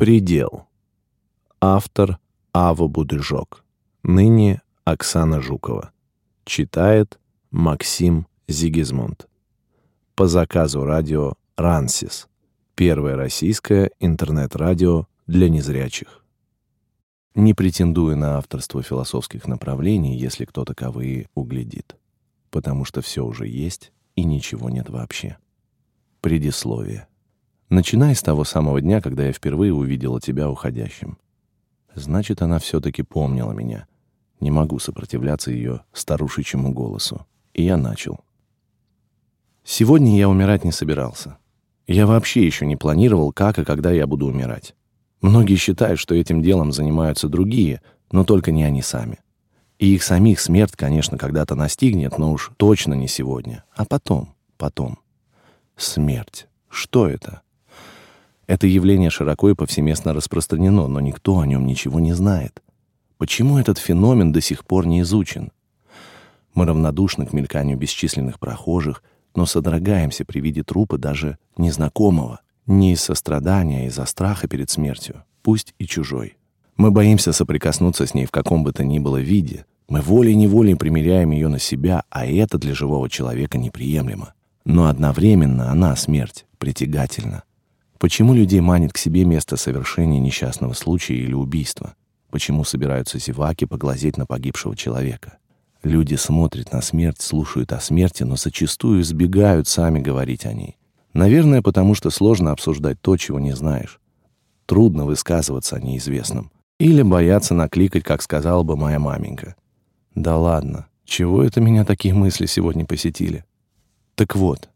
Предел. Автор Ава Будыжок. Ныне Оксана Жукова. Читает Максим Зигизмунд. По заказу радио «Рансис». Первое российское интернет-радио для незрячих. Не претендую на авторство философских направлений, если кто таковые углядит. Потому что все уже есть и ничего нет вообще. Предисловие. Начиная с того самого дня, когда я впервые увидела тебя уходящим. Значит, она все-таки помнила меня. Не могу сопротивляться ее старушечьему голосу. И я начал. Сегодня я умирать не собирался. Я вообще еще не планировал, как и когда я буду умирать. Многие считают, что этим делом занимаются другие, но только не они сами. И их самих смерть, конечно, когда-то настигнет, но уж точно не сегодня. А потом, потом. Смерть. Что это? Это явление широко и повсеместно распространено, но никто о нем ничего не знает. Почему этот феномен до сих пор не изучен? Мы равнодушны к мельканию бесчисленных прохожих, но содрогаемся при виде трупа даже незнакомого, не из сострадания, а из-за страха перед смертью, пусть и чужой. Мы боимся соприкоснуться с ней в каком бы то ни было виде. Мы волей-неволей примеряем ее на себя, а это для живого человека неприемлемо. Но одновременно она, смерть, притягательна. Почему людей манит к себе место совершения несчастного случая или убийства? Почему собираются зеваки поглазеть на погибшего человека? Люди смотрят на смерть, слушают о смерти, но зачастую избегают сами говорить о ней. Наверное, потому что сложно обсуждать то, чего не знаешь. Трудно высказываться о неизвестном. Или бояться накликать, как сказала бы моя маменька. Да ладно, чего это меня такие мысли сегодня посетили? Так вот,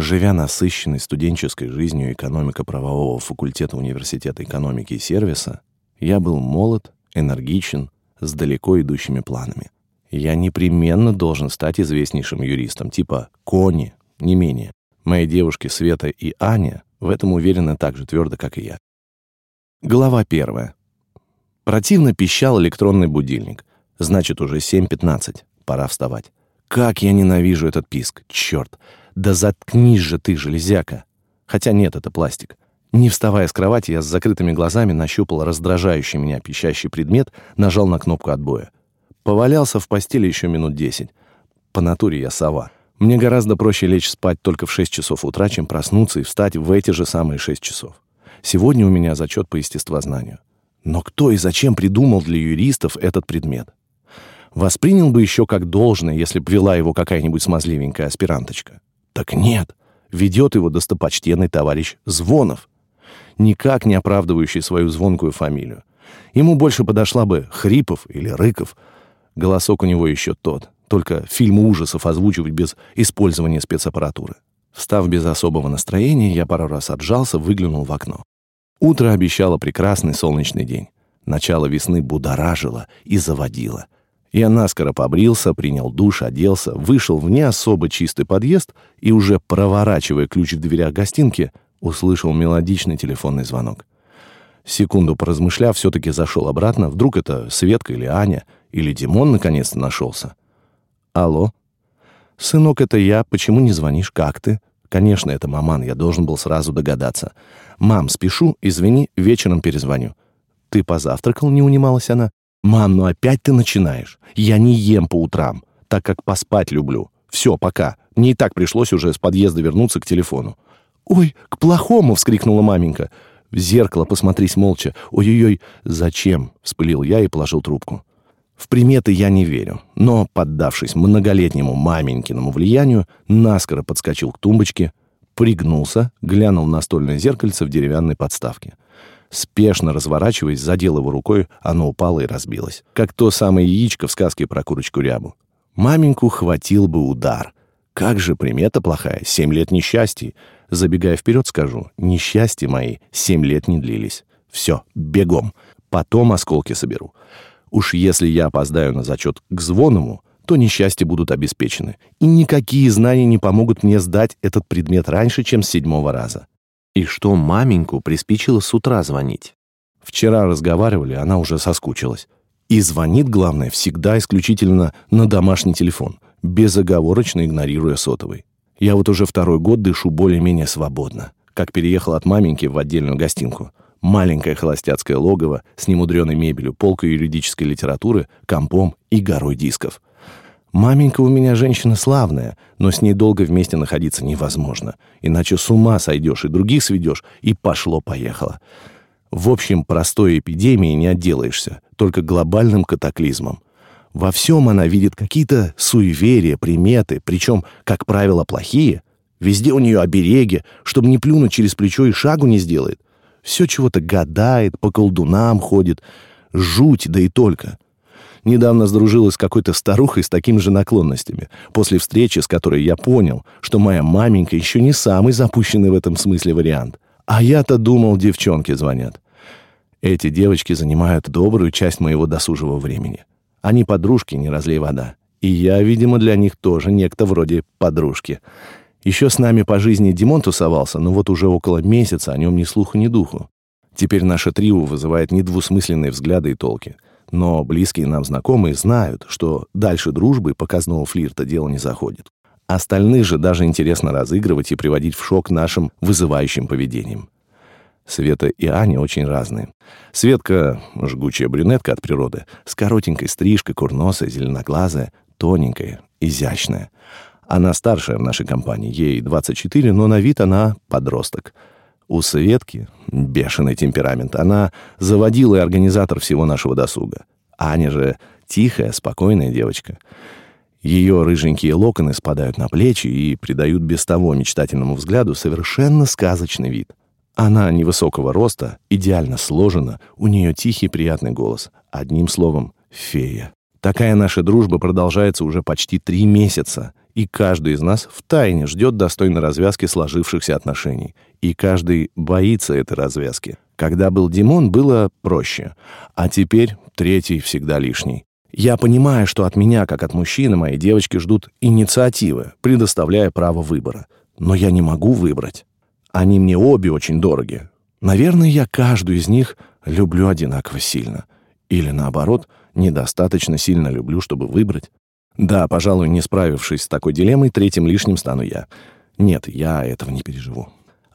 Живя насыщенной студенческой жизнью экономико-правового факультета Университета экономики и сервиса, я был молод, энергичен, с далеко идущими планами. Я непременно должен стать известнейшим юристом, типа Кони, не менее. Мои девушки Света и Аня в этом уверены так же твердо, как и я. Глава первая. Противно пищал электронный будильник. Значит, уже 7.15. Пора вставать. Как я ненавижу этот писк, черт! Да заткнись же ты, железяка! Хотя нет, это пластик. Не вставая с кровати, я с закрытыми глазами нащупал раздражающий меня пищащий предмет, нажал на кнопку отбоя. Повалялся в постели еще минут десять. По натуре я сова. Мне гораздо проще лечь спать только в 6 часов утра, чем проснуться и встать в эти же самые 6 часов. Сегодня у меня зачет по естествознанию. Но кто и зачем придумал для юристов этот предмет? Воспринял бы еще как должное, если б вела его какая-нибудь смазливенькая аспиранточка. Так нет, ведет его достопочтенный товарищ Звонов, никак не оправдывающий свою звонкую фамилию. Ему больше подошла бы Хрипов или Рыков. Голосок у него еще тот, только фильмы ужасов озвучивать без использования спецаппаратуры. Встав без особого настроения, я пару раз отжался, выглянул в окно. Утро обещало прекрасный солнечный день. Начало весны будоражило и заводило — я наскоро побрился, принял душ, оделся, вышел в не особо чистый подъезд и, уже проворачивая ключ в дверях гостинки, услышал мелодичный телефонный звонок. Секунду поразмышляв, все-таки зашел обратно. Вдруг это Светка или Аня, или Димон наконец-то нашелся. «Алло?» «Сынок, это я. Почему не звонишь? Как ты?» «Конечно, это маман. Я должен был сразу догадаться. Мам, спешу. Извини, вечером перезвоню». «Ты позавтракал?» — не унималась она. «Мам, ну опять ты начинаешь. Я не ем по утрам, так как поспать люблю. Все, пока. Мне и так пришлось уже с подъезда вернуться к телефону». «Ой, к плохому!» — вскрикнула маменька. «В зеркало посмотрись молча. Ой-ой-ой, зачем?» — вспылил я и положил трубку. В приметы я не верю, но, поддавшись многолетнему маменькиному влиянию, наскоро подскочил к тумбочке, пригнулся, глянул на настольное зеркальце в деревянной подставке. Спешно разворачиваясь, задел его рукой, оно упало и разбилось. Как то самое яичко в сказке про курочку-рябу. Маменьку хватил бы удар. Как же примета плохая, семь лет несчастья. Забегая вперед, скажу, несчастья мои семь лет не длились. Все, бегом. Потом осколки соберу. Уж если я опоздаю на зачет к звоному, то несчастья будут обеспечены. И никакие знания не помогут мне сдать этот предмет раньше, чем с седьмого раза. И что маменьку приспичило с утра звонить? Вчера разговаривали, она уже соскучилась. И звонит, главное, всегда исключительно на домашний телефон, безоговорочно игнорируя сотовый. Я вот уже второй год дышу более-менее свободно, как переехал от маменьки в отдельную гостинку. маленькое холостяцкое логово с немудреной мебелью, полкой юридической литературы, компом и горой дисков. Маменька у меня женщина славная, но с ней долго вместе находиться невозможно, иначе с ума сойдешь и других сведешь, и пошло-поехало. В общем, простой эпидемией не отделаешься, только глобальным катаклизмом. Во всем она видит какие-то суеверия, приметы, причем, как правило, плохие. Везде у нее обереги, чтобы не плюнуть через плечо и шагу не сделает. Все чего-то гадает, по колдунам ходит. Жуть, да и только. Недавно сдружилась с какой-то старухой с такими же наклонностями, после встречи с которой я понял, что моя маменька еще не самый запущенный в этом смысле вариант. А я-то думал, девчонки звонят. Эти девочки занимают добрую часть моего досужего времени. Они подружки, не разлей вода. И я, видимо, для них тоже некто вроде подружки. Еще с нами по жизни Димон тусовался, но вот уже около месяца о нем ни слуху, ни духу. Теперь наше трио вызывает недвусмысленные взгляды и толки. Но близкие нам знакомые знают, что дальше дружбы показного флирта дело не заходит. Остальных же даже интересно разыгрывать и приводить в шок нашим вызывающим поведением. Света и Аня очень разные. Светка — жгучая брюнетка от природы, с коротенькой стрижкой, курносая, зеленоглазая, тоненькая, изящная. Она старшая в нашей компании, ей 24, но на вид она подросток. У Светки бешеный темперамент. Она заводила и организатор всего нашего досуга. Аня же тихая, спокойная девочка. Ее рыженькие локоны спадают на плечи и придают без того мечтательному взгляду совершенно сказочный вид. Она невысокого роста, идеально сложена, у нее тихий приятный голос. Одним словом, фея. Такая наша дружба продолжается уже почти три месяца, и каждый из нас втайне ждет достойной развязки сложившихся отношений. И каждый боится этой развязки. Когда был Димон, было проще. А теперь третий всегда лишний. Я понимаю, что от меня, как от мужчины, мои девочки ждут инициативы, предоставляя право выбора. Но я не могу выбрать. Они мне обе очень дороги. Наверное, я каждую из них люблю одинаково сильно. Или наоборот, недостаточно сильно люблю, чтобы выбрать. Да, пожалуй, не справившись с такой дилеммой, третьим лишним стану я. Нет, я этого не переживу.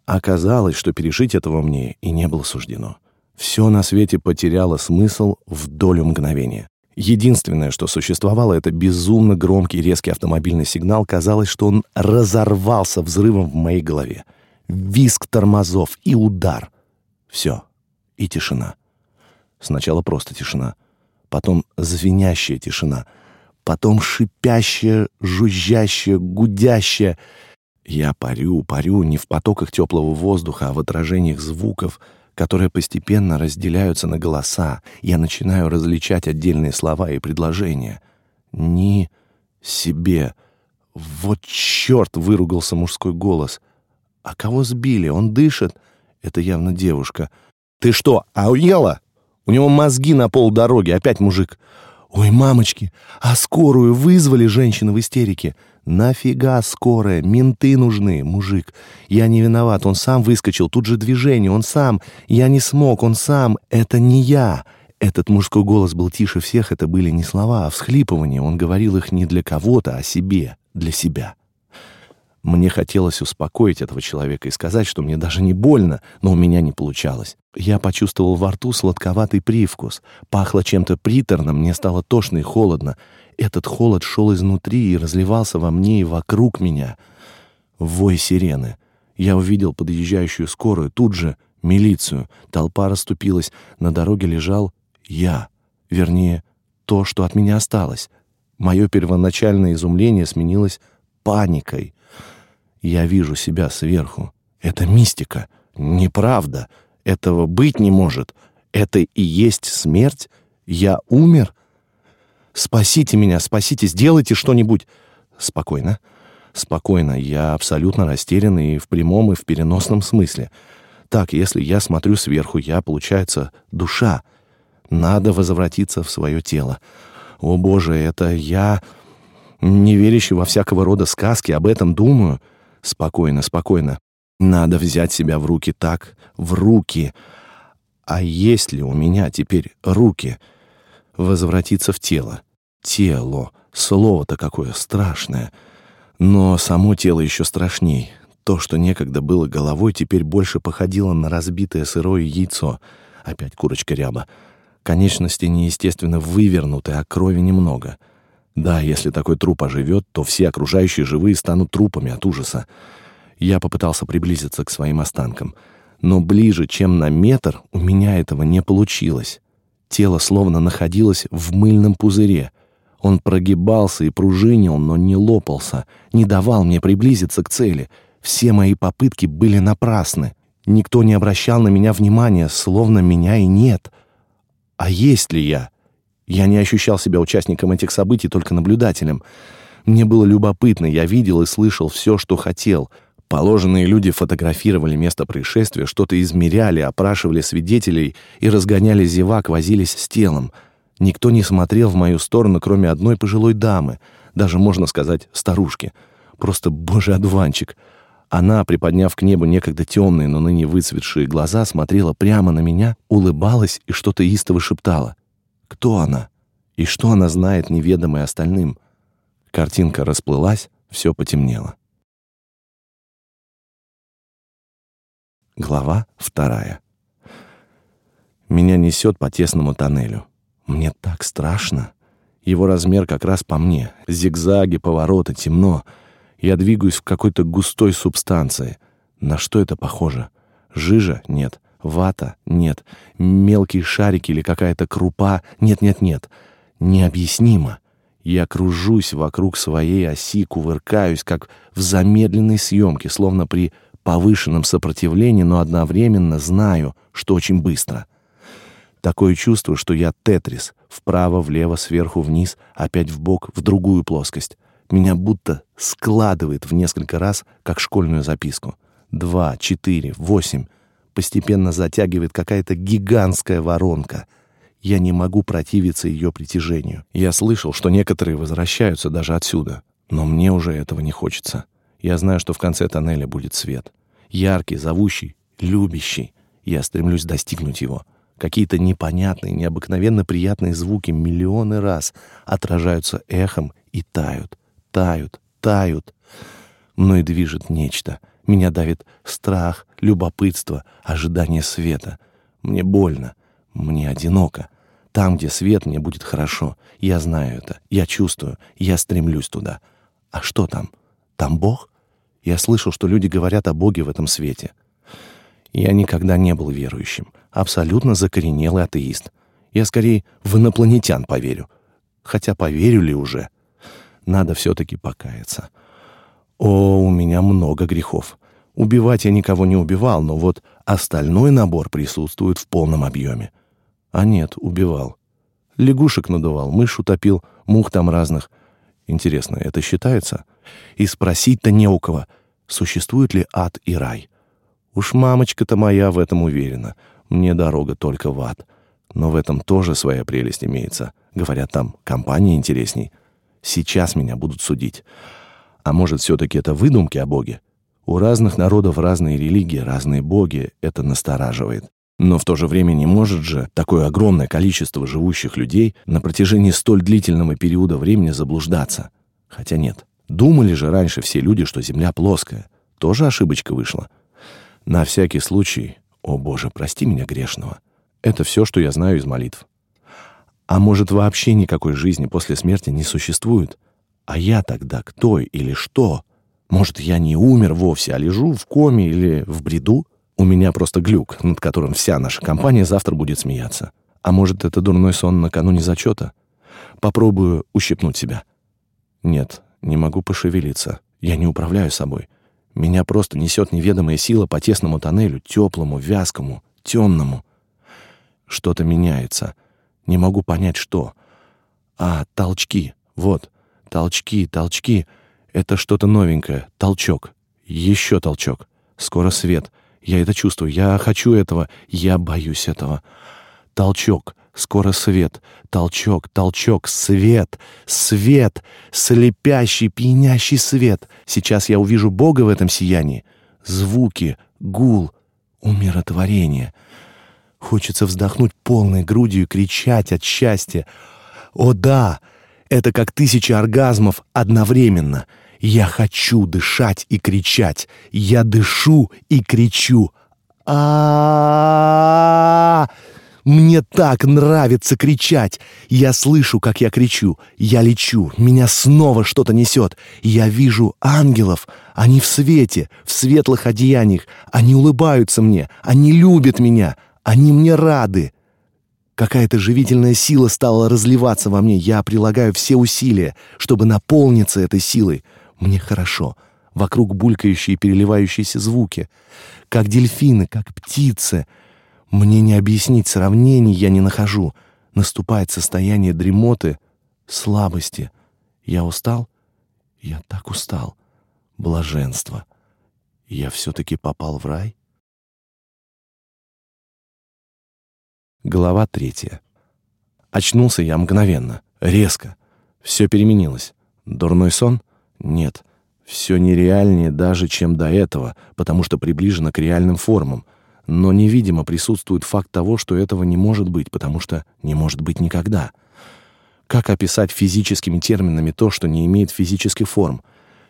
Оказалось, что пережить этого мне и не было суждено. Все на свете потеряло смысл в долю мгновения. Единственное, что существовало, это безумно громкий резкий автомобильный сигнал. Казалось, что он разорвался взрывом в моей голове визг тормозов и удар. Все. И тишина. Сначала просто тишина, потом звенящая тишина, потом шипящая, жужжащая, гудящая. Я парю, парю не в потоках теплого воздуха, а в отражениях звуков, которые постепенно разделяются на голоса. Я начинаю различать отдельные слова и предложения. «Ни себе». Вот черт! — выругался мужской голос — а кого сбили? Он дышит. Это явно девушка. Ты что, ауела? У него мозги на полдороги. Опять мужик. Ой, мамочки, а скорую вызвали женщины в истерике. Нафига скорая? Менты нужны, мужик. Я не виноват, он сам выскочил, тут же движение, он сам. Я не смог, он сам. Это не я. Этот мужской голос был тише всех, это были не слова, а всхлипывания. Он говорил их не для кого-то, а себе, для себя. Мне хотелось успокоить этого человека и сказать, что мне даже не больно, но у меня не получалось. Я почувствовал во рту сладковатый привкус. Пахло чем-то приторным, мне стало тошно и холодно. Этот холод шел изнутри и разливался во мне и вокруг меня. Вой сирены. Я увидел подъезжающую скорую, тут же милицию. Толпа расступилась, на дороге лежал я. Вернее, то, что от меня осталось. Мое первоначальное изумление сменилось паникой. Я вижу себя сверху. Это мистика. Неправда. Этого быть не может. Это и есть смерть? Я умер? Спасите меня, спасите, сделайте что-нибудь. Спокойно. Спокойно. Я абсолютно растерян и в прямом, и в переносном смысле. Так, если я смотрю сверху, я, получается, душа. Надо возвратиться в свое тело. О, Боже, это я, не верящий во всякого рода сказки, об этом думаю. Спокойно, спокойно. Надо взять себя в руки так, в руки. А есть ли у меня теперь руки? Возвратиться в тело. Тело. Слово-то какое страшное. Но само тело еще страшней. То, что некогда было головой, теперь больше походило на разбитое сырое яйцо. Опять курочка ряба. Конечности неестественно вывернуты, а крови немного. Да, если такой труп оживет, то все окружающие живые станут трупами от ужаса. Я попытался приблизиться к своим останкам, но ближе, чем на метр, у меня этого не получилось. Тело словно находилось в мыльном пузыре. Он прогибался и пружинил, но не лопался, не давал мне приблизиться к цели. Все мои попытки были напрасны. Никто не обращал на меня внимания, словно меня и нет. А есть ли я? Я не ощущал себя участником этих событий, только наблюдателем. Мне было любопытно, я видел и слышал все, что хотел — Положенные люди фотографировали место происшествия, что-то измеряли, опрашивали свидетелей и разгоняли зевак, возились с телом. Никто не смотрел в мою сторону, кроме одной пожилой дамы, даже, можно сказать, старушки. Просто божий одуванчик. Она, приподняв к небу некогда темные, но ныне выцветшие глаза, смотрела прямо на меня, улыбалась и что-то истово шептала. Кто она? И что она знает, неведомое остальным? Картинка расплылась, все потемнело. Глава вторая. Меня несет по тесному тоннелю. Мне так страшно. Его размер как раз по мне. Зигзаги, повороты, темно. Я двигаюсь в какой-то густой субстанции. На что это похоже? Жижа? Нет. Вата? Нет. Мелкие шарики или какая-то крупа? Нет-нет-нет. Необъяснимо. Я кружусь вокруг своей оси, кувыркаюсь, как в замедленной съемке, словно при повышенном сопротивлении, но одновременно знаю, что очень быстро. Такое чувство, что я тетрис, вправо, влево, сверху, вниз, опять в бок, в другую плоскость. Меня будто складывает в несколько раз, как школьную записку. Два, четыре, восемь. Постепенно затягивает какая-то гигантская воронка. Я не могу противиться ее притяжению. Я слышал, что некоторые возвращаются даже отсюда, но мне уже этого не хочется. Я знаю, что в конце тоннеля будет свет. Яркий, зовущий, любящий. Я стремлюсь достигнуть его. Какие-то непонятные, необыкновенно приятные звуки миллионы раз отражаются эхом и тают, тают, тают. Мной движет нечто. Меня давит страх, любопытство, ожидание света. Мне больно, мне одиноко. Там, где свет, мне будет хорошо. Я знаю это, я чувствую, я стремлюсь туда. А что там? Там Бог? Я слышал, что люди говорят о Боге в этом свете. Я никогда не был верующим, абсолютно закоренелый атеист. Я скорее в инопланетян поверю. Хотя поверю ли уже? Надо все-таки покаяться. О, у меня много грехов. Убивать я никого не убивал, но вот остальной набор присутствует в полном объеме. А нет, убивал. Лягушек надувал, мышь утопил, мух там разных. Интересно, это считается? И спросить-то не у кого, существует ли ад и рай. Уж мамочка-то моя в этом уверена. Мне дорога только в ад. Но в этом тоже своя прелесть имеется. Говорят, там компания интересней. Сейчас меня будут судить. А может, все-таки это выдумки о Боге? У разных народов разные религии, разные боги. Это настораживает. Но в то же время не может же такое огромное количество живущих людей на протяжении столь длительного периода времени заблуждаться. Хотя нет. Думали же раньше все люди, что Земля плоская. Тоже ошибочка вышла. На всякий случай, о Боже, прости меня грешного. Это все, что я знаю из молитв. А может, вообще никакой жизни после смерти не существует? А я тогда кто или что? Может, я не умер вовсе, а лежу в коме или в бреду? У меня просто глюк, над которым вся наша компания завтра будет смеяться. А может, это дурной сон накануне зачета? Попробую ущипнуть себя. Нет, не могу пошевелиться. Я не управляю собой. Меня просто несет неведомая сила по тесному тоннелю, теплому, вязкому, темному. Что-то меняется. Не могу понять, что. А, толчки. Вот. Толчки, толчки. Это что-то новенькое. Толчок. Еще толчок. Скоро свет. Я это чувствую, я хочу этого, я боюсь этого. Толчок, скоро свет, толчок, толчок, свет, свет, слепящий, пьянящий свет. Сейчас я увижу Бога в этом сиянии. Звуки, гул, умиротворение. Хочется вздохнуть полной грудью и кричать от счастья. О да, это как тысяча оргазмов одновременно — Я хочу дышать и кричать. Я дышу и кричу. а Мне так нравится кричать. Я слышу, как я кричу. Я лечу. Меня снова что-то несет. Я вижу ангелов. Они в свете, в светлых одеяниях. Они улыбаются мне. Они любят меня. Они мне рады. Какая-то живительная сила стала разливаться во мне. Я прилагаю все усилия, чтобы наполниться этой силой. Мне хорошо. Вокруг булькающие и переливающиеся звуки. Как дельфины, как птицы. Мне не объяснить сравнений я не нахожу. Наступает состояние дремоты, слабости. Я устал? Я так устал. Блаженство. Я все-таки попал в рай? Глава третья. Очнулся я мгновенно, резко. Все переменилось. Дурной сон? Нет. Все нереальнее даже, чем до этого, потому что приближено к реальным формам. Но невидимо присутствует факт того, что этого не может быть, потому что не может быть никогда. Как описать физическими терминами то, что не имеет физических форм?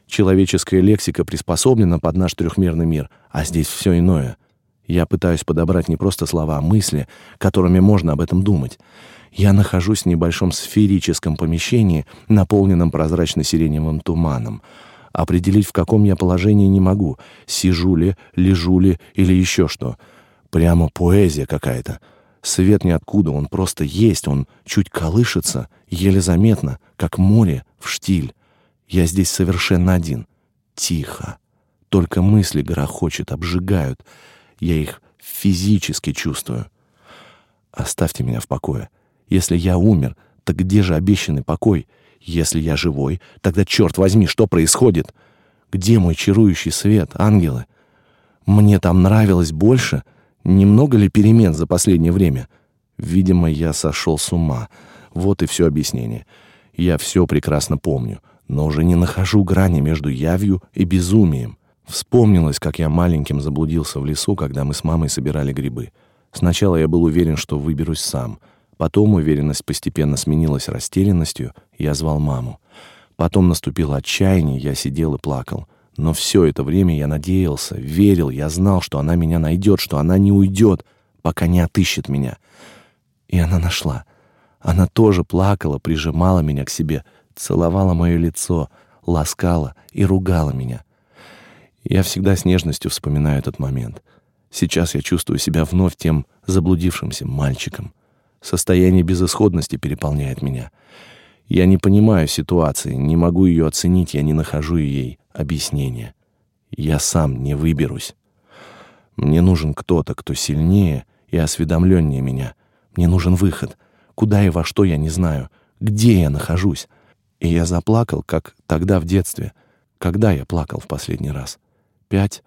Человеческая лексика приспособлена под наш трехмерный мир, а здесь все иное — я пытаюсь подобрать не просто слова, а мысли, которыми можно об этом думать. Я нахожусь в небольшом сферическом помещении, наполненном прозрачно-сиреневым туманом. Определить, в каком я положении, не могу. Сижу ли, лежу ли или еще что. Прямо поэзия какая-то. Свет ниоткуда, он просто есть, он чуть колышется, еле заметно, как море в штиль. Я здесь совершенно один. Тихо. Только мысли грохочут, обжигают — я их физически чувствую. Оставьте меня в покое. Если я умер, так где же обещанный покой? Если я живой, тогда, черт возьми, что происходит? Где мой чарующий свет, ангелы? Мне там нравилось больше? Немного ли перемен за последнее время? Видимо, я сошел с ума. Вот и все объяснение. Я все прекрасно помню, но уже не нахожу грани между явью и безумием. Вспомнилось, как я маленьким заблудился в лесу, когда мы с мамой собирали грибы. Сначала я был уверен, что выберусь сам. Потом уверенность постепенно сменилась растерянностью, я звал маму. Потом наступило отчаяние, я сидел и плакал. Но все это время я надеялся, верил, я знал, что она меня найдет, что она не уйдет, пока не отыщет меня. И она нашла. Она тоже плакала, прижимала меня к себе, целовала мое лицо, ласкала и ругала меня. Я всегда с нежностью вспоминаю этот момент. Сейчас я чувствую себя вновь тем заблудившимся мальчиком. Состояние безысходности переполняет меня. Я не понимаю ситуации, не могу ее оценить, я не нахожу ей объяснения. Я сам не выберусь. Мне нужен кто-то, кто сильнее и осведомленнее меня. Мне нужен выход. Куда и во что я не знаю. Где я нахожусь? И я заплакал, как тогда в детстве. Когда я плакал в последний раз? пять,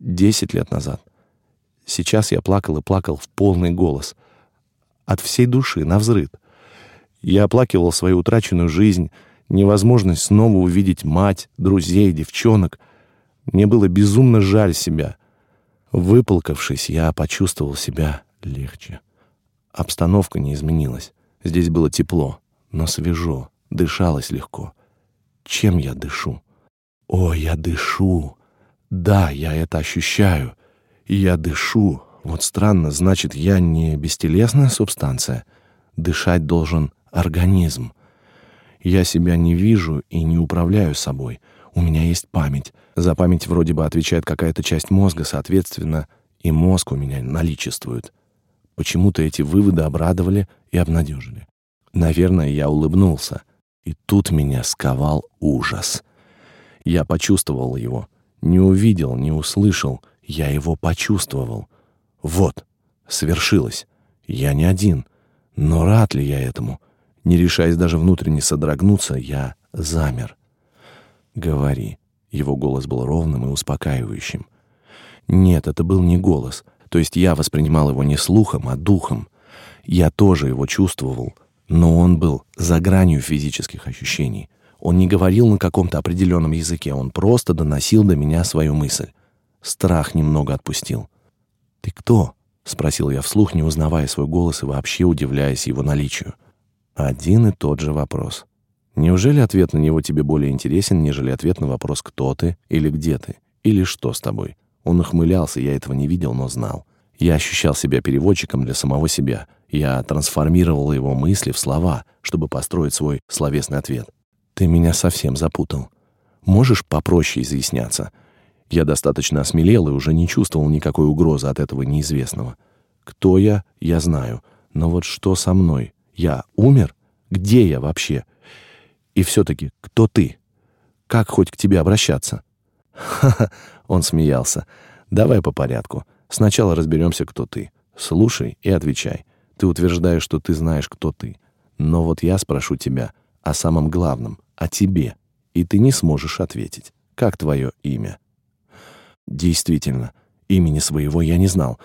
десять лет назад. Сейчас я плакал и плакал в полный голос. От всей души, на взрыв. Я оплакивал свою утраченную жизнь, невозможность снова увидеть мать, друзей, девчонок. Мне было безумно жаль себя. Выплакавшись, я почувствовал себя легче. Обстановка не изменилась. Здесь было тепло, но свежо, дышалось легко. Чем я дышу? О, я дышу! Да, я это ощущаю. Я дышу. Вот странно, значит, я не бестелесная субстанция. Дышать должен организм. Я себя не вижу и не управляю собой. У меня есть память. За память вроде бы отвечает какая-то часть мозга, соответственно, и мозг у меня наличествует. Почему-то эти выводы обрадовали и обнадежили. Наверное, я улыбнулся. И тут меня сковал ужас. Я почувствовал его — не увидел, не услышал, я его почувствовал. Вот, свершилось. Я не один. Но рад ли я этому? Не решаясь даже внутренне содрогнуться, я замер. «Говори». Его голос был ровным и успокаивающим. Нет, это был не голос. То есть я воспринимал его не слухом, а духом. Я тоже его чувствовал, но он был за гранью физических ощущений. Он не говорил на каком-то определенном языке, он просто доносил до меня свою мысль. Страх немного отпустил. «Ты кто?» — спросил я вслух, не узнавая свой голос и вообще удивляясь его наличию. Один и тот же вопрос. Неужели ответ на него тебе более интересен, нежели ответ на вопрос «кто ты» или «где ты» или «что с тобой»? Он ухмылялся, я этого не видел, но знал. Я ощущал себя переводчиком для самого себя. Я трансформировал его мысли в слова, чтобы построить свой словесный ответ. «Ты меня совсем запутал. Можешь попроще изъясняться?» Я достаточно осмелел и уже не чувствовал никакой угрозы от этого неизвестного. Кто я, я знаю. Но вот что со мной? Я умер? Где я вообще? И все-таки, кто ты? Как хоть к тебе обращаться? Ха-ха, он смеялся. Давай по порядку. Сначала разберемся, кто ты. Слушай и отвечай. Ты утверждаешь, что ты знаешь, кто ты. Но вот я спрошу тебя о самом главном, о тебе. И ты не сможешь ответить. Как твое имя? Действительно, имени своего я не знал.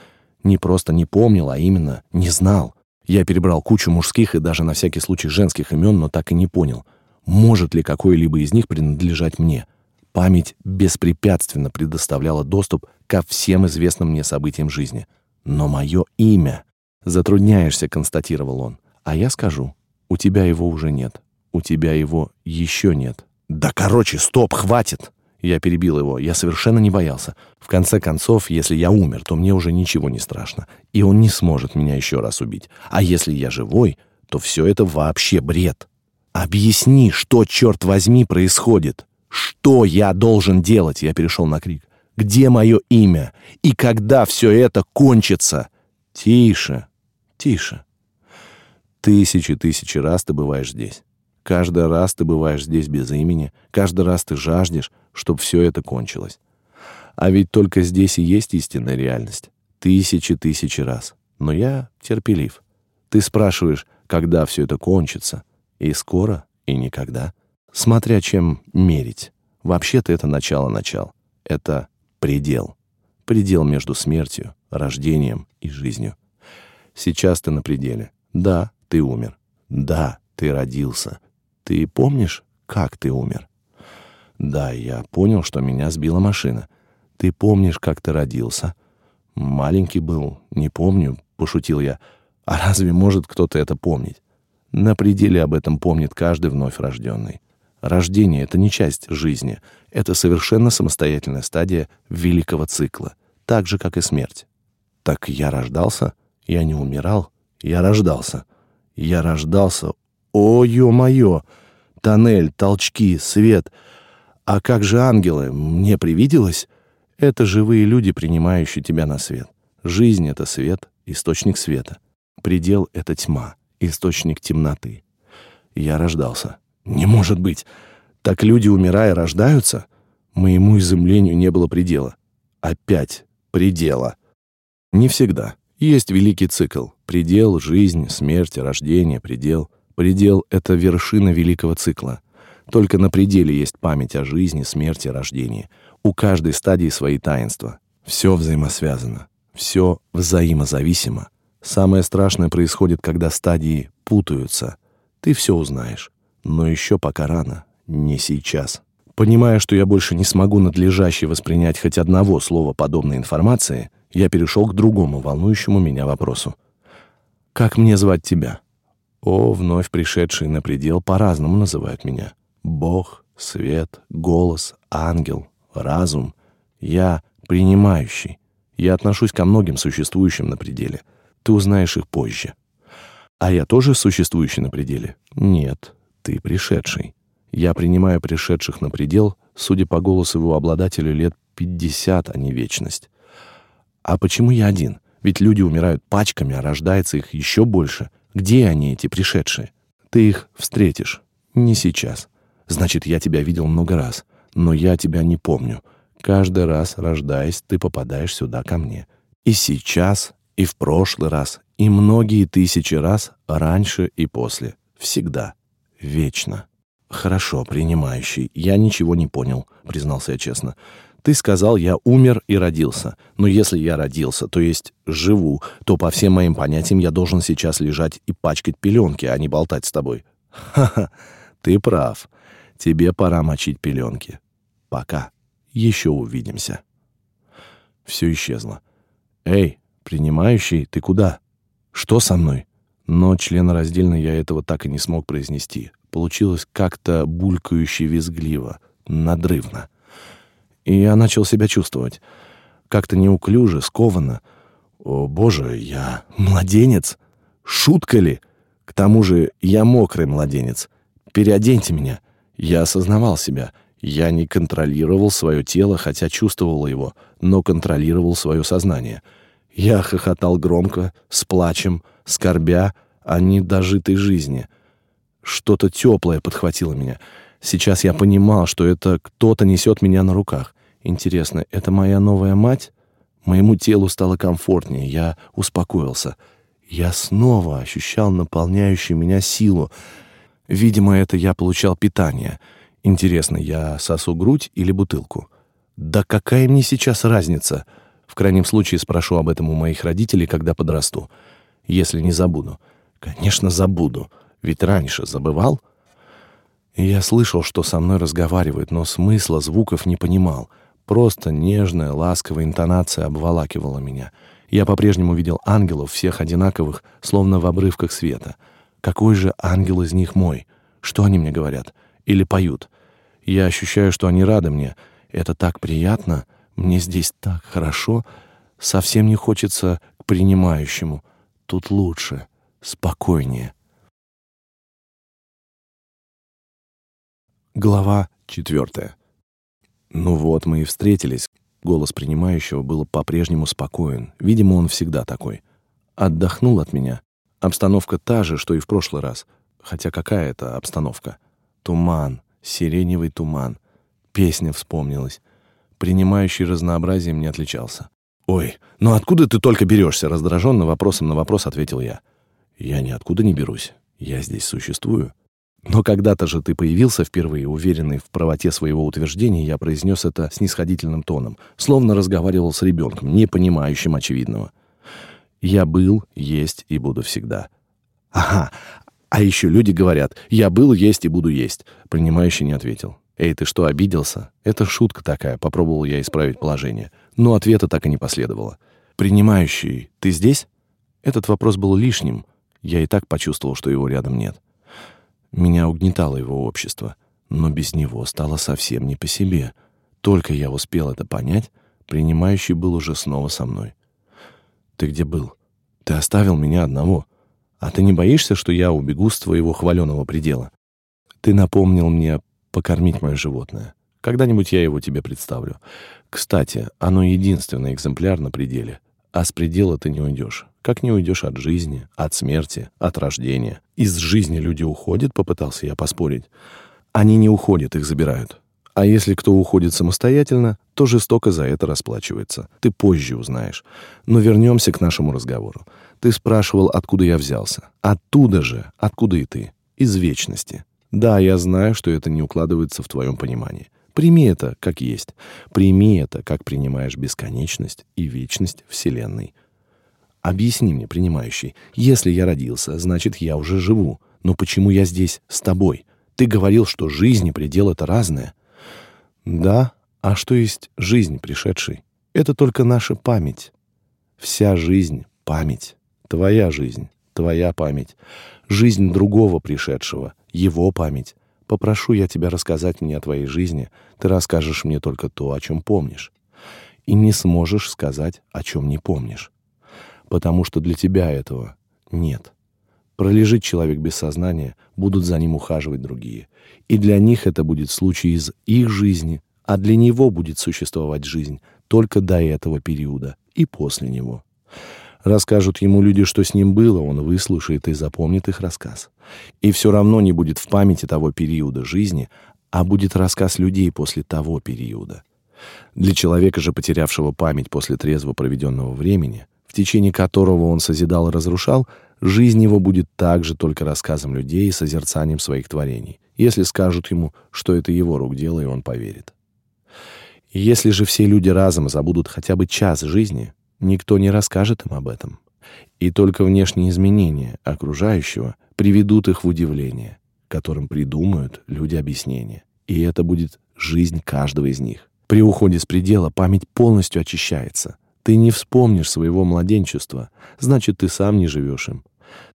Не просто не помнил, а именно не знал. Я перебрал кучу мужских и даже на всякий случай женских имен, но так и не понял, может ли какой-либо из них принадлежать мне. Память беспрепятственно предоставляла доступ ко всем известным мне событиям жизни. Но мое имя... Затрудняешься, констатировал он. А я скажу, у тебя его уже нет. У тебя его еще нет. Да короче, стоп, хватит! Я перебил его. Я совершенно не боялся. В конце концов, если я умер, то мне уже ничего не страшно. И он не сможет меня еще раз убить. А если я живой, то все это вообще бред. Объясни, что, черт возьми, происходит. Что я должен делать? Я перешел на крик. Где мое имя? И когда все это кончится? Тише, тише. Тысячи-тысячи раз ты бываешь здесь. Каждый раз ты бываешь здесь без имени, каждый раз ты жаждешь, чтобы все это кончилось. А ведь только здесь и есть истинная реальность. Тысячи-тысячи раз. Но я терпелив. Ты спрашиваешь, когда все это кончится. И скоро, и никогда. Смотря чем мерить. Вообще-то это начало-начал. Это предел. Предел между смертью, рождением и жизнью. Сейчас ты на пределе. Да, ты умер. Да, ты родился. Ты помнишь, как ты умер? Да, я понял, что меня сбила машина. Ты помнишь, как ты родился? Маленький был, не помню, пошутил я. А разве может кто-то это помнить? На пределе об этом помнит каждый вновь рожденный. Рождение — это не часть жизни, это совершенно самостоятельная стадия великого цикла, так же, как и смерть. Так я рождался? Я не умирал? Я рождался. Я рождался. О, ё-моё! Тоннель, толчки, свет. А как же ангелы? Мне привиделось? Это живые люди, принимающие тебя на свет. Жизнь — это свет, источник света. Предел — это тьма, источник темноты. Я рождался. Не может быть! Так люди, умирая, рождаются? Моему изумлению не было предела. Опять предела. Не всегда. Есть великий цикл. Предел, жизнь, смерть, рождение, предел — Предел — это вершина великого цикла. Только на пределе есть память о жизни, смерти, рождении. У каждой стадии свои таинства. Все взаимосвязано. Все взаимозависимо. Самое страшное происходит, когда стадии путаются. Ты все узнаешь. Но еще пока рано. Не сейчас. Понимая, что я больше не смогу надлежаще воспринять хоть одного слова подобной информации, я перешел к другому, волнующему меня вопросу. «Как мне звать тебя?» О, вновь пришедшие на предел по-разному называют меня. Бог, свет, голос, ангел, разум. Я принимающий. Я отношусь ко многим существующим на пределе. Ты узнаешь их позже. А я тоже существующий на пределе? Нет, ты пришедший. Я принимаю пришедших на предел, судя по голосу его обладателя, лет 50, а не вечность. А почему я один? Ведь люди умирают пачками, а рождается их еще больше. Где они, эти пришедшие? Ты их встретишь. Не сейчас. Значит, я тебя видел много раз, но я тебя не помню. Каждый раз, рождаясь, ты попадаешь сюда ко мне. И сейчас, и в прошлый раз, и многие тысячи раз раньше и после. Всегда. Вечно. Хорошо, принимающий. Я ничего не понял, признался я честно. Ты сказал, я умер и родился. Но если я родился, то есть живу, то по всем моим понятиям я должен сейчас лежать и пачкать пеленки, а не болтать с тобой. Ха-ха, ты прав. Тебе пора мочить пеленки. Пока. Еще увидимся. Все исчезло. Эй, принимающий, ты куда? Что со мной? Но членораздельно я этого так и не смог произнести. Получилось как-то булькающе визгливо, надрывно. И я начал себя чувствовать. Как-то неуклюже, скованно. О, боже, я младенец? Шутка ли? К тому же я мокрый младенец. Переоденьте меня. Я осознавал себя. Я не контролировал свое тело, хотя чувствовал его, но контролировал свое сознание. Я хохотал громко, с плачем, скорбя о недожитой жизни. Что-то теплое подхватило меня. Сейчас я понимал, что это кто-то несет меня на руках. Интересно, это моя новая мать? Моему телу стало комфортнее, я успокоился. Я снова ощущал наполняющую меня силу. Видимо, это я получал питание. Интересно, я сосу грудь или бутылку? Да какая мне сейчас разница? В крайнем случае спрошу об этом у моих родителей, когда подрасту. Если не забуду. Конечно, забуду. Ведь раньше забывал. Я слышал, что со мной разговаривают, но смысла звуков не понимал. Просто нежная, ласковая интонация обволакивала меня. Я по-прежнему видел ангелов, всех одинаковых, словно в обрывках света. Какой же ангел из них мой? Что они мне говорят? Или поют? Я ощущаю, что они рады мне. Это так приятно. Мне здесь так хорошо. Совсем не хочется к принимающему. Тут лучше, спокойнее. Глава четвертая. Ну вот, мы и встретились. Голос принимающего был по-прежнему спокоен. Видимо, он всегда такой. Отдохнул от меня. Обстановка та же, что и в прошлый раз. Хотя какая это обстановка? Туман, сиреневый туман. Песня вспомнилась. Принимающий разнообразием не отличался. «Ой, ну откуда ты только берешься?» Раздраженно вопросом на вопрос ответил я. «Я ниоткуда не берусь. Я здесь существую. Но когда-то же ты появился впервые, уверенный в правоте своего утверждения, я произнес это снисходительным тоном, словно разговаривал с ребенком, не понимающим очевидного. Я был, есть и буду всегда. Ага, а еще люди говорят, я был, есть и буду есть. Принимающий не ответил. Эй, ты что, обиделся? Это шутка такая, попробовал я исправить положение. Но ответа так и не последовало. Принимающий, ты здесь? Этот вопрос был лишним. Я и так почувствовал, что его рядом нет. Меня угнетало его общество, но без него стало совсем не по себе. Только я успел это понять, принимающий был уже снова со мной. «Ты где был? Ты оставил меня одного. А ты не боишься, что я убегу с твоего хваленого предела? Ты напомнил мне покормить мое животное. Когда-нибудь я его тебе представлю. Кстати, оно единственный экземпляр на пределе, а с предела ты не уйдешь. Как не уйдешь от жизни, от смерти, от рождения. Из жизни люди уходят, попытался я поспорить. Они не уходят, их забирают. А если кто уходит самостоятельно, то жестоко за это расплачивается. Ты позже узнаешь. Но вернемся к нашему разговору. Ты спрашивал, откуда я взялся. Оттуда же, откуда и ты. Из вечности. Да, я знаю, что это не укладывается в твоем понимании. Прими это как есть. Прими это, как принимаешь бесконечность и вечность Вселенной. Объясни мне, принимающий, если я родился, значит, я уже живу. Но почему я здесь с тобой? Ты говорил, что жизнь и предел — это разное. Да, а что есть жизнь пришедшей? Это только наша память. Вся жизнь — память. Твоя жизнь, твоя память. Жизнь другого пришедшего, его память. Попрошу я тебя рассказать мне о твоей жизни, ты расскажешь мне только то, о чем помнишь. И не сможешь сказать, о чем не помнишь потому что для тебя этого нет. Пролежит человек без сознания, будут за ним ухаживать другие. И для них это будет случай из их жизни, а для него будет существовать жизнь только до этого периода и после него. Расскажут ему люди, что с ним было, он выслушает и запомнит их рассказ. И все равно не будет в памяти того периода жизни, а будет рассказ людей после того периода. Для человека же, потерявшего память после трезво проведенного времени, в течение которого он созидал и разрушал, жизнь его будет также только рассказом людей и созерцанием своих творений, если скажут ему, что это его рук дело, и он поверит. Если же все люди разом забудут хотя бы час жизни, никто не расскажет им об этом. И только внешние изменения окружающего приведут их в удивление, которым придумают люди объяснения. И это будет жизнь каждого из них. При уходе с предела память полностью очищается — ты не вспомнишь своего младенчества, значит, ты сам не живешь им.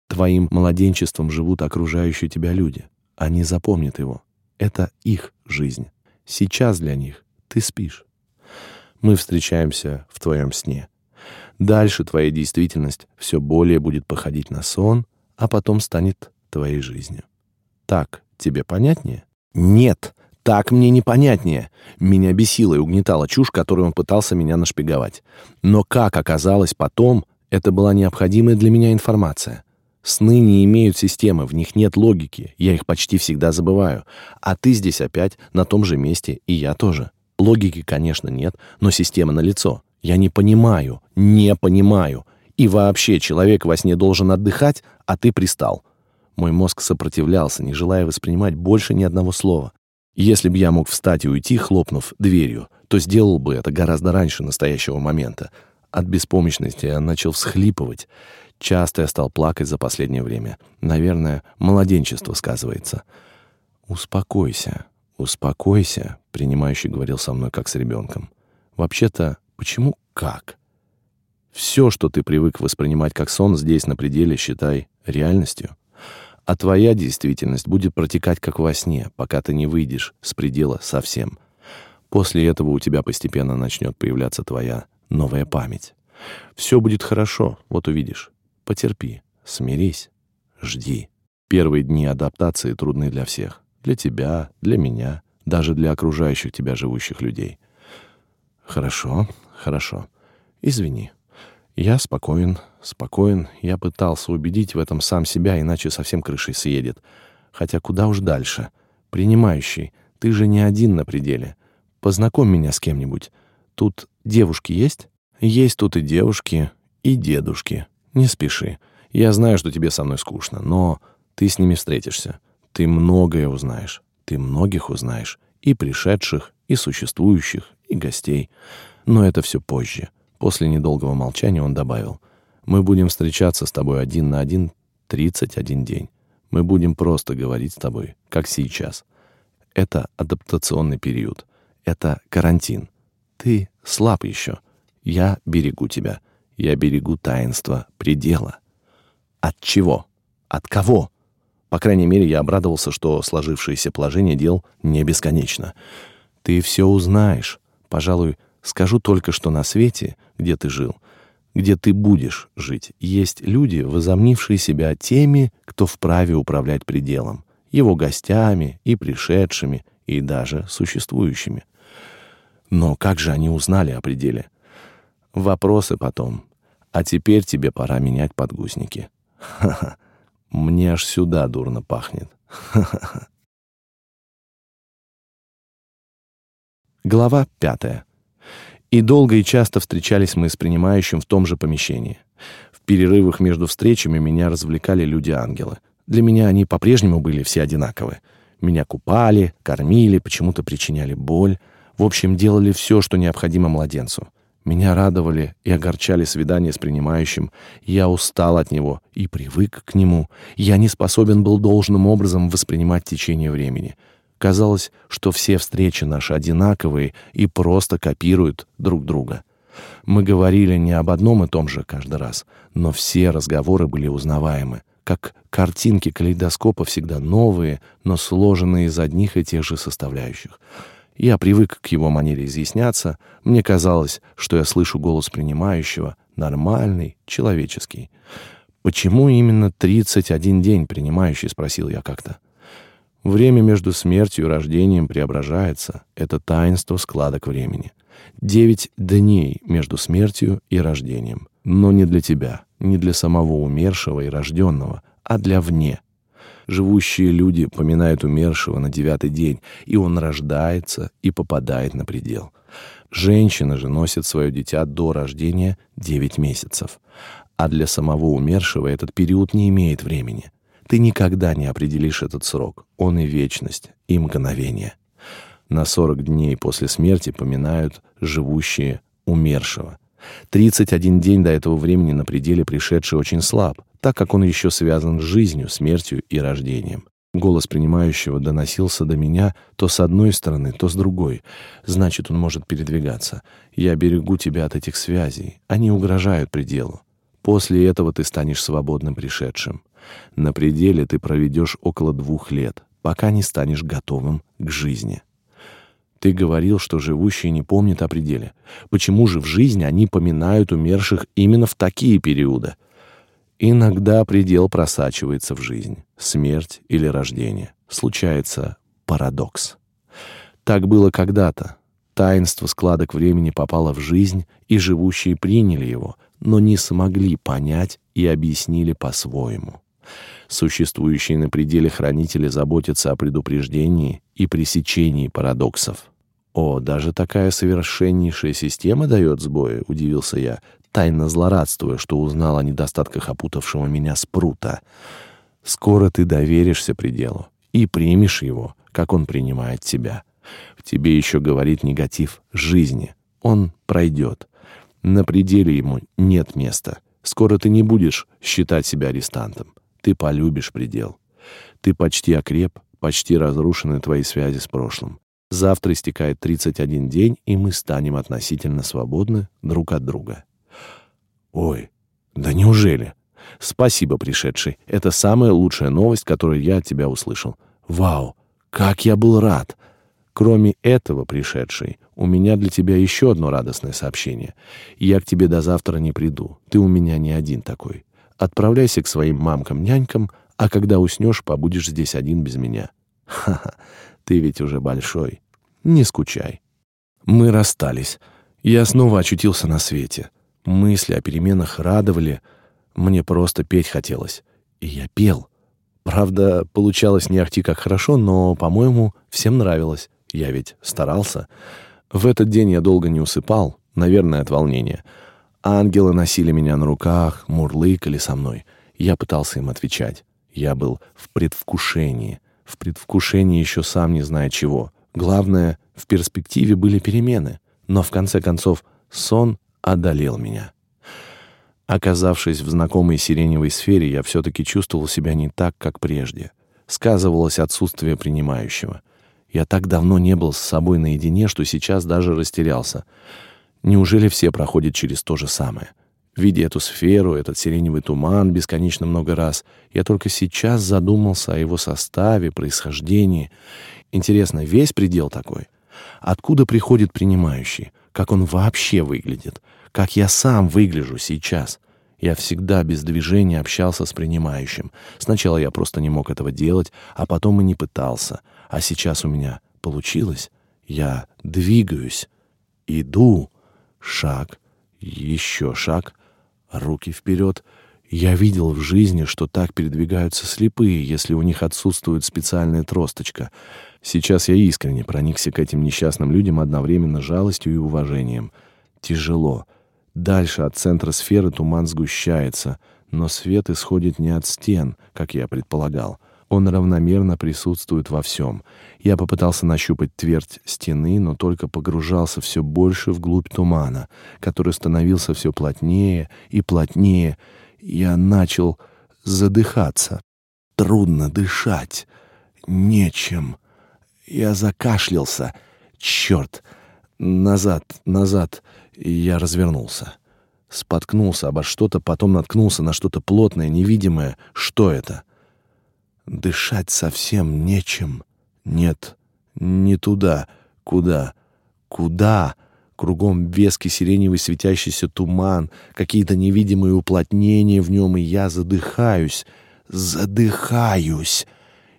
Твоим младенчеством живут окружающие тебя люди. Они запомнят его. Это их жизнь. Сейчас для них ты спишь. Мы встречаемся в твоем сне. Дальше твоя действительность все более будет походить на сон, а потом станет твоей жизнью. Так тебе понятнее? Нет, так мне непонятнее. Меня бесила и угнетала чушь, которую он пытался меня нашпиговать. Но как оказалось потом, это была необходимая для меня информация. Сны не имеют системы, в них нет логики, я их почти всегда забываю. А ты здесь опять на том же месте, и я тоже. Логики, конечно, нет, но система налицо. Я не понимаю, не понимаю. И вообще, человек во сне должен отдыхать, а ты пристал. Мой мозг сопротивлялся, не желая воспринимать больше ни одного слова. Если бы я мог встать и уйти, хлопнув дверью, то сделал бы это гораздо раньше настоящего момента. От беспомощности я начал всхлипывать. Часто я стал плакать за последнее время. Наверное, младенчество сказывается. «Успокойся, успокойся», — принимающий говорил со мной как с ребенком. «Вообще-то Почему как? Все, что ты привык воспринимать как сон, здесь на пределе считай реальностью. А твоя действительность будет протекать как во сне, пока ты не выйдешь с предела совсем. После этого у тебя постепенно начнет появляться твоя новая память. Все будет хорошо, вот увидишь. Потерпи, смирись, жди. Первые дни адаптации трудны для всех. Для тебя, для меня, даже для окружающих тебя живущих людей. Хорошо, хорошо. Извини. Я спокоен, спокоен. Я пытался убедить в этом сам себя, иначе совсем крышей съедет. Хотя куда уж дальше. Принимающий, ты же не один на пределе. Познакомь меня с кем-нибудь. Тут девушки есть? Есть тут и девушки, и дедушки. Не спеши. Я знаю, что тебе со мной скучно, но ты с ними встретишься. Ты многое узнаешь. Ты многих узнаешь. И пришедших, и существующих, и гостей. Но это все позже. После недолгого молчания он добавил. «Мы будем встречаться с тобой один на один тридцать один день. Мы будем просто говорить с тобой, как сейчас. Это адаптационный период. Это карантин. Ты слаб еще. Я берегу тебя. Я берегу таинство предела. От чего? От кого? По крайней мере, я обрадовался, что сложившееся положение дел не бесконечно. Ты все узнаешь. Пожалуй, скажу только, что на свете, где ты жил, где ты будешь жить, есть люди, возомнившие себя теми, кто вправе управлять пределом, его гостями и пришедшими, и даже существующими. Но как же они узнали о пределе? Вопросы потом. А теперь тебе пора менять подгузники. Ха-ха. Мне аж сюда дурно пахнет. Ха-ха. Глава пятая. И долго и часто встречались мы с принимающим в том же помещении. В перерывах между встречами меня развлекали люди-ангелы. Для меня они по-прежнему были все одинаковы. Меня купали, кормили, почему-то причиняли боль. В общем, делали все, что необходимо младенцу. Меня радовали и огорчали свидания с принимающим. Я устал от него и привык к нему. Я не способен был должным образом воспринимать течение времени — Казалось, что все встречи наши одинаковые и просто копируют друг друга. Мы говорили не об одном и том же каждый раз, но все разговоры были узнаваемы, как картинки калейдоскопа всегда новые, но сложенные из одних и тех же составляющих. Я привык к его манере изъясняться, мне казалось, что я слышу голос принимающего, нормальный, человеческий. «Почему именно 31 день принимающий?» — спросил я как-то. Время между смертью и рождением преображается. Это таинство складок времени. Девять дней между смертью и рождением. Но не для тебя, не для самого умершего и рожденного, а для вне. Живущие люди поминают умершего на девятый день, и он рождается и попадает на предел. Женщина же носит свое дитя до рождения девять месяцев. А для самого умершего этот период не имеет времени. Ты никогда не определишь этот срок. Он и вечность, и мгновение. На сорок дней после смерти поминают живущие умершего. Тридцать один день до этого времени на пределе пришедший очень слаб, так как он еще связан с жизнью, смертью и рождением. Голос принимающего доносился до меня то с одной стороны, то с другой. Значит, он может передвигаться. Я берегу тебя от этих связей. Они угрожают пределу. После этого ты станешь свободным пришедшим. На пределе ты проведешь около двух лет. пока не станешь готовым к жизни. Ты говорил, что живущие не помнят о пределе. Почему же в жизни они поминают умерших именно в такие периоды? Иногда предел просачивается в жизнь, смерть или рождение. Случается парадокс. Так было когда-то. Таинство складок времени попало в жизнь, и живущие приняли его, но не смогли понять и объяснили по-своему. Существующие на пределе хранители заботятся о предупреждении и пресечении парадоксов. «О, даже такая совершеннейшая система дает сбои», — удивился я, тайно злорадствуя, что узнал о недостатках опутавшего меня спрута. «Скоро ты доверишься пределу и примешь его, как он принимает тебя. В тебе еще говорит негатив жизни. Он пройдет. На пределе ему нет места. Скоро ты не будешь считать себя арестантом. Ты полюбишь предел. Ты почти окреп, почти разрушены твои связи с прошлым. Завтра истекает 31 день, и мы станем относительно свободны друг от друга. Ой, да неужели? Спасибо, пришедший. Это самая лучшая новость, которую я от тебя услышал. Вау, как я был рад! Кроме этого, пришедший, у меня для тебя еще одно радостное сообщение. Я к тебе до завтра не приду. Ты у меня не один такой. Отправляйся к своим мамкам-нянькам, а когда уснешь, побудешь здесь один без меня. Ха-ха, ты ведь уже большой. Не скучай. Мы расстались. Я снова очутился на свете. Мысли о переменах радовали. Мне просто петь хотелось. И я пел. Правда, получалось не ахти как хорошо, но, по-моему, всем нравилось. Я ведь старался. В этот день я долго не усыпал, наверное, от волнения. Ангелы носили меня на руках, мурлыкали со мной. Я пытался им отвечать. Я был в предвкушении. В предвкушении еще сам не зная чего. Главное, в перспективе были перемены, но в конце концов сон одолел меня. Оказавшись в знакомой сиреневой сфере, я все-таки чувствовал себя не так, как прежде. Сказывалось отсутствие принимающего. Я так давно не был с собой наедине, что сейчас даже растерялся. Неужели все проходят через то же самое? Видя эту сферу, этот сиреневый туман бесконечно много раз, я только сейчас задумался о его составе, происхождении Интересно, весь предел такой? Откуда приходит принимающий? Как он вообще выглядит? Как я сам выгляжу сейчас? Я всегда без движения общался с принимающим. Сначала я просто не мог этого делать, а потом и не пытался. А сейчас у меня получилось. Я двигаюсь, иду, шаг, еще шаг, руки вперед. Я видел в жизни, что так передвигаются слепые, если у них отсутствует специальная тросточка — Сейчас я искренне проникся к этим несчастным людям одновременно жалостью и уважением. Тяжело. Дальше от центра сферы туман сгущается, но свет исходит не от стен, как я предполагал. Он равномерно присутствует во всем. Я попытался нащупать твердь стены, но только погружался все больше вглубь тумана, который становился все плотнее и плотнее. Я начал задыхаться. Трудно дышать. Нечем. Я закашлялся. Черт! Назад, назад. Я развернулся. Споткнулся обо что-то, потом наткнулся на что-то плотное, невидимое. Что это? Дышать совсем нечем. Нет, не туда. Куда? Куда? Кругом веский сиреневый светящийся туман, какие-то невидимые уплотнения в нем, и я задыхаюсь. Задыхаюсь.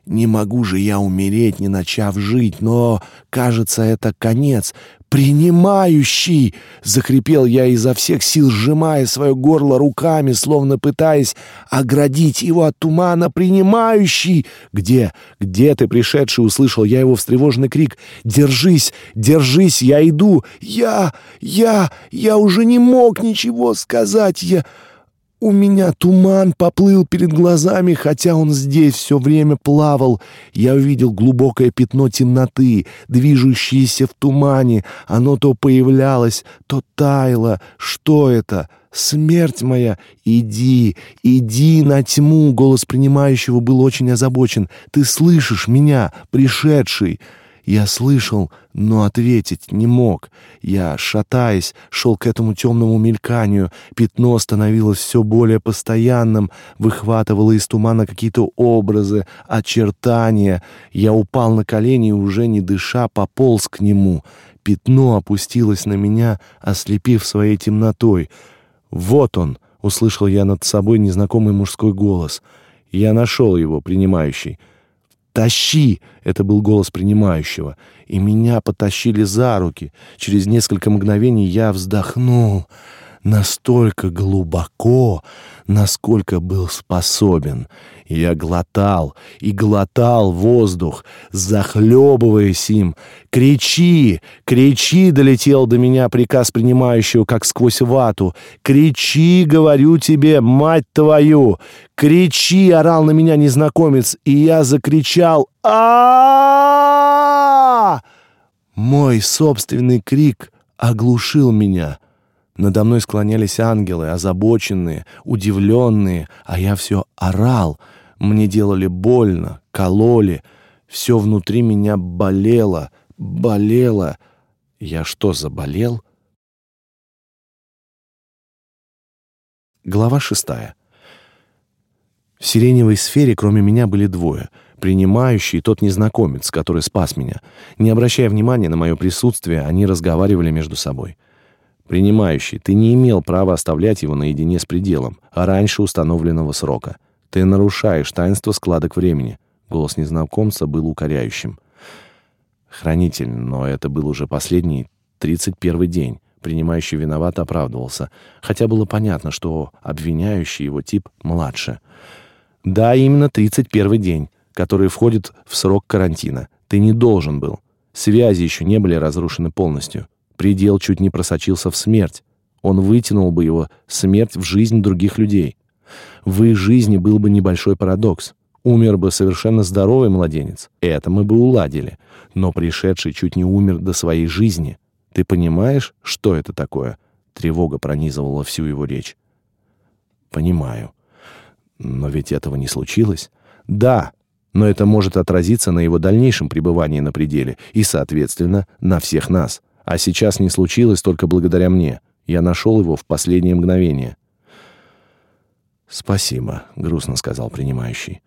Не могу же я умереть, не начав жить, но, кажется, это конец. «Принимающий!» — захрипел я изо всех сил, сжимая свое горло руками, словно пытаясь оградить его от тумана. «Принимающий!» «Где? Где ты, пришедший?» — услышал я его встревоженный крик. «Держись! Держись! Я иду! Я... Я... Я уже не мог ничего сказать! Я...» У меня туман поплыл перед глазами, хотя он здесь все время плавал. Я увидел глубокое пятно темноты, движущееся в тумане. Оно то появлялось, то таяло. Что это? Смерть моя! Иди, иди на тьму!» Голос принимающего был очень озабочен. «Ты слышишь меня, пришедший?» Я слышал, но ответить не мог. Я, шатаясь, шел к этому темному мельканию. Пятно становилось все более постоянным, выхватывало из тумана какие-то образы, очертания. Я упал на колени и, уже не дыша, пополз к нему. Пятно опустилось на меня, ослепив своей темнотой. «Вот он!» — услышал я над собой незнакомый мужской голос. Я нашел его, принимающий — «Тащи!» — это был голос принимающего. И меня потащили за руки. Через несколько мгновений я вздохнул настолько глубоко, насколько был способен. Я глотал и глотал воздух, захлебываясь им. «Кричи! Кричи!» — долетел до меня приказ принимающего, как сквозь вату. «Кричи, говорю тебе, мать твою! Кричи!» — орал на меня незнакомец, и я закричал а Мой собственный крик оглушил меня — надо мной склонялись ангелы, озабоченные, удивленные, а я все орал. Мне делали больно, кололи. Все внутри меня болело, болело. Я что, заболел? Глава шестая. В сиреневой сфере кроме меня были двое — принимающий и тот незнакомец, который спас меня. Не обращая внимания на мое присутствие, они разговаривали между собой. Принимающий, ты не имел права оставлять его наедине с пределом, а раньше установленного срока. Ты нарушаешь таинство складок времени. Голос незнакомца был укоряющим. Хранитель, но это был уже последний, тридцать первый день. Принимающий виноват оправдывался, хотя было понятно, что обвиняющий его тип младше. Да, именно тридцать первый день, который входит в срок карантина. Ты не должен был. Связи еще не были разрушены полностью. Предел чуть не просочился в смерть. Он вытянул бы его смерть в жизнь других людей. В их жизни был бы небольшой парадокс. Умер бы совершенно здоровый младенец. Это мы бы уладили. Но пришедший чуть не умер до своей жизни. Ты понимаешь, что это такое? Тревога пронизывала всю его речь. Понимаю. Но ведь этого не случилось. Да, но это может отразиться на его дальнейшем пребывании на пределе и, соответственно, на всех нас. А сейчас не случилось только благодаря мне. Я нашел его в последнее мгновение. «Спасибо», — грустно сказал принимающий.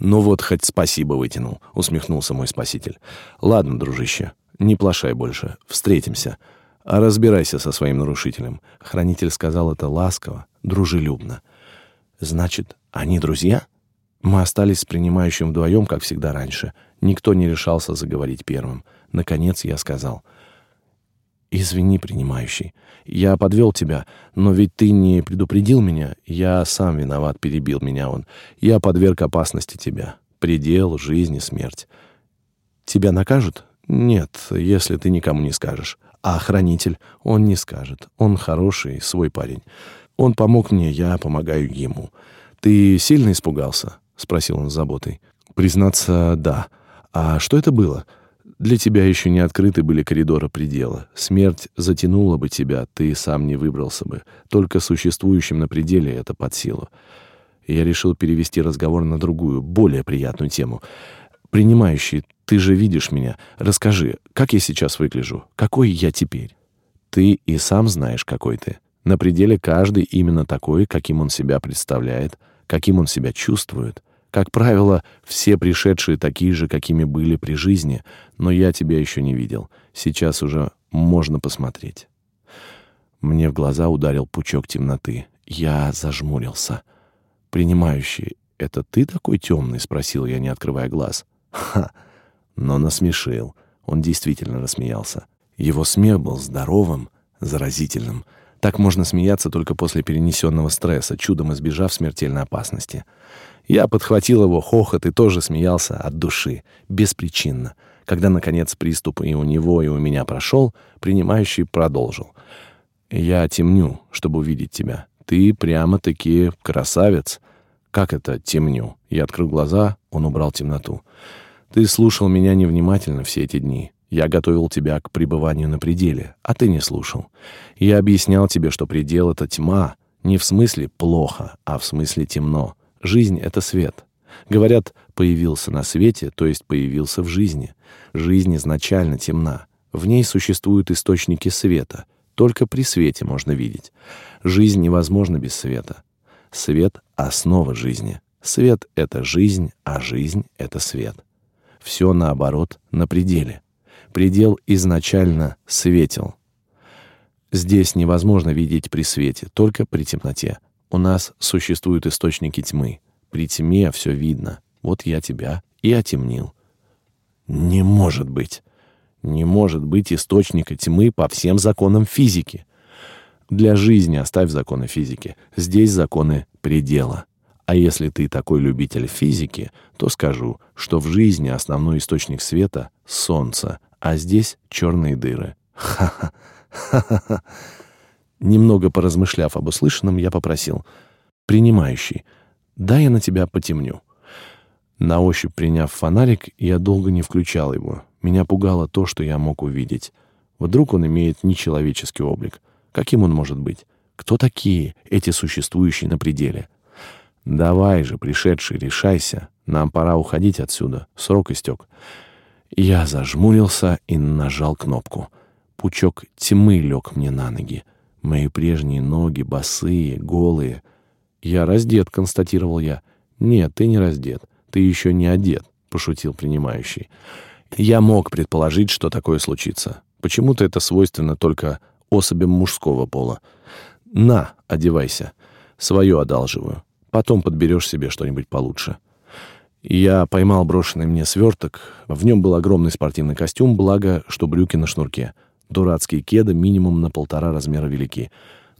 «Ну вот, хоть спасибо вытянул», — усмехнулся мой спаситель. «Ладно, дружище, не плашай больше. Встретимся. А разбирайся со своим нарушителем». Хранитель сказал это ласково, дружелюбно. «Значит, они друзья?» Мы остались с принимающим вдвоем, как всегда раньше. Никто не решался заговорить первым. Наконец я сказал — «Извини, принимающий. Я подвел тебя, но ведь ты не предупредил меня. Я сам виноват, перебил меня он. Я подверг опасности тебя. Предел, жизнь и смерть. Тебя накажут? Нет, если ты никому не скажешь. А хранитель? Он не скажет. Он хороший, свой парень. Он помог мне, я помогаю ему. Ты сильно испугался?» — спросил он с заботой. «Признаться, да. А что это было?» Для тебя еще не открыты были коридоры предела. Смерть затянула бы тебя, ты сам не выбрался бы. Только существующим на пределе это под силу. Я решил перевести разговор на другую, более приятную тему. Принимающий, ты же видишь меня. Расскажи, как я сейчас выгляжу? Какой я теперь? Ты и сам знаешь, какой ты. На пределе каждый именно такой, каким он себя представляет, каким он себя чувствует. Как правило, все пришедшие такие же, какими были при жизни, но я тебя еще не видел. Сейчас уже можно посмотреть. Мне в глаза ударил пучок темноты. Я зажмурился. «Принимающий, это ты такой темный?» — спросил я, не открывая глаз. «Ха!» Но насмешил. Он действительно рассмеялся. Его смех был здоровым, заразительным. Так можно смеяться только после перенесенного стресса, чудом избежав смертельной опасности. Я подхватил его хохот и тоже смеялся от души, беспричинно. Когда, наконец, приступ и у него, и у меня прошел, принимающий продолжил. «Я темню, чтобы увидеть тебя. Ты прямо-таки красавец». «Как это темню?» Я открыл глаза, он убрал темноту. «Ты слушал меня невнимательно все эти дни. Я готовил тебя к пребыванию на пределе, а ты не слушал. Я объяснял тебе, что предел — это тьма, не в смысле плохо, а в смысле темно. Жизнь — это свет. Говорят, появился на свете, то есть появился в жизни. Жизнь изначально темна. В ней существуют источники света. Только при свете можно видеть. Жизнь невозможна без света. Свет — основа жизни. Свет — это жизнь, а жизнь — это свет. Все наоборот, на пределе. Предел изначально светил. Здесь невозможно видеть при свете, только при темноте. У нас существуют источники тьмы. При тьме все видно. Вот я тебя и отемнил. Не может быть. Не может быть источника тьмы по всем законам физики. Для жизни оставь законы физики. Здесь законы предела. А если ты такой любитель физики, то скажу, что в жизни основной источник света — солнце, а здесь черные дыры. Ха-ха, ха-ха-ха. Немного поразмышляв об услышанном, я попросил. «Принимающий, дай я на тебя потемню». На ощупь приняв фонарик, я долго не включал его. Меня пугало то, что я мог увидеть. Вдруг он имеет нечеловеческий облик. Каким он может быть? Кто такие эти существующие на пределе? «Давай же, пришедший, решайся. Нам пора уходить отсюда. Срок истек». Я зажмурился и нажал кнопку. Пучок тьмы лег мне на ноги. Мои прежние ноги босые, голые. «Я раздет», — констатировал я. «Нет, ты не раздет. Ты еще не одет», — пошутил принимающий. Я мог предположить, что такое случится. Почему-то это свойственно только особям мужского пола. «На, одевайся. Свое одалживаю. Потом подберешь себе что-нибудь получше». Я поймал брошенный мне сверток. В нем был огромный спортивный костюм, благо, что брюки на шнурке. Дурацкие кеды минимум на полтора размера велики.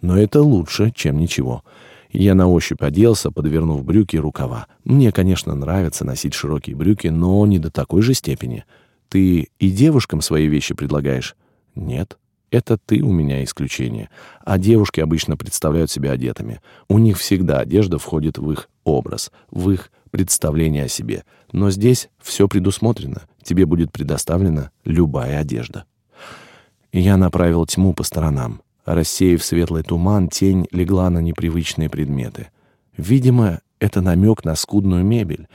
Но это лучше, чем ничего. Я на ощупь оделся, подвернув брюки и рукава. Мне, конечно, нравится носить широкие брюки, но не до такой же степени. Ты и девушкам свои вещи предлагаешь? Нет. Это ты у меня исключение. А девушки обычно представляют себя одетыми. У них всегда одежда входит в их образ, в их представление о себе. Но здесь все предусмотрено. Тебе будет предоставлена любая одежда. Я направил тьму по сторонам. Рассеяв светлый туман, тень легла на непривычные предметы. Видимо, это намек на скудную мебель.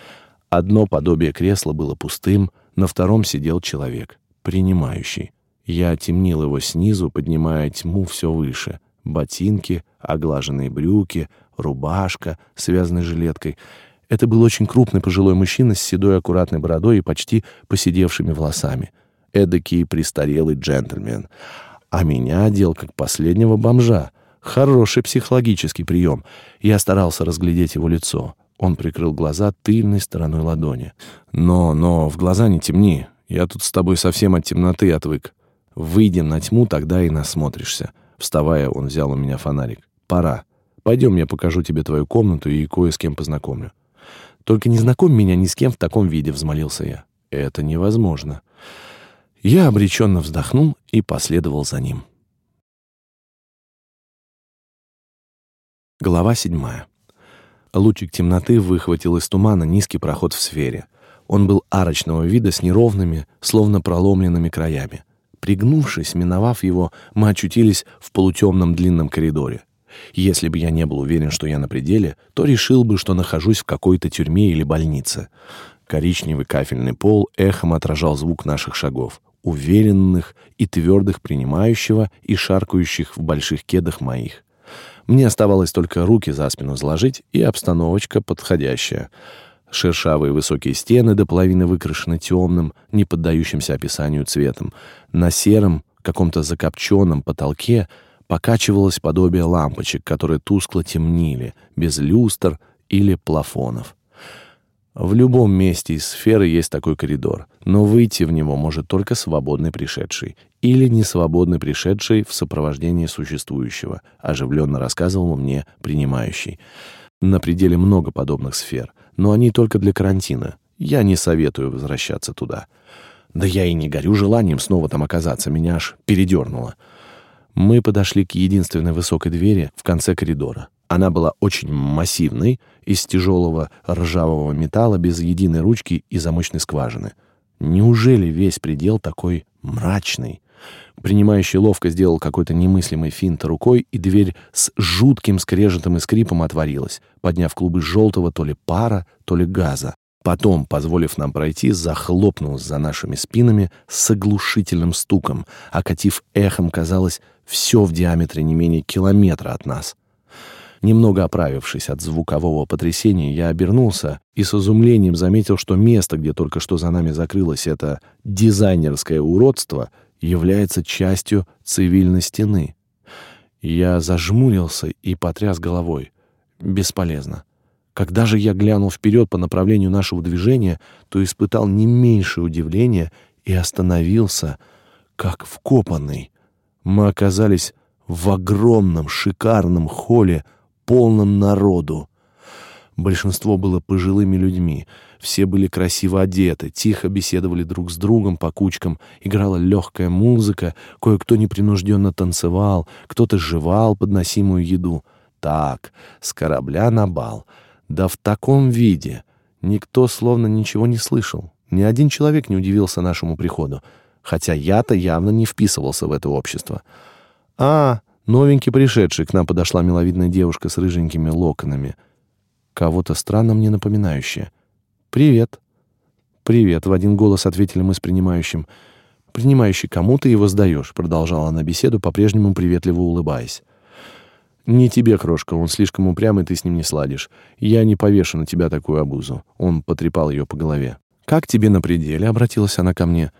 Одно подобие кресла было пустым, на втором сидел человек, принимающий. Я темнил его снизу, поднимая тьму все выше. Ботинки, оглаженные брюки, рубашка, связанная жилеткой. Это был очень крупный пожилой мужчина с седой аккуратной бородой и почти поседевшими волосами. Эдакий престарелый джентльмен. А меня одел как последнего бомжа. Хороший психологический прием. Я старался разглядеть его лицо. Он прикрыл глаза тыльной стороной ладони. «Но, но, в глаза не темни. Я тут с тобой совсем от темноты отвык. Выйдем на тьму, тогда и насмотришься». Вставая, он взял у меня фонарик. «Пора. Пойдем, я покажу тебе твою комнату и кое с кем познакомлю». «Только не знакомь меня ни с кем в таком виде», — взмолился я. «Это невозможно». Я обреченно вздохнул и последовал за ним. Глава седьмая. Лучик темноты выхватил из тумана низкий проход в сфере. Он был арочного вида с неровными, словно проломленными краями. Пригнувшись, миновав его, мы очутились в полутемном длинном коридоре. Если бы я не был уверен, что я на пределе, то решил бы, что нахожусь в какой-то тюрьме или больнице. Коричневый кафельный пол эхом отражал звук наших шагов, уверенных и твердых принимающего и шаркающих в больших кедах моих. Мне оставалось только руки за спину заложить, и обстановочка подходящая — Шершавые высокие стены до половины выкрашены темным, не поддающимся описанию цветом. На сером, каком-то закопченном потолке покачивалось подобие лампочек, которые тускло темнили, без люстр или плафонов. В любом месте из сферы есть такой коридор, но выйти в него может только свободный пришедший или несвободный пришедший в сопровождении существующего, оживленно рассказывал мне принимающий. На пределе много подобных сфер — но они только для карантина. Я не советую возвращаться туда. Да я и не горю желанием снова там оказаться, меня аж передернуло. Мы подошли к единственной высокой двери в конце коридора. Она была очень массивной, из тяжелого ржавого металла, без единой ручки и замочной скважины. Неужели весь предел такой мрачный? Принимающий ловко сделал какой-то немыслимый финт рукой, и дверь с жутким скрежетом и скрипом отворилась, подняв клубы желтого то ли пара, то ли газа. Потом, позволив нам пройти, захлопнулась за нашими спинами с оглушительным стуком, окатив эхом, казалось, все в диаметре не менее километра от нас. Немного оправившись от звукового потрясения, я обернулся и с изумлением заметил, что место, где только что за нами закрылось это дизайнерское уродство, является частью цивильной стены. Я зажмурился и потряс головой. Бесполезно. Когда же я глянул вперед по направлению нашего движения, то испытал не меньшее удивление и остановился, как вкопанный. Мы оказались в огромном шикарном холле, полном народу. Большинство было пожилыми людьми. Все были красиво одеты, тихо беседовали друг с другом по кучкам, играла легкая музыка, кое-кто непринужденно танцевал, кто-то жевал подносимую еду. Так, с корабля на бал — да в таком виде никто словно ничего не слышал. Ни один человек не удивился нашему приходу, хотя я-то явно не вписывался в это общество. А, новенький пришедший, к нам подошла миловидная девушка с рыженькими локонами, кого-то странно мне напоминающая. Привет. Привет, в один голос ответили мы с принимающим. Принимающий, кому ты его сдаешь? продолжала она беседу, по-прежнему приветливо улыбаясь. «Не тебе, крошка, он слишком упрямый, ты с ним не сладишь. Я не повешу на тебя такую обузу». Он потрепал ее по голове. «Как тебе на пределе?» — обратилась она ко мне.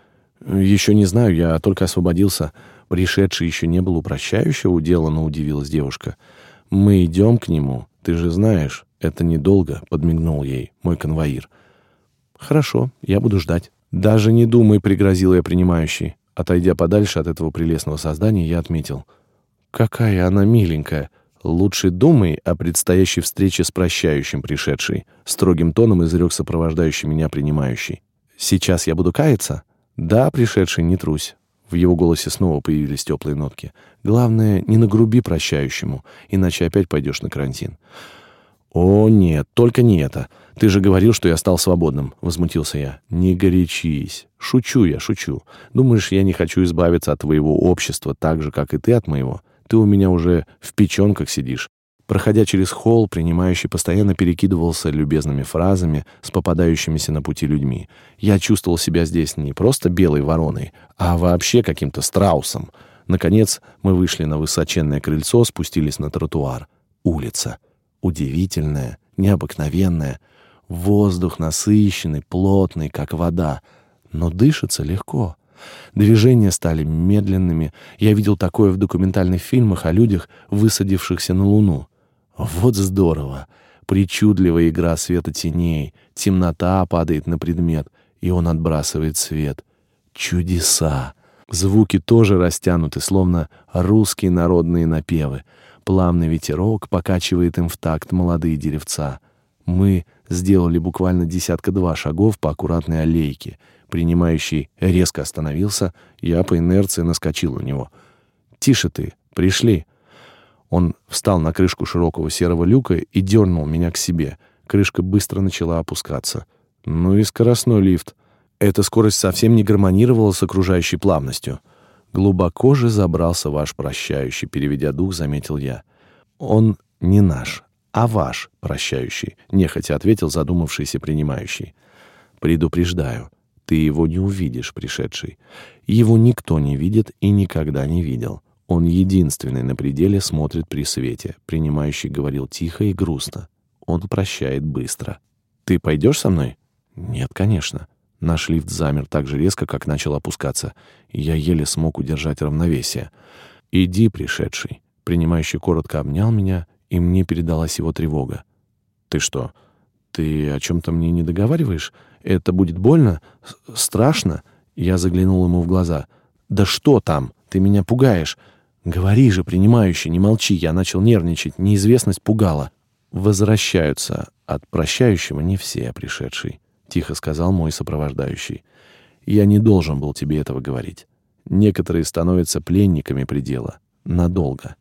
«Еще не знаю, я только освободился. Пришедший еще не был упрощающего удела, но удивилась девушка. Мы идем к нему, ты же знаешь, это недолго», — подмигнул ей мой конвоир. «Хорошо, я буду ждать». «Даже не думай», — пригрозил я принимающий. Отойдя подальше от этого прелестного создания, я отметил — Какая она миленькая. Лучше думай о предстоящей встрече с прощающим пришедшей, строгим тоном изрек сопровождающий меня принимающий. Сейчас я буду каяться? Да, пришедший, не трусь. В его голосе снова появились теплые нотки. Главное, не нагруби прощающему, иначе опять пойдешь на карантин. О, нет, только не это. Ты же говорил, что я стал свободным, возмутился я. Не горячись. Шучу я, шучу. Думаешь, я не хочу избавиться от твоего общества так же, как и ты от моего? Ты у меня уже в печенках сидишь. Проходя через холл, принимающий постоянно перекидывался любезными фразами с попадающимися на пути людьми. Я чувствовал себя здесь не просто белой вороной, а вообще каким-то страусом. Наконец, мы вышли на высоченное крыльцо, спустились на тротуар. Улица. Удивительная, необыкновенная. Воздух насыщенный, плотный, как вода. Но дышится легко. Движения стали медленными. Я видел такое в документальных фильмах о людях, высадившихся на Луну. Вот здорово! Причудливая игра света теней. Темнота падает на предмет, и он отбрасывает свет. Чудеса! Звуки тоже растянуты, словно русские народные напевы. Плавный ветерок покачивает им в такт молодые деревца. Мы сделали буквально десятка-два шагов по аккуратной аллейке — Принимающий резко остановился, я по инерции наскочил у него. «Тише ты, пришли!» Он встал на крышку широкого серого люка и дернул меня к себе. Крышка быстро начала опускаться. Ну и скоростной лифт. Эта скорость совсем не гармонировала с окружающей плавностью. Глубоко же забрался ваш прощающий, переведя дух, заметил я. Он не наш, а ваш прощающий, нехотя ответил задумавшийся принимающий. Предупреждаю, ты его не увидишь, пришедший. Его никто не видит и никогда не видел. Он единственный на пределе смотрит при свете. Принимающий говорил тихо и грустно. Он прощает быстро. Ты пойдешь со мной? Нет, конечно. Наш лифт замер так же резко, как начал опускаться. Я еле смог удержать равновесие. Иди, пришедший. Принимающий коротко обнял меня, и мне передалась его тревога. Ты что, ты о чем-то мне не договариваешь? Это будет больно? Страшно?» Я заглянул ему в глаза. «Да что там? Ты меня пугаешь!» «Говори же, принимающий, не молчи!» Я начал нервничать. Неизвестность пугала. «Возвращаются от прощающего не все, пришедший», — тихо сказал мой сопровождающий. «Я не должен был тебе этого говорить. Некоторые становятся пленниками предела. Надолго.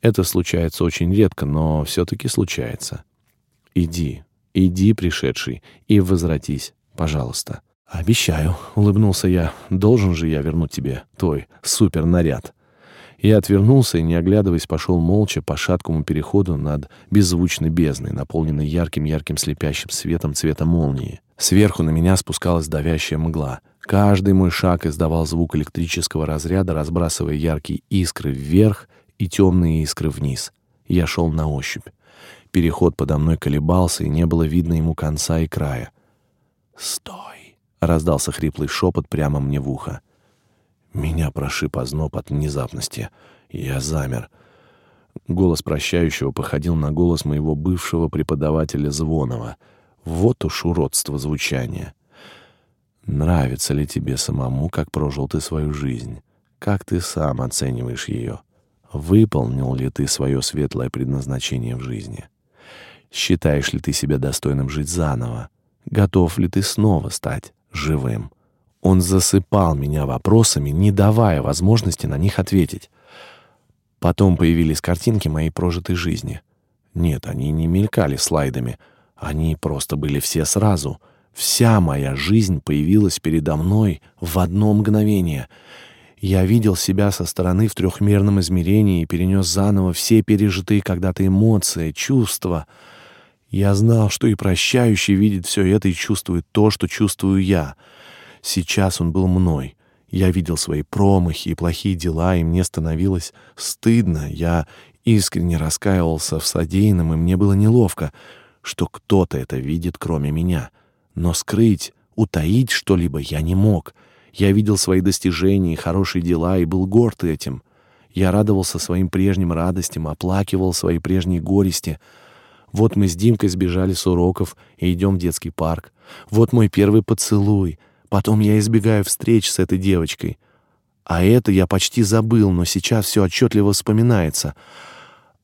Это случается очень редко, но все-таки случается. Иди, иди, пришедший, и возвратись. Пожалуйста. Обещаю, улыбнулся я. Должен же я вернуть тебе твой супернаряд. Я отвернулся и, не оглядываясь, пошел молча по шаткому переходу над беззвучной бездной, наполненной ярким-ярким слепящим светом цвета молнии. Сверху на меня спускалась давящая мгла. Каждый мой шаг издавал звук электрического разряда, разбрасывая яркие искры вверх и темные искры вниз. Я шел на ощупь. Переход подо мной колебался, и не было видно ему конца и края. «Стой!» — раздался хриплый шепот прямо мне в ухо. Меня прошиб озноб от внезапности. Я замер. Голос прощающего походил на голос моего бывшего преподавателя Звонова. Вот уж уродство звучания. Нравится ли тебе самому, как прожил ты свою жизнь? Как ты сам оцениваешь ее? Выполнил ли ты свое светлое предназначение в жизни? Считаешь ли ты себя достойным жить заново? Готов ли ты снова стать живым? Он засыпал меня вопросами, не давая возможности на них ответить. Потом появились картинки моей прожитой жизни. Нет, они не мелькали слайдами. Они просто были все сразу. Вся моя жизнь появилась передо мной в одно мгновение. Я видел себя со стороны в трехмерном измерении и перенес заново все пережитые когда-то эмоции, чувства. Я знал, что и прощающий видит все это и чувствует то, что чувствую я — Сейчас он был мной. Я видел свои промахи и плохие дела, и мне становилось стыдно. Я искренне раскаивался в содеянном, и мне было неловко, что кто-то это видит, кроме меня. Но скрыть, утаить что-либо я не мог. Я видел свои достижения и хорошие дела, и был горд этим. Я радовался своим прежним радостям, оплакивал свои прежние горести. Вот мы с Димкой сбежали с уроков и идем в детский парк. Вот мой первый поцелуй — Потом я избегаю встреч с этой девочкой. А это я почти забыл, но сейчас все отчетливо вспоминается.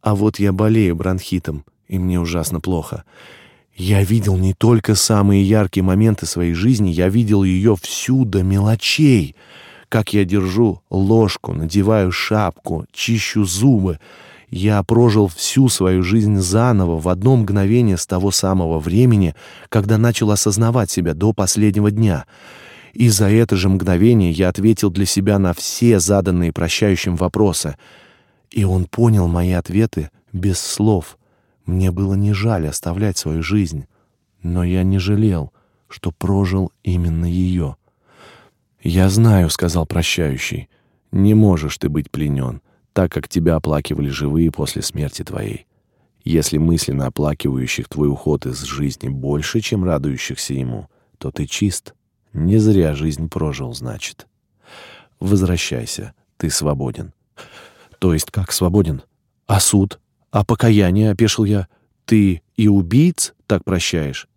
А вот я болею бронхитом, и мне ужасно плохо. Я видел не только самые яркие моменты своей жизни, я видел ее всю до мелочей. Как я держу ложку, надеваю шапку, чищу зубы — я прожил всю свою жизнь заново в одно мгновение с того самого времени, когда начал осознавать себя до последнего дня. И за это же мгновение я ответил для себя на все заданные прощающим вопросы. И он понял мои ответы без слов. Мне было не жаль оставлять свою жизнь, но я не жалел, что прожил именно ее. «Я знаю», — сказал прощающий, — «не можешь ты быть пленен так как тебя оплакивали живые после смерти твоей. Если мысленно оплакивающих твой уход из жизни больше, чем радующихся ему, то ты чист. Не зря жизнь прожил, значит. Возвращайся, ты свободен. То есть как свободен? А суд? А покаяние, опешил я. Ты и убийц так прощаешь?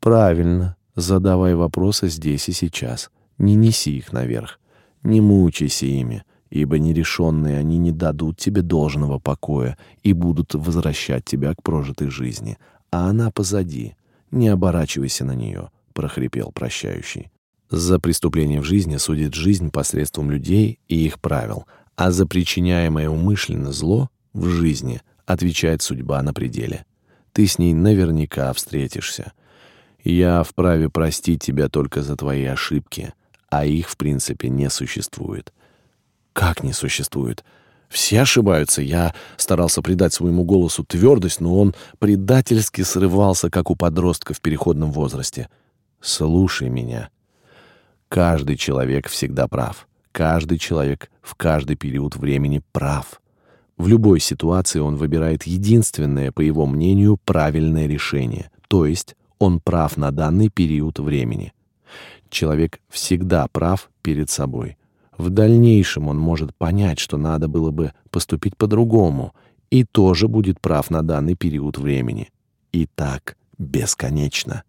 Правильно, задавай вопросы здесь и сейчас. Не неси их наверх. Не мучайся ими ибо нерешенные они не дадут тебе должного покоя и будут возвращать тебя к прожитой жизни, а она позади. Не оборачивайся на нее, прохрипел прощающий. За преступление в жизни судит жизнь посредством людей и их правил, а за причиняемое умышленно зло в жизни отвечает судьба на пределе. Ты с ней наверняка встретишься. Я вправе простить тебя только за твои ошибки, а их в принципе не существует. Как не существует? Все ошибаются. Я старался придать своему голосу твердость, но он предательски срывался, как у подростка в переходном возрасте. Слушай меня. Каждый человек всегда прав. Каждый человек в каждый период времени прав. В любой ситуации он выбирает единственное, по его мнению, правильное решение. То есть он прав на данный период времени. Человек всегда прав перед собой. В дальнейшем он может понять, что надо было бы поступить по-другому, и тоже будет прав на данный период времени. И так бесконечно.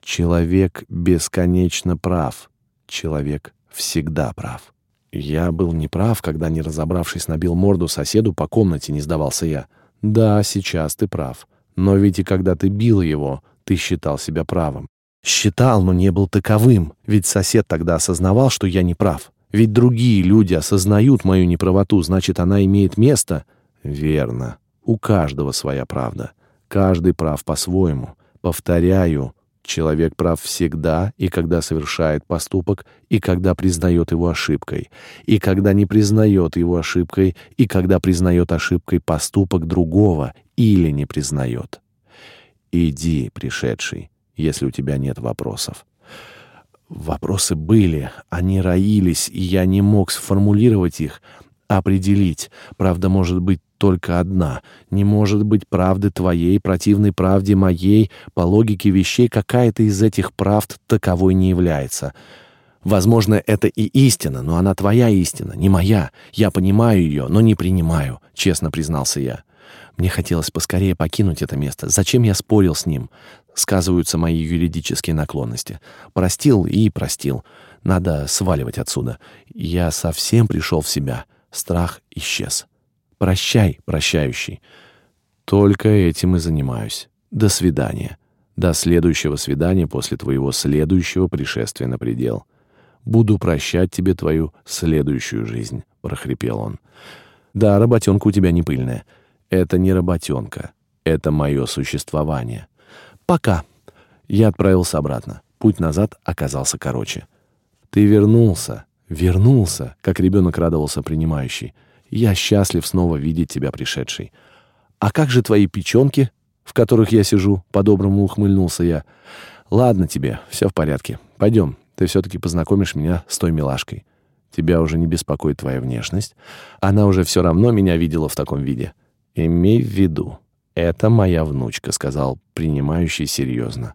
Человек бесконечно прав. Человек всегда прав. Я был неправ, когда, не разобравшись, набил морду соседу по комнате, не сдавался я. Да, сейчас ты прав. Но ведь и когда ты бил его, ты считал себя правым. Считал, но не был таковым, ведь сосед тогда осознавал, что я не прав. Ведь другие люди осознают мою неправоту, значит, она имеет место. Верно. У каждого своя правда. Каждый прав по-своему. Повторяю, Человек прав всегда и когда совершает поступок, и когда признает его ошибкой, и когда не признает его ошибкой, и когда признает ошибкой поступок другого или не признает. Иди, пришедший, если у тебя нет вопросов. Вопросы были, они роились, и я не мог сформулировать их, определить. Правда может быть только одна. Не может быть правды твоей, противной правде моей. По логике вещей какая-то из этих правд таковой не является. Возможно, это и истина, но она твоя истина, не моя. Я понимаю ее, но не принимаю, честно признался я. Мне хотелось поскорее покинуть это место. Зачем я спорил с ним? Сказываются мои юридические наклонности. Простил и простил. Надо сваливать отсюда. Я совсем пришел в себя. Страх исчез. Прощай, прощающий. Только этим и занимаюсь. До свидания. До следующего свидания после твоего следующего пришествия на предел. Буду прощать тебе твою следующую жизнь, прохрипел он. Да, работенка у тебя не пыльная. Это не работенка. Это мое существование. Пока. Я отправился обратно. Путь назад оказался короче. Ты вернулся, Вернулся, как ребенок радовался принимающий. Я счастлив снова видеть тебя пришедший. А как же твои печенки, в которых я сижу? По-доброму ухмыльнулся я. Ладно тебе, все в порядке. Пойдем, ты все-таки познакомишь меня с той милашкой. Тебя уже не беспокоит твоя внешность. Она уже все равно меня видела в таком виде. Имей в виду, это моя внучка, сказал принимающий серьезно.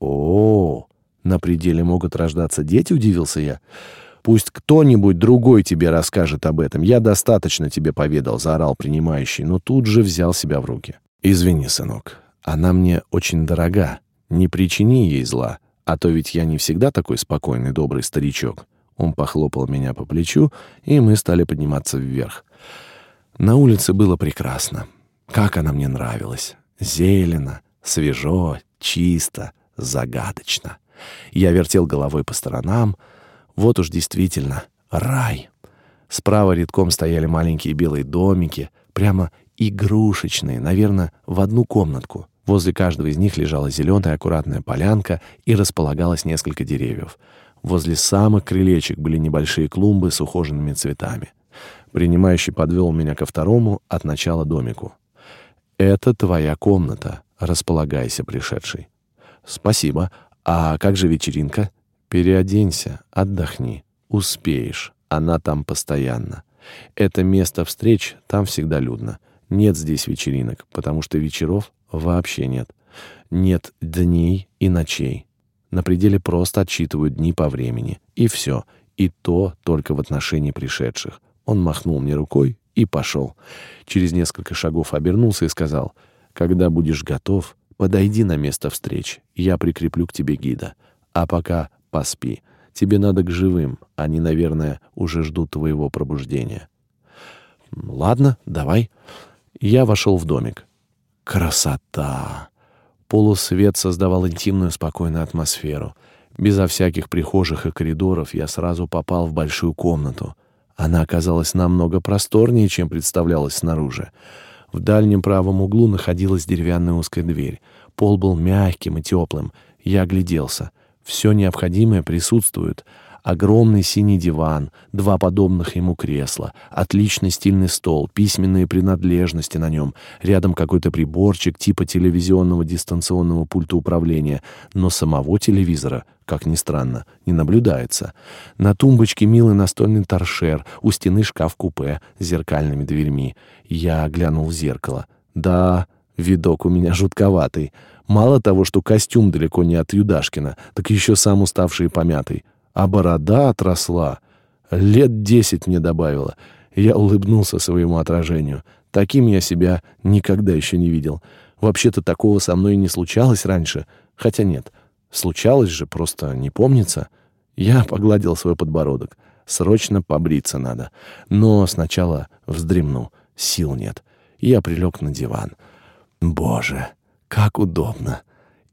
О, на пределе могут рождаться дети, удивился я. Пусть кто-нибудь другой тебе расскажет об этом. Я достаточно тебе поведал, заорал принимающий, но тут же взял себя в руки. Извини, сынок. Она мне очень дорога. Не причини ей зла, а то ведь я не всегда такой спокойный, добрый старичок. Он похлопал меня по плечу, и мы стали подниматься вверх. На улице было прекрасно. Как она мне нравилась. Зелено, свежо, чисто, загадочно. Я вертел головой по сторонам, вот уж действительно рай. Справа редком стояли маленькие белые домики, прямо игрушечные, наверное, в одну комнатку. Возле каждого из них лежала зеленая аккуратная полянка и располагалось несколько деревьев. Возле самых крылечек были небольшие клумбы с ухоженными цветами. Принимающий подвел меня ко второму от начала домику. «Это твоя комната. Располагайся, пришедший». «Спасибо. А как же вечеринка?» Переоденься, отдохни. Успеешь. Она там постоянно. Это место встреч, там всегда людно. Нет здесь вечеринок, потому что вечеров вообще нет. Нет дней и ночей. На пределе просто отсчитывают дни по времени. И все. И то только в отношении пришедших. Он махнул мне рукой и пошел. Через несколько шагов обернулся и сказал, «Когда будешь готов, подойди на место встреч, я прикреплю к тебе гида. А пока Поспи. Тебе надо к живым. Они, наверное, уже ждут твоего пробуждения. Ладно, давай. Я вошел в домик. Красота! Полусвет создавал интимную, спокойную атмосферу. Безо всяких прихожих и коридоров я сразу попал в большую комнату. Она оказалась намного просторнее, чем представлялась снаружи. В дальнем правом углу находилась деревянная узкая дверь. Пол был мягким и теплым. Я огляделся. Все необходимое присутствует. Огромный синий диван, два подобных ему кресла, отличный стильный стол, письменные принадлежности на нем, рядом какой-то приборчик типа телевизионного дистанционного пульта управления, но самого телевизора, как ни странно, не наблюдается. На тумбочке милый настольный торшер, у стены шкаф-купе с зеркальными дверьми. Я глянул в зеркало. Да, видок у меня жутковатый. Мало того, что костюм далеко не от Юдашкина, так еще сам уставший и помятый. А борода отросла. Лет десять мне добавила. Я улыбнулся своему отражению. Таким я себя никогда еще не видел. Вообще-то такого со мной не случалось раньше. Хотя нет, случалось же, просто не помнится. Я погладил свой подбородок. Срочно побриться надо. Но сначала вздремну. Сил нет. Я прилег на диван. Боже! Как удобно.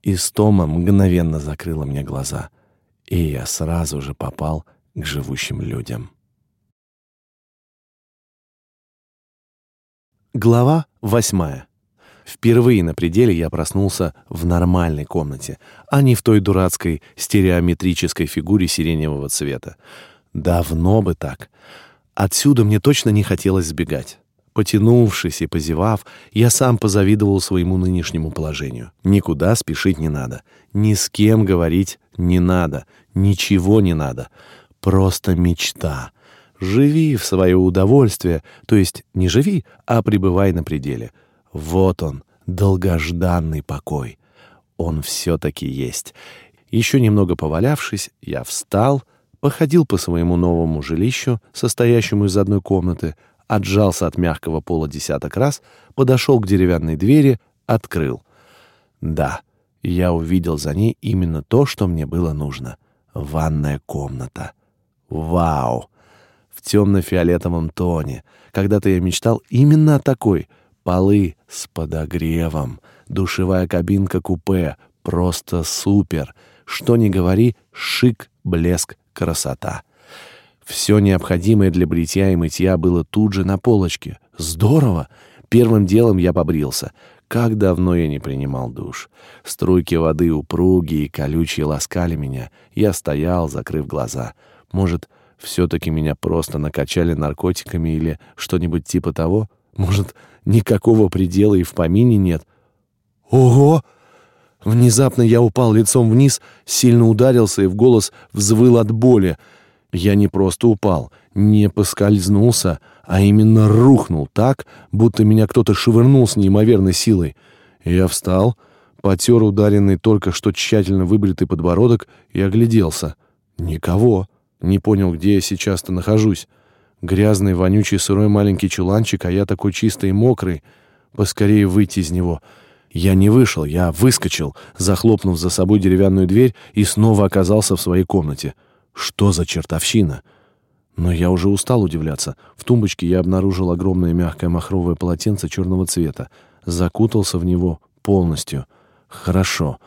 Истома мгновенно закрыла мне глаза, и я сразу же попал к живущим людям. Глава восьмая. Впервые на пределе я проснулся в нормальной комнате, а не в той дурацкой стереометрической фигуре сиреневого цвета. Давно бы так. Отсюда мне точно не хотелось сбегать. Потянувшись и позевав, я сам позавидовал своему нынешнему положению. Никуда спешить не надо. Ни с кем говорить не надо. Ничего не надо. Просто мечта. Живи в свое удовольствие, то есть не живи, а пребывай на пределе. Вот он, долгожданный покой. Он все-таки есть. Еще немного повалявшись, я встал, походил по своему новому жилищу, состоящему из одной комнаты, отжался от мягкого пола десяток раз, подошел к деревянной двери, открыл. Да, я увидел за ней именно то, что мне было нужно. Ванная комната. Вау! В темно-фиолетовом тоне. Когда-то я мечтал именно о такой. Полы с подогревом. Душевая кабинка-купе. Просто супер. Что ни говори, шик, блеск, красота. Все необходимое для бритья и мытья было тут же на полочке. Здорово! Первым делом я побрился. Как давно я не принимал душ. Струйки воды упругие и колючие ласкали меня. Я стоял, закрыв глаза. Может, все-таки меня просто накачали наркотиками или что-нибудь типа того? Может, никакого предела и в помине нет? Ого! Внезапно я упал лицом вниз, сильно ударился и в голос взвыл от боли — я не просто упал, не поскользнулся, а именно рухнул так, будто меня кто-то швырнул с неимоверной силой. Я встал, потер ударенный только что тщательно выбритый подбородок и огляделся. Никого. Не понял, где я сейчас-то нахожусь. Грязный, вонючий, сырой маленький чуланчик, а я такой чистый и мокрый. Поскорее выйти из него. Я не вышел, я выскочил, захлопнув за собой деревянную дверь и снова оказался в своей комнате. Что за чертовщина? Но я уже устал удивляться. В тумбочке я обнаружил огромное мягкое махровое полотенце черного цвета. Закутался в него полностью. Хорошо.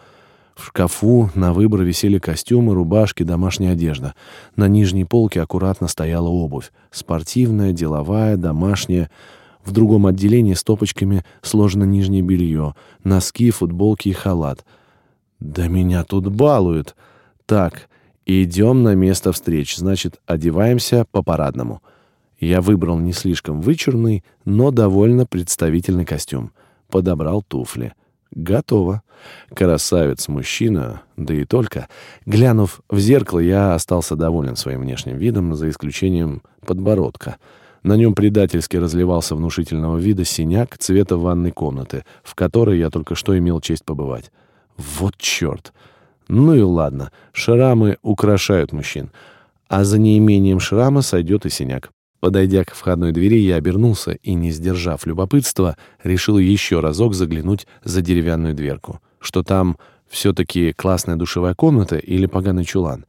В шкафу на выбор висели костюмы, рубашки, домашняя одежда. На нижней полке аккуратно стояла обувь. Спортивная, деловая, домашняя. В другом отделении стопочками сложено нижнее белье, носки, футболки и халат. Да меня тут балуют. Так, идем на место встреч, значит, одеваемся по-парадному. Я выбрал не слишком вычурный, но довольно представительный костюм. Подобрал туфли. Готово. Красавец-мужчина, да и только. Глянув в зеркало, я остался доволен своим внешним видом, за исключением подбородка. На нем предательски разливался внушительного вида синяк цвета ванной комнаты, в которой я только что имел честь побывать. Вот черт! Ну и ладно, шрамы украшают мужчин, а за неимением шрама сойдет и синяк. Подойдя к входной двери, я обернулся и, не сдержав любопытства, решил еще разок заглянуть за деревянную дверку. Что там все-таки классная душевая комната или поганый чулан?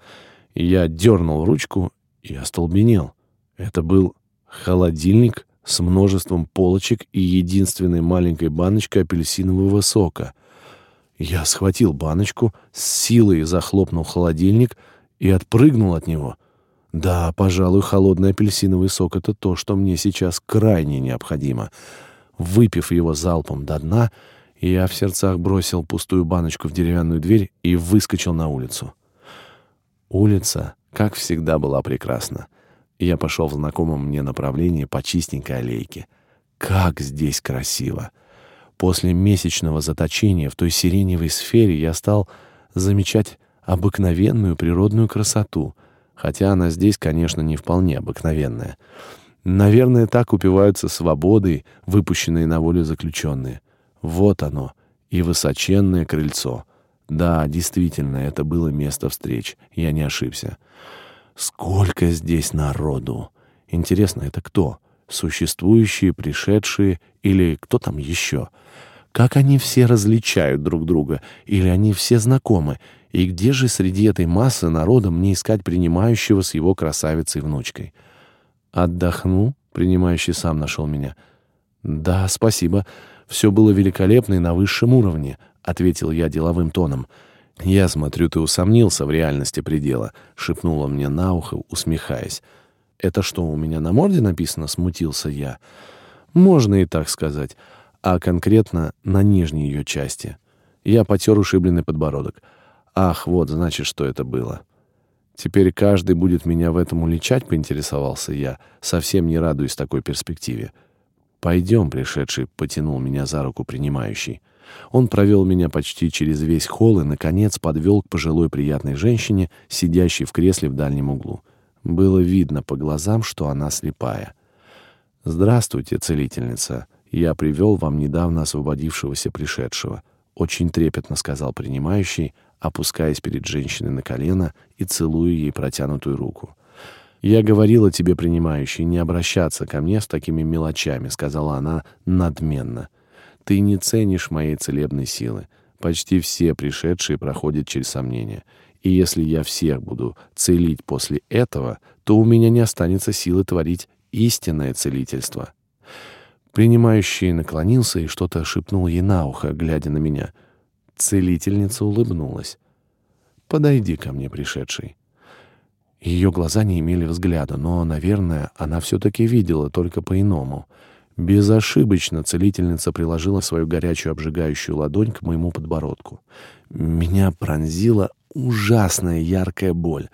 Я дернул ручку и остолбенел. Это был холодильник с множеством полочек и единственной маленькой баночкой апельсинового сока. Я схватил баночку, с силой захлопнул холодильник и отпрыгнул от него. Да, пожалуй, холодный апельсиновый сок — это то, что мне сейчас крайне необходимо. Выпив его залпом до дна, я в сердцах бросил пустую баночку в деревянную дверь и выскочил на улицу. Улица, как всегда, была прекрасна. Я пошел в знакомом мне направлении по чистенькой аллейке. Как здесь красиво! После месячного заточения в той сиреневой сфере я стал замечать обыкновенную природную красоту, хотя она здесь, конечно, не вполне обыкновенная. Наверное, так упиваются свободой, выпущенные на волю заключенные. Вот оно, и высоченное крыльцо. Да, действительно, это было место встреч, я не ошибся. Сколько здесь народу! Интересно, это кто? Существующие, пришедшие или кто там еще? — как они все различают друг друга? Или они все знакомы? И где же среди этой массы народа мне искать принимающего с его красавицей-внучкой? «Отдохну?» — принимающий сам нашел меня. «Да, спасибо. Все было великолепно и на высшем уровне», — ответил я деловым тоном. «Я смотрю, ты усомнился в реальности предела», — шепнула мне на ухо, усмехаясь. «Это что, у меня на морде написано?» — смутился я. «Можно и так сказать. А конкретно на нижней ее части. Я потер ушибленный подбородок. Ах, вот, значит, что это было. Теперь каждый будет меня в этом уличать, поинтересовался я, совсем не радуясь такой перспективе. «Пойдем», — пришедший потянул меня за руку принимающий. Он провел меня почти через весь холл и, наконец, подвел к пожилой приятной женщине, сидящей в кресле в дальнем углу. Было видно по глазам, что она слепая. «Здравствуйте, целительница. Я привел вам недавно освободившегося пришедшего», — очень трепетно сказал принимающий, опускаясь перед женщиной на колено и целуя ей протянутую руку. «Я говорила тебе, принимающий, не обращаться ко мне с такими мелочами», — сказала она надменно. «Ты не ценишь моей целебной силы. Почти все пришедшие проходят через сомнения. И если я всех буду целить после этого, то у меня не останется силы творить истинное целительство». Принимающий наклонился и что-то шепнул ей на ухо, глядя на меня. Целительница улыбнулась. «Подойди ко мне, пришедший». Ее глаза не имели взгляда, но, наверное, она все-таки видела, только по-иному. Безошибочно целительница приложила свою горячую обжигающую ладонь к моему подбородку. Меня пронзила ужасная яркая боль.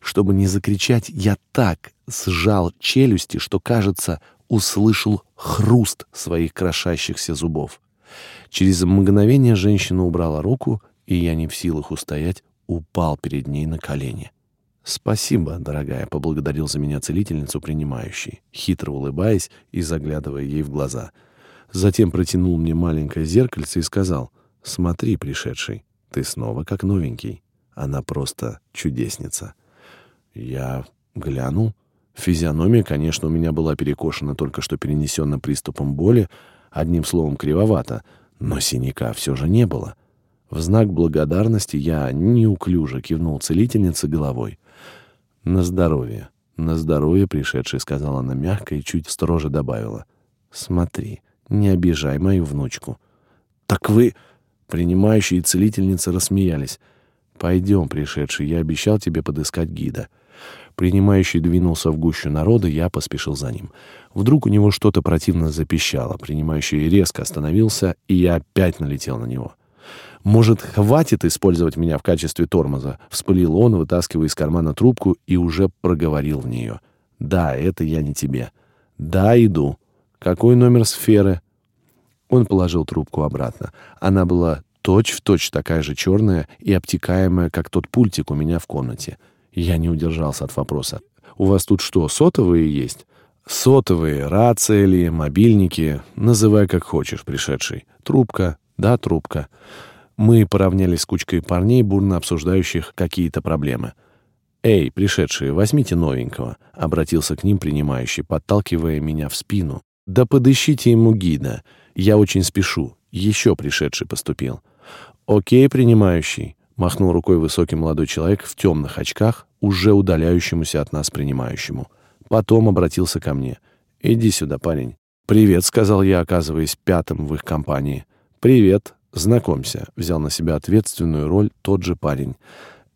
Чтобы не закричать, я так сжал челюсти, что, кажется, услышал хруст своих крошащихся зубов. Через мгновение женщина убрала руку, и я не в силах устоять, упал перед ней на колени. «Спасибо, дорогая», — поблагодарил за меня целительницу принимающий, хитро улыбаясь и заглядывая ей в глаза. Затем протянул мне маленькое зеркальце и сказал, «Смотри, пришедший, ты снова как новенький. Она просто чудесница». Я глянул. Физиономия, конечно, у меня была перекошена только что перенесенным приступом боли, одним словом, кривовато, но синяка все же не было. В знак благодарности я неуклюже кивнул целительнице головой. «На здоровье, на здоровье, пришедший», — сказала она мягко и чуть строже добавила. «Смотри, не обижай мою внучку». «Так вы...» — принимающие целительницы рассмеялись. «Пойдем, пришедший, я обещал тебе подыскать гида». Принимающий двинулся в гущу народа, я поспешил за ним. Вдруг у него что-то противно запищало. Принимающий резко остановился, и я опять налетел на него. «Может, хватит использовать меня в качестве тормоза?» — вспылил он, вытаскивая из кармана трубку и уже проговорил в нее. «Да, это я не тебе». «Да, иду. Какой номер сферы?» Он положил трубку обратно. Она была точь-в-точь точь такая же черная и обтекаемая, как тот пультик у меня в комнате. Я не удержался от вопроса. «У вас тут что, сотовые есть?» «Сотовые, рация ли, мобильники, называй как хочешь, пришедший. Трубка, да, трубка». Мы поравнялись с кучкой парней, бурно обсуждающих какие-то проблемы. «Эй, пришедшие, возьмите новенького», — обратился к ним принимающий, подталкивая меня в спину. «Да подыщите ему гида. Я очень спешу. Еще пришедший поступил». «Окей, принимающий», — махнул рукой высокий молодой человек в темных очках, уже удаляющемуся от нас принимающему. Потом обратился ко мне. «Иди сюда, парень». «Привет», — сказал я, оказываясь пятым в их компании. «Привет», «Знакомься», — взял на себя ответственную роль тот же парень.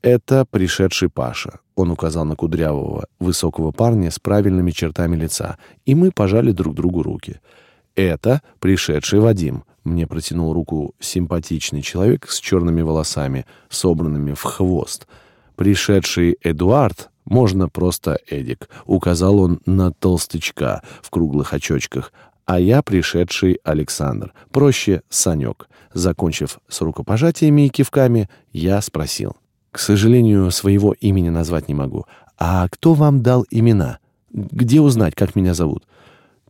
«Это пришедший Паша». Он указал на кудрявого, высокого парня с правильными чертами лица, и мы пожали друг другу руки. «Это пришедший Вадим». Мне протянул руку симпатичный человек с черными волосами, собранными в хвост. «Пришедший Эдуард можно просто Эдик», — указал он на толстячка в круглых очочках, а я пришедший Александр, проще Санек. Закончив с рукопожатиями и кивками, я спросил. «К сожалению, своего имени назвать не могу. А кто вам дал имена? Где узнать, как меня зовут?»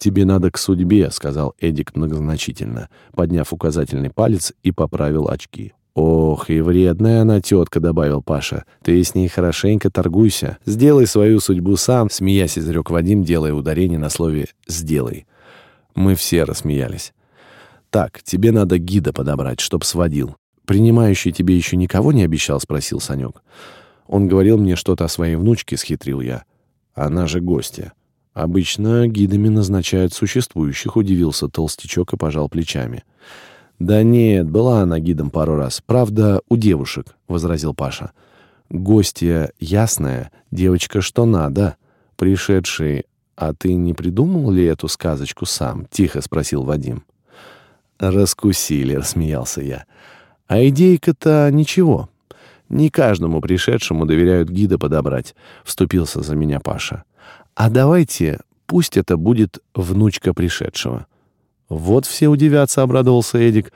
«Тебе надо к судьбе», — сказал Эдик многозначительно, подняв указательный палец и поправил очки. «Ох, и вредная она тетка», — добавил Паша. «Ты с ней хорошенько торгуйся. Сделай свою судьбу сам», — смеясь изрек Вадим, делая ударение на слове «сделай». Мы все рассмеялись. «Так, тебе надо гида подобрать, чтоб сводил. Принимающий тебе еще никого не обещал?» — спросил Санек. Он говорил мне что-то о своей внучке, схитрил я. Она же гостья. Обычно гидами назначают существующих, удивился толстячок и пожал плечами. «Да нет, была она гидом пару раз. Правда, у девушек», — возразил Паша. «Гостья ясная, девочка что надо. Пришедший «А ты не придумал ли эту сказочку сам?» — тихо спросил Вадим. «Раскусили», — рассмеялся я. «А идейка-то ничего. Не каждому пришедшему доверяют гида подобрать», — вступился за меня Паша. «А давайте, пусть это будет внучка пришедшего». «Вот все удивятся», — обрадовался Эдик.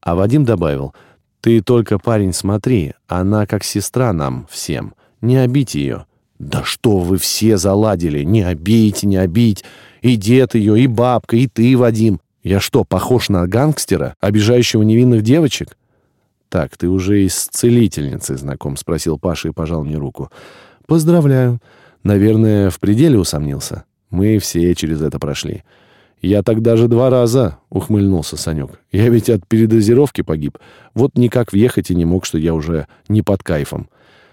А Вадим добавил, «Ты только, парень, смотри, она как сестра нам всем. Не обить ее». «Да что вы все заладили? Не обейте, не обить. И дед ее, и бабка, и ты, Вадим. Я что, похож на гангстера, обижающего невинных девочек?» «Так, ты уже и с целительницей знаком?» — спросил Паша и пожал мне руку. «Поздравляю. Наверное, в пределе усомнился. Мы все через это прошли». «Я так даже два раза», — ухмыльнулся Санек. «Я ведь от передозировки погиб. Вот никак въехать и не мог, что я уже не под кайфом.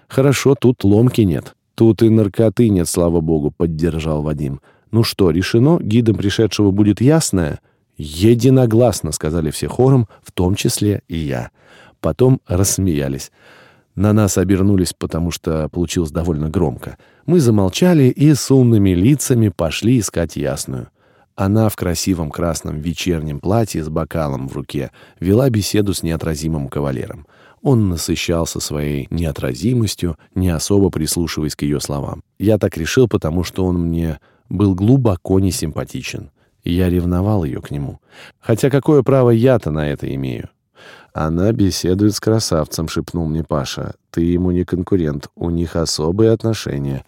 Хорошо, тут ломки нет. Тут и наркоты нет, слава богу», — поддержал Вадим. «Ну что, решено? Гидом пришедшего будет ясное?» «Единогласно», — сказали все хором, в том числе и я. Потом рассмеялись. На нас обернулись, потому что получилось довольно громко. Мы замолчали и с умными лицами пошли искать ясную. Она в красивом красном вечернем платье с бокалом в руке вела беседу с неотразимым кавалером. Он насыщался своей неотразимостью, не особо прислушиваясь к ее словам. Я так решил, потому что он мне был глубоко несимпатичен. Я ревновал ее к нему. Хотя какое право я-то на это имею? «Она беседует с красавцем», — шепнул мне Паша. «Ты ему не конкурент, у них особые отношения.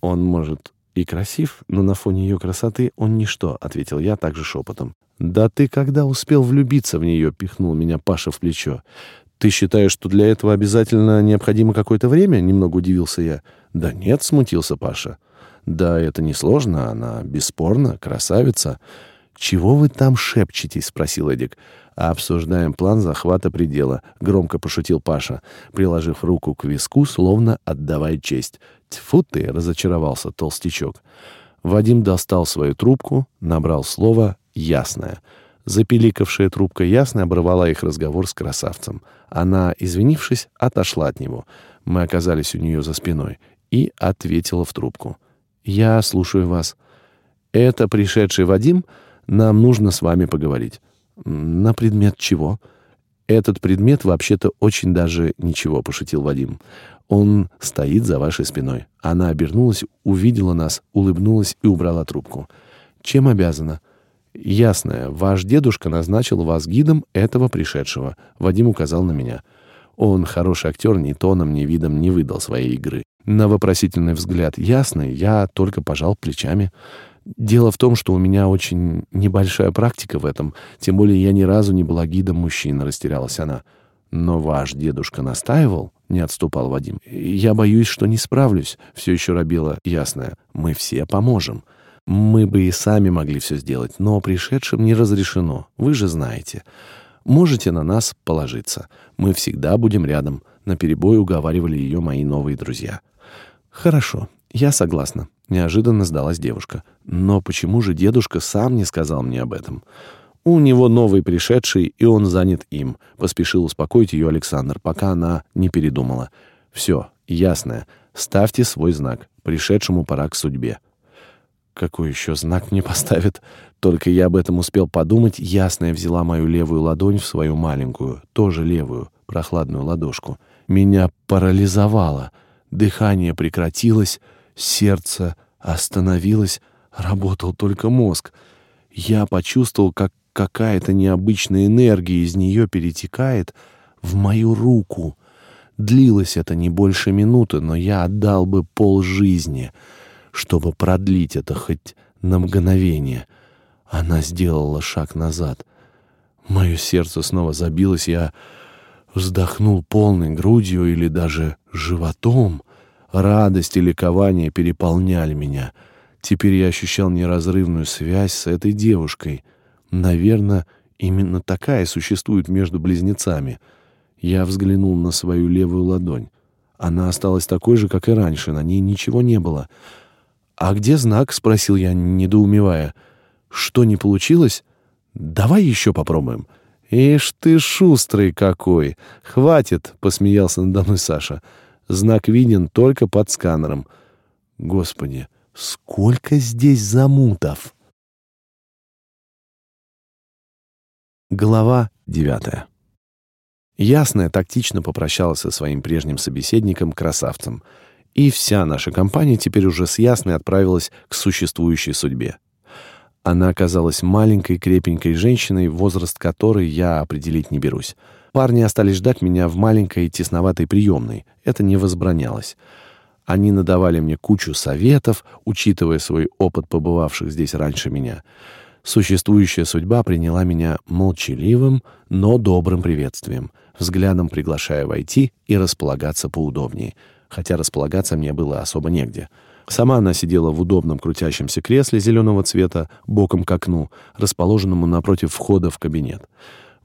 Он, может, и красив, но на фоне ее красоты он ничто», — ответил я также шепотом. «Да ты когда успел влюбиться в нее?» — пихнул меня Паша в плечо. «Ты считаешь, что для этого обязательно необходимо какое-то время?» — немного удивился я. «Да нет», — смутился Паша. «Да это несложно, она бесспорно красавица». «Чего вы там шепчетесь?» — спросил Эдик. «Обсуждаем план захвата предела», — громко пошутил Паша, приложив руку к виску, словно отдавая честь. «Тьфу ты!» — разочаровался толстячок. Вадим достал свою трубку, набрал слово «ясное». Запеликавшая трубка ясно оборвала их разговор с красавцем. Она, извинившись, отошла от него. Мы оказались у нее за спиной. И ответила в трубку. «Я слушаю вас». «Это пришедший Вадим? Нам нужно с вами поговорить». «На предмет чего?» «Этот предмет вообще-то очень даже ничего», — пошутил Вадим. Он стоит за вашей спиной. Она обернулась, увидела нас, улыбнулась и убрала трубку. Чем обязана? Ясное, ваш дедушка назначил вас гидом этого пришедшего. Вадим указал на меня. Он хороший актер, ни тоном, ни видом не выдал своей игры. На вопросительный взгляд ясный, я только пожал плечами. Дело в том, что у меня очень небольшая практика в этом, тем более я ни разу не была гидом мужчин, растерялась она. Но ваш дедушка настаивал? — не отступал Вадим. «Я боюсь, что не справлюсь», — все еще робило ясное. «Мы все поможем. Мы бы и сами могли все сделать, но пришедшим не разрешено, вы же знаете. Можете на нас положиться. Мы всегда будем рядом», — наперебой уговаривали ее мои новые друзья. «Хорошо, я согласна», — неожиданно сдалась девушка. «Но почему же дедушка сам не сказал мне об этом?» У него новый пришедший, и он занят им», — поспешил успокоить ее Александр, пока она не передумала. «Все, ясно. Ставьте свой знак. Пришедшему пора к судьбе». «Какой еще знак мне поставят?» Только я об этом успел подумать, ясная взяла мою левую ладонь в свою маленькую, тоже левую, прохладную ладошку. Меня парализовало. Дыхание прекратилось, сердце остановилось, работал только мозг. Я почувствовал, как какая-то необычная энергия из нее перетекает в мою руку. Длилось это не больше минуты, но я отдал бы пол жизни, чтобы продлить это хоть на мгновение. Она сделала шаг назад. Мое сердце снова забилось, я вздохнул полной грудью или даже животом. Радость и ликование переполняли меня. Теперь я ощущал неразрывную связь с этой девушкой — Наверное, именно такая существует между близнецами. Я взглянул на свою левую ладонь. Она осталась такой же, как и раньше, на ней ничего не было. «А где знак?» — спросил я, недоумевая. «Что, не получилось? Давай еще попробуем». «Ишь ты шустрый какой! Хватит!» — посмеялся надо мной Саша. «Знак виден только под сканером». «Господи, сколько здесь замутов!» Глава девятая. Ясная тактично попрощалась со своим прежним собеседником, красавцем, и вся наша компания теперь уже с Ясной отправилась к существующей судьбе. Она оказалась маленькой, крепенькой женщиной, возраст которой я определить не берусь. Парни остались ждать меня в маленькой тесноватой приемной. Это не возбранялось. Они надавали мне кучу советов, учитывая свой опыт побывавших здесь раньше меня. Существующая судьба приняла меня молчаливым, но добрым приветствием, взглядом приглашая войти и располагаться поудобнее, хотя располагаться мне было особо негде — Сама она сидела в удобном крутящемся кресле зеленого цвета, боком к окну, расположенному напротив входа в кабинет.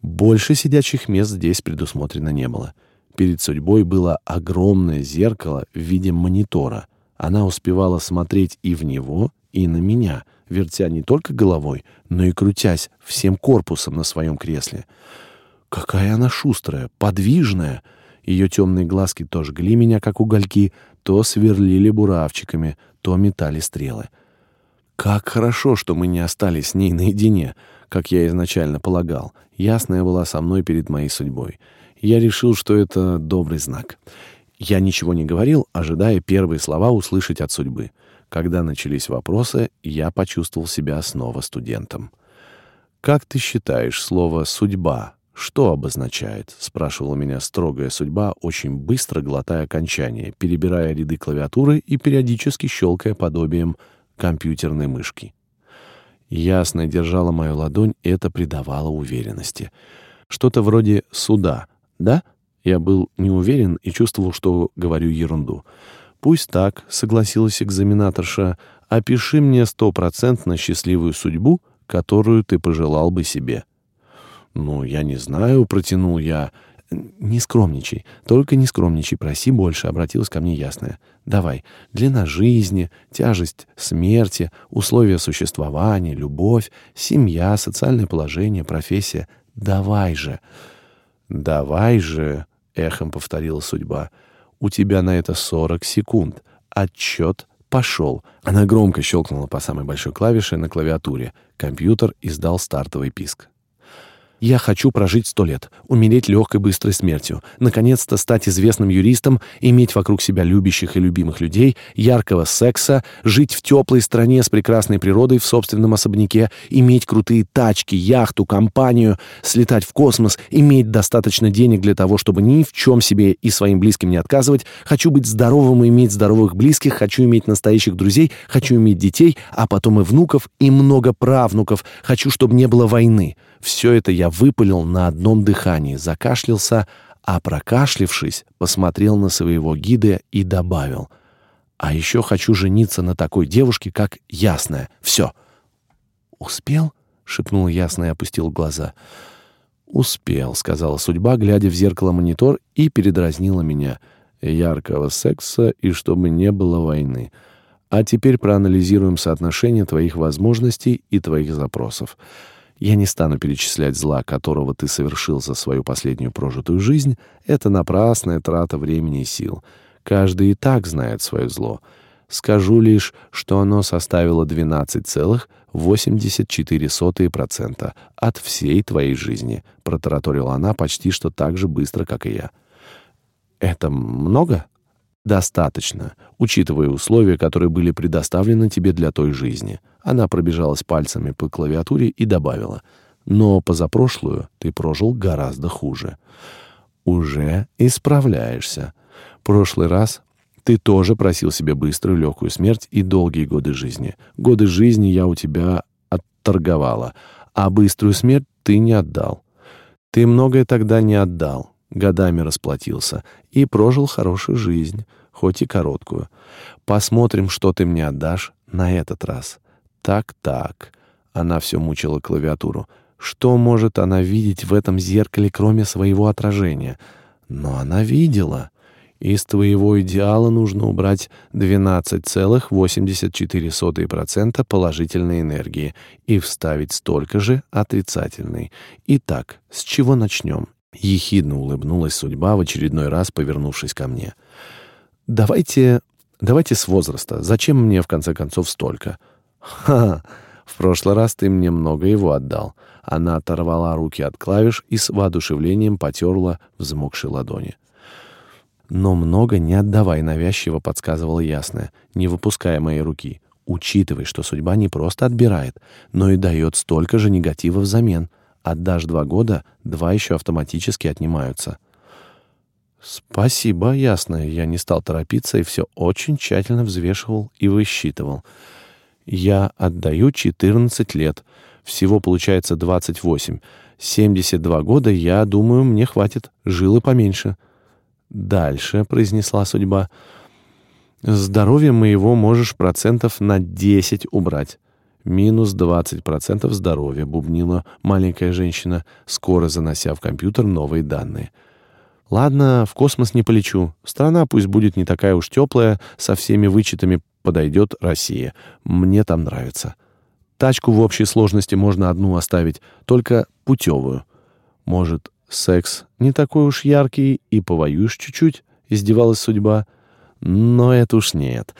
Больше сидячих мест здесь предусмотрено не было. Перед судьбой было огромное зеркало в виде монитора. Она успевала смотреть и в него, и на меня, вертя не только головой, но и крутясь всем корпусом на своем кресле. Какая она шустрая, подвижная! Ее темные глазки то жгли меня, как угольки, то сверлили буравчиками, то метали стрелы. Как хорошо, что мы не остались с ней наедине, как я изначально полагал. Ясная была со мной перед моей судьбой. Я решил, что это добрый знак. Я ничего не говорил, ожидая первые слова услышать от судьбы. Когда начались вопросы, я почувствовал себя снова студентом. «Как ты считаешь слово «судьба» «Что обозначает?» — спрашивала меня строгая судьба, очень быстро глотая окончание, перебирая ряды клавиатуры и периодически щелкая подобием компьютерной мышки. Ясно держала мою ладонь, это придавало уверенности. Что-то вроде «суда», да? Я был не уверен и чувствовал, что говорю ерунду. «Пусть так», — согласилась экзаменаторша, — «опиши мне стопроцентно счастливую судьбу, которую ты пожелал бы себе». «Ну, я не знаю», — протянул я. «Не скромничай, только не скромничай, проси больше», — обратилась ко мне ясная. «Давай, длина жизни, тяжесть смерти, условия существования, любовь, семья, социальное положение, профессия. Давай же». «Давай же», — эхом повторила судьба. «У тебя на это сорок секунд. Отчет пошел». Она громко щелкнула по самой большой клавише на клавиатуре. Компьютер издал стартовый писк. Я хочу прожить сто лет, умереть легкой быстрой смертью, наконец-то стать известным юристом, иметь вокруг себя любящих и любимых людей, яркого секса, жить в теплой стране с прекрасной природой в собственном особняке, иметь крутые тачки, яхту, компанию, слетать в космос, иметь достаточно денег для того, чтобы ни в чем себе и своим близким не отказывать. Хочу быть здоровым и иметь здоровых близких, хочу иметь настоящих друзей, хочу иметь детей, а потом и внуков, и много правнуков. Хочу, чтобы не было войны. Все это я выпалил на одном дыхании, закашлялся, а прокашлившись, посмотрел на своего гида и добавил. «А еще хочу жениться на такой девушке, как Ясная. Все». «Успел?» — шепнул Ясная и опустил глаза. «Успел», — сказала судьба, глядя в зеркало монитор, и передразнила меня. «Яркого секса и чтобы не было войны. А теперь проанализируем соотношение твоих возможностей и твоих запросов». Я не стану перечислять зла, которого ты совершил за свою последнюю прожитую жизнь. Это напрасная трата времени и сил. Каждый и так знает свое зло. Скажу лишь, что оно составило 12,84% от всей твоей жизни, протараторила она почти что так же быстро, как и я. Это много? Достаточно, учитывая условия, которые были предоставлены тебе для той жизни. Она пробежалась пальцами по клавиатуре и добавила: "Но позапрошлую ты прожил гораздо хуже. Уже исправляешься. Прошлый раз ты тоже просил себе быструю легкую смерть и долгие годы жизни. Годы жизни я у тебя отторговала, а быструю смерть ты не отдал. Ты многое тогда не отдал годами расплатился и прожил хорошую жизнь, хоть и короткую. Посмотрим, что ты мне отдашь на этот раз. Так-так. Она все мучила клавиатуру. Что может она видеть в этом зеркале, кроме своего отражения? Но она видела. Из твоего идеала нужно убрать 12,84% положительной энергии и вставить столько же отрицательной. Итак, с чего начнем? Ехидно улыбнулась судьба, в очередной раз повернувшись ко мне. «Давайте... давайте с возраста. Зачем мне, в конце концов, столько?» «Ха! В прошлый раз ты мне много его отдал. Она оторвала руки от клавиш и с воодушевлением потерла взмокшие ладони. «Но много не отдавай», — навязчиво подсказывала ясная, не выпуская моей руки. «Учитывай, что судьба не просто отбирает, но и дает столько же негатива взамен. Отдашь два года, два еще автоматически отнимаются». «Спасибо, ясно. Я не стал торопиться и все очень тщательно взвешивал и высчитывал. Я отдаю 14 лет. Всего получается 28. 72 года, я думаю, мне хватит. Жилы поменьше». «Дальше», — произнесла судьба, — «здоровье моего можешь процентов на 10 убрать». «Минус 20% здоровья», — бубнила маленькая женщина, скоро занося в компьютер новые данные. Ладно, в космос не полечу. Страна пусть будет не такая уж теплая, со всеми вычетами подойдет Россия. Мне там нравится. Тачку в общей сложности можно одну оставить, только путевую. Может, секс не такой уж яркий и повоюешь чуть-чуть, издевалась судьба. Но это уж нет.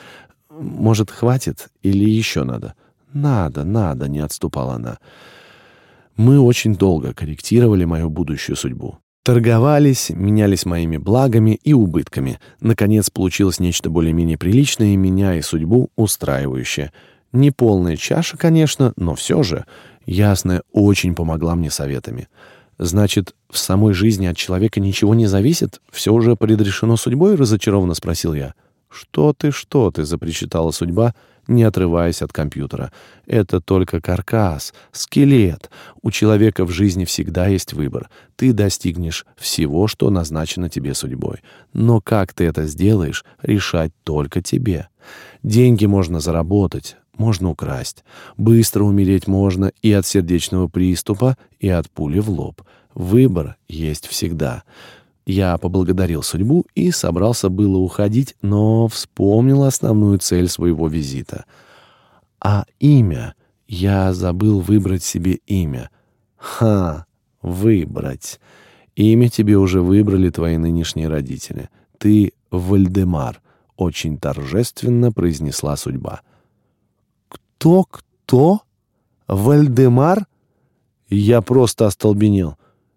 Может, хватит или еще надо? Надо, надо, не отступала она. Мы очень долго корректировали мою будущую судьбу. Торговались, менялись моими благами и убытками. Наконец получилось нечто более-менее приличное, меня и судьбу устраивающее. Не полная чаша, конечно, но все же. Ясная очень помогла мне советами. Значит, в самой жизни от человека ничего не зависит? Все уже предрешено судьбой? Разочарованно спросил я. «Что ты, что ты?» — запричитала судьба, не отрываясь от компьютера. «Это только каркас, скелет. У человека в жизни всегда есть выбор. Ты достигнешь всего, что назначено тебе судьбой. Но как ты это сделаешь, решать только тебе. Деньги можно заработать, можно украсть. Быстро умереть можно и от сердечного приступа, и от пули в лоб. Выбор есть всегда». Я поблагодарил судьбу и собрался было уходить, но вспомнил основную цель своего визита. А имя? Я забыл выбрать себе имя. Ха, выбрать. Имя тебе уже выбрали твои нынешние родители. Ты Вальдемар, очень торжественно произнесла судьба. Кто, кто? Вальдемар? Я просто остолбенел.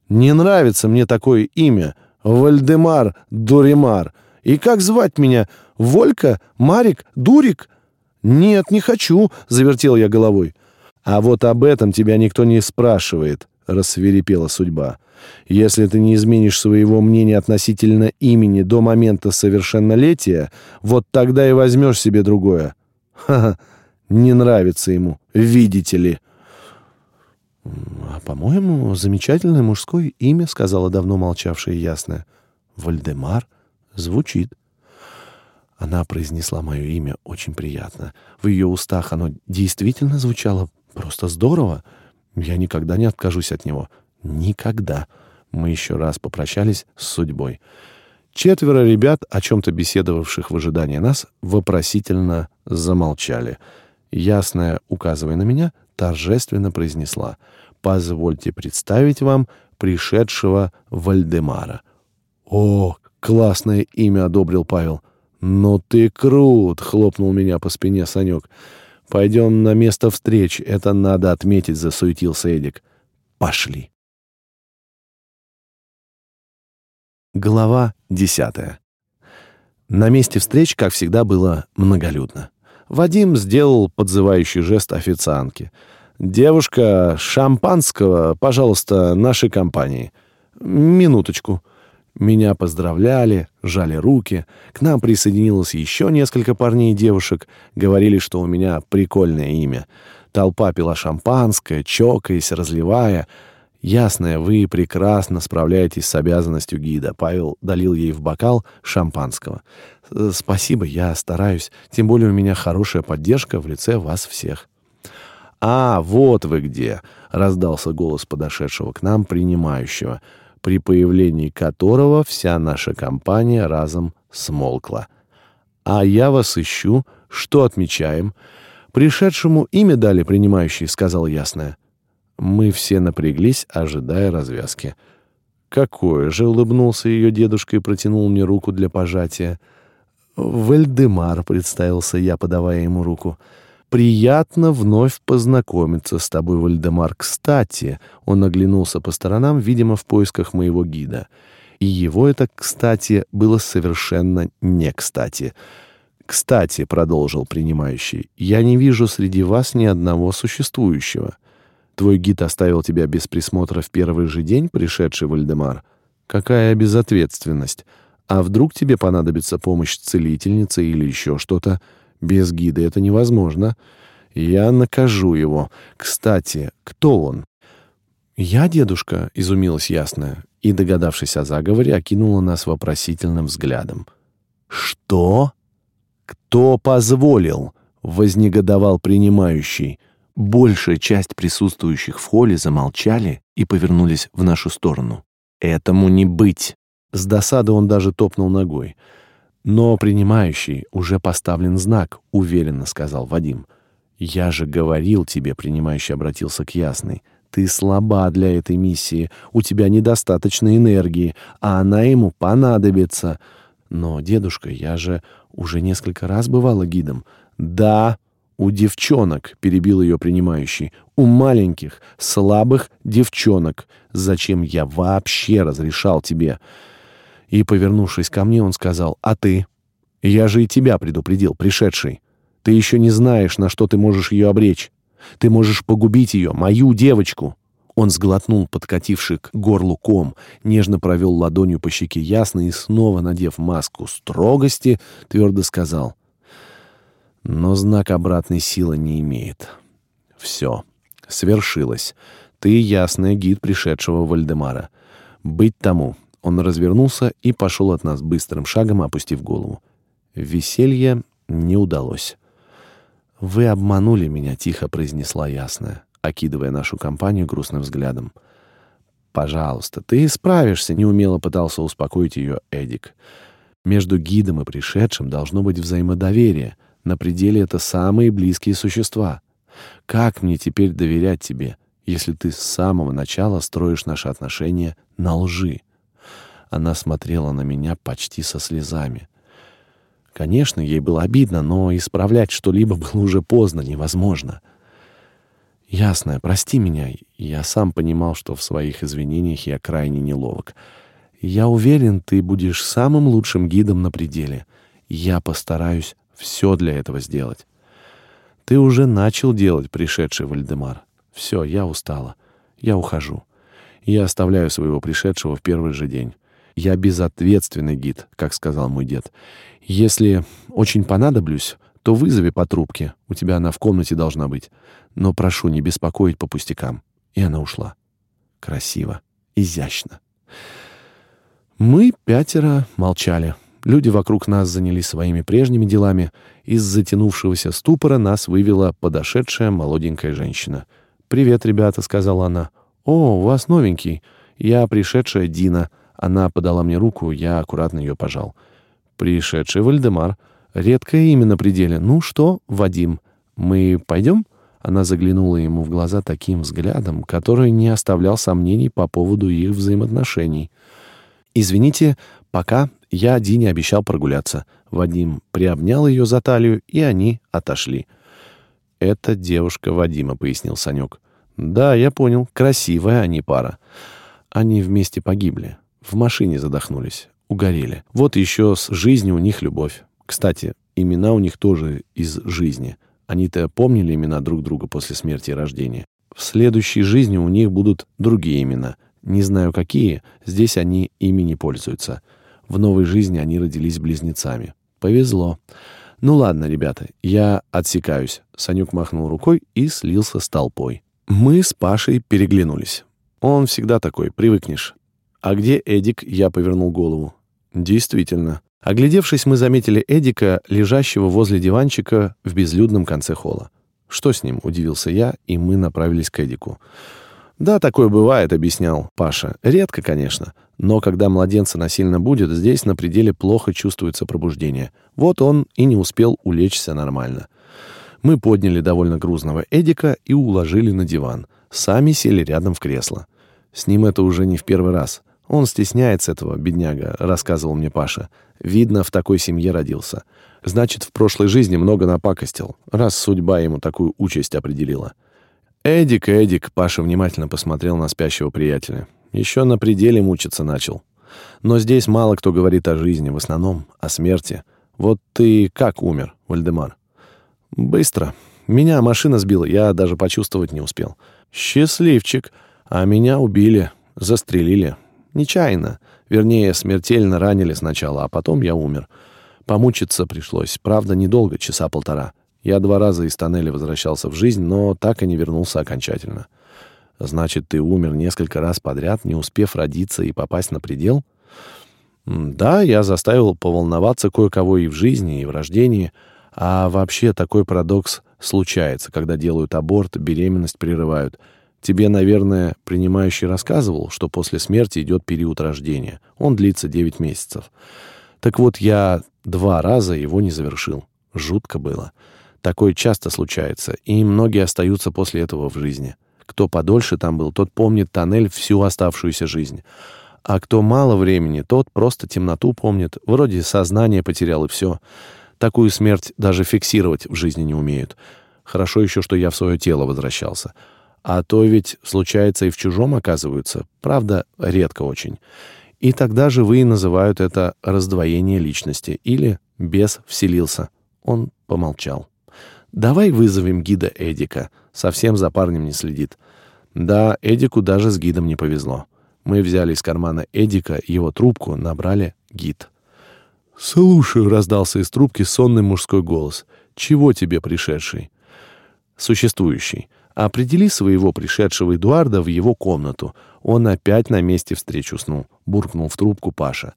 Не нравится мне такое имя. Вальдемар Дуримар. И как звать меня? Волька? Марик? Дурик? Нет, не хочу, завертел я головой. А вот об этом тебя никто не спрашивает, рассверепела судьба. Если ты не изменишь своего мнения относительно имени до момента совершеннолетия, вот тогда и возьмешь себе другое. Ха-ха, не нравится ему, видите ли. «А, по-моему, замечательное мужское имя», — сказала давно молчавшая ясная. «Вальдемар? Звучит». Она произнесла мое имя очень приятно. В ее устах оно действительно звучало просто здорово. Я никогда не откажусь от него. Никогда. Мы еще раз попрощались с судьбой. Четверо ребят, о чем-то беседовавших в ожидании нас, вопросительно замолчали. Ясная, указывая на меня, торжественно произнесла «Позвольте представить вам пришедшего Вальдемара». «О, классное имя!» — одобрил Павел. «Ну ты крут!» — хлопнул меня по спине Санек. «Пойдем на место встречи, это надо отметить», — засуетился Эдик. «Пошли». Глава десятая. На месте встреч, как всегда, было многолюдно. Вадим сделал подзывающий жест официантке. «Девушка, шампанского, пожалуйста, нашей компании». «Минуточку». Меня поздравляли, жали руки. К нам присоединилось еще несколько парней и девушек. Говорили, что у меня прикольное имя. Толпа пила шампанское, чокаясь, разливая. Ясное, вы прекрасно справляетесь с обязанностью гида. Павел долил ей в бокал шампанского. Э, «Спасибо, я стараюсь. Тем более у меня хорошая поддержка в лице вас всех». «А, вот вы где!» — раздался голос подошедшего к нам принимающего, при появлении которого вся наша компания разом смолкла. «А я вас ищу. Что отмечаем?» «Пришедшему имя дали принимающий», — сказал ясное. Мы все напряглись, ожидая развязки. «Какое же!» — улыбнулся ее дедушка и протянул мне руку для пожатия. «Вальдемар», — представился я, подавая ему руку. «Приятно вновь познакомиться с тобой, Вальдемар. Кстати...» Он оглянулся по сторонам, видимо, в поисках моего гида. И его это, кстати, было совершенно не кстати. «Кстати», — продолжил принимающий, — «я не вижу среди вас ни одного существующего. Твой гид оставил тебя без присмотра в первый же день, пришедший Вальдемар? Какая безответственность! А вдруг тебе понадобится помощь целительницы или еще что-то? Без гида это невозможно. Я накажу его. Кстати, кто он?» «Я, дедушка», — изумилась ясная, и, догадавшись о заговоре, окинула нас вопросительным взглядом. «Что? Кто позволил?» — вознегодовал принимающий. Большая часть присутствующих в холле замолчали и повернулись в нашу сторону. «Этому не быть!» С досады он даже топнул ногой. «Но принимающий уже поставлен знак», — уверенно сказал Вадим. «Я же говорил тебе», — принимающий обратился к Ясной. «Ты слаба для этой миссии, у тебя недостаточно энергии, а она ему понадобится». «Но, дедушка, я же уже несколько раз бывала гидом». «Да, у девчонок», — перебил ее принимающий. «У маленьких, слабых девчонок. Зачем я вообще разрешал тебе?» И, повернувшись ко мне, он сказал, «А ты? Я же и тебя предупредил, пришедший. Ты еще не знаешь, на что ты можешь ее обречь. Ты можешь погубить ее, мою девочку». Он сглотнул подкативший к горлу ком, нежно провел ладонью по щеке ясно и, снова надев маску строгости, твердо сказал, но знак обратной силы не имеет. Все. Свершилось. Ты ясный гид пришедшего Вальдемара. Быть тому. Он развернулся и пошел от нас быстрым шагом, опустив голову. Веселье не удалось. «Вы обманули меня», — тихо произнесла ясная, окидывая нашу компанию грустным взглядом. «Пожалуйста, ты справишься», — неумело пытался успокоить ее Эдик. «Между гидом и пришедшим должно быть взаимодоверие. На пределе это самые близкие существа. Как мне теперь доверять тебе, если ты с самого начала строишь наши отношения на лжи?» Она смотрела на меня почти со слезами. Конечно, ей было обидно, но исправлять что-либо было уже поздно, невозможно. «Ясно, прости меня. Я сам понимал, что в своих извинениях я крайне неловок. Я уверен, ты будешь самым лучшим гидом на пределе. Я постараюсь все для этого сделать. Ты уже начал делать, пришедший Вальдемар. Все, я устала. Я ухожу. Я оставляю своего пришедшего в первый же день. Я безответственный гид, как сказал мой дед. Если очень понадоблюсь, то вызови по трубке. У тебя она в комнате должна быть. Но прошу не беспокоить по пустякам. И она ушла. Красиво, изящно. Мы пятеро молчали. Люди вокруг нас занялись своими прежними делами. Из затянувшегося ступора нас вывела подошедшая молоденькая женщина. «Привет, ребята», — сказала она. «О, у вас новенький. Я пришедшая Дина». Она подала мне руку, я аккуратно ее пожал. «Пришедший Вальдемар. Редкое имя на пределе. Ну что, Вадим, мы пойдем?» Она заглянула ему в глаза таким взглядом, который не оставлял сомнений по поводу их взаимоотношений. «Извините, пока я Дине обещал прогуляться». Вадим приобнял ее за талию, и они отошли. «Это девушка Вадима», — пояснил Санек. «Да, я понял. Красивая они пара. Они вместе погибли. В машине задохнулись, угорели. Вот еще с жизнью у них любовь. Кстати, имена у них тоже из жизни. Они-то помнили имена друг друга после смерти и рождения. В следующей жизни у них будут другие имена. Не знаю какие, здесь они ими не пользуются. В новой жизни они родились близнецами. Повезло. Ну ладно, ребята, я отсекаюсь. Санюк махнул рукой и слился с толпой. Мы с Пашей переглянулись. Он всегда такой, привыкнешь. «А где Эдик?» — я повернул голову. «Действительно». Оглядевшись, мы заметили Эдика, лежащего возле диванчика в безлюдном конце холла. «Что с ним?» — удивился я, и мы направились к Эдику. «Да, такое бывает», — объяснял Паша. «Редко, конечно. Но когда младенца насильно будет, здесь на пределе плохо чувствуется пробуждение. Вот он и не успел улечься нормально». Мы подняли довольно грузного Эдика и уложили на диван. Сами сели рядом в кресло. С ним это уже не в первый раз. Он стесняется этого, бедняга, рассказывал мне Паша. Видно, в такой семье родился. Значит, в прошлой жизни много напакостил, раз судьба ему такую участь определила. Эдик, Эдик, Паша внимательно посмотрел на спящего приятеля. Еще на пределе мучиться начал. Но здесь мало кто говорит о жизни, в основном о смерти. Вот ты как умер, Вальдемар? Быстро. Меня машина сбила, я даже почувствовать не успел. Счастливчик. А меня убили, застрелили. Нечаянно. Вернее, смертельно ранили сначала, а потом я умер. Помучиться пришлось. Правда, недолго, часа полтора. Я два раза из тоннеля возвращался в жизнь, но так и не вернулся окончательно. Значит, ты умер несколько раз подряд, не успев родиться и попасть на предел? Да, я заставил поволноваться кое-кого и в жизни, и в рождении. А вообще такой парадокс случается, когда делают аборт, беременность прерывают — Тебе, наверное, принимающий рассказывал, что после смерти идет период рождения. Он длится 9 месяцев. Так вот, я два раза его не завершил. Жутко было. Такое часто случается, и многие остаются после этого в жизни. Кто подольше там был, тот помнит тоннель всю оставшуюся жизнь. А кто мало времени, тот просто темноту помнит, вроде сознание потерял и все. Такую смерть даже фиксировать в жизни не умеют. Хорошо еще, что я в свое тело возвращался. А то ведь случается и в чужом оказываются, правда, редко очень. И тогда живые называют это раздвоение личности или бес вселился. Он помолчал. «Давай вызовем гида Эдика. Совсем за парнем не следит». Да, Эдику даже с гидом не повезло. Мы взяли из кармана Эдика его трубку, набрали гид. «Слушаю», — раздался из трубки сонный мужской голос. «Чего тебе, пришедший?» «Существующий. Определи своего пришедшего Эдуарда в его комнату. Он опять на месте встречи уснул. Буркнул в трубку Паша.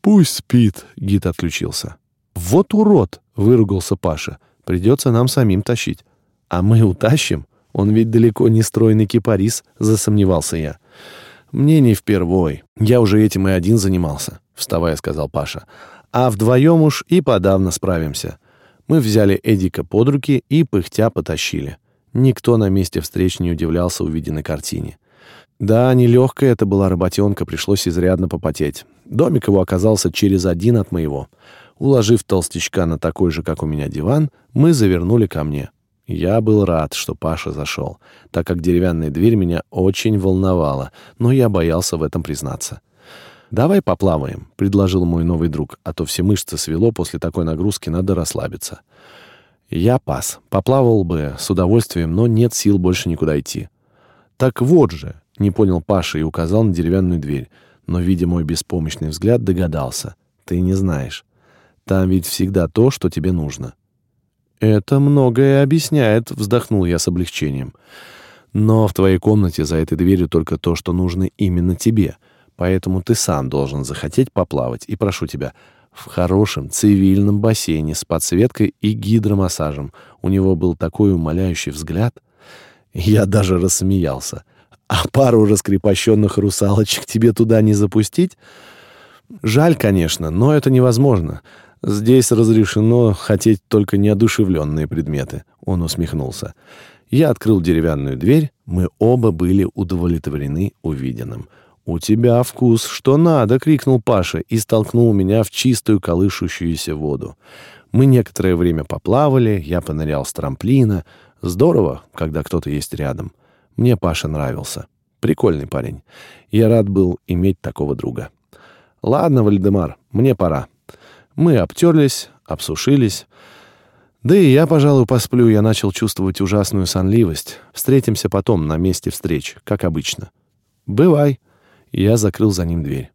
«Пусть спит», — гид отключился. «Вот урод!» — выругался Паша. «Придется нам самим тащить». «А мы утащим? Он ведь далеко не стройный кипарис», — засомневался я. «Мне не впервой. Я уже этим и один занимался», — вставая сказал Паша. «А вдвоем уж и подавно справимся». Мы взяли Эдика под руки и пыхтя потащили. Никто на месте встреч не удивлялся увиденной картине. Да, нелегкая это была работенка, пришлось изрядно попотеть. Домик его оказался через один от моего. Уложив толстячка на такой же, как у меня, диван, мы завернули ко мне. Я был рад, что Паша зашел, так как деревянная дверь меня очень волновала, но я боялся в этом признаться. «Давай поплаваем», — предложил мой новый друг, а то все мышцы свело, после такой нагрузки надо расслабиться. Я пас. Поплавал бы с удовольствием, но нет сил больше никуда идти. Так вот же, не понял Паша и указал на деревянную дверь, но, видя мой беспомощный взгляд, догадался. Ты не знаешь. Там ведь всегда то, что тебе нужно. Это многое объясняет, вздохнул я с облегчением. Но в твоей комнате за этой дверью только то, что нужно именно тебе. Поэтому ты сам должен захотеть поплавать. И прошу тебя, в хорошем цивильном бассейне с подсветкой и гидромассажем. У него был такой умоляющий взгляд. Я даже рассмеялся. А пару раскрепощенных русалочек тебе туда не запустить? Жаль, конечно, но это невозможно. Здесь разрешено хотеть только неодушевленные предметы. Он усмехнулся. Я открыл деревянную дверь. Мы оба были удовлетворены увиденным. «У тебя вкус, что надо!» — крикнул Паша и столкнул меня в чистую колышущуюся воду. Мы некоторое время поплавали, я понырял с трамплина. Здорово, когда кто-то есть рядом. Мне Паша нравился. Прикольный парень. Я рад был иметь такого друга. «Ладно, Вальдемар, мне пора». Мы обтерлись, обсушились. Да и я, пожалуй, посплю. Я начал чувствовать ужасную сонливость. Встретимся потом на месте встреч, как обычно. «Бывай», я закрыл за ним дверь.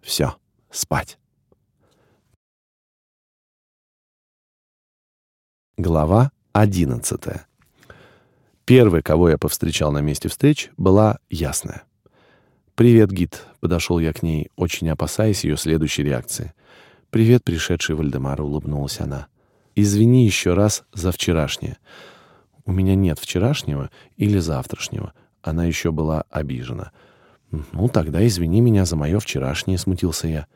Все, спать. Глава одиннадцатая. Первой, кого я повстречал на месте встреч, была Ясная. «Привет, гид», — подошел я к ней, очень опасаясь ее следующей реакции. «Привет, пришедший Вальдемар», — улыбнулась она. «Извини еще раз за вчерашнее. У меня нет вчерашнего или завтрашнего». Она еще была обижена — «Ну, тогда извини меня за мое вчерашнее», — смутился я.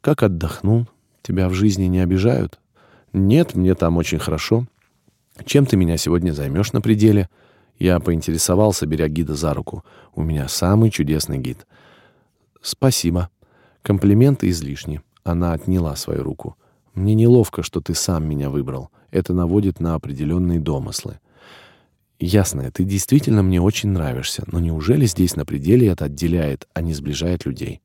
«Как отдохнул? Тебя в жизни не обижают?» «Нет, мне там очень хорошо. Чем ты меня сегодня займешь на пределе?» Я поинтересовался, беря гида за руку. «У меня самый чудесный гид». Спасибо. Комплименты излишни. Она отняла свою руку. Мне неловко, что ты сам меня выбрал. Это наводит на определенные домыслы. Ясно, ты действительно мне очень нравишься, но неужели здесь на пределе это отделяет, а не сближает людей?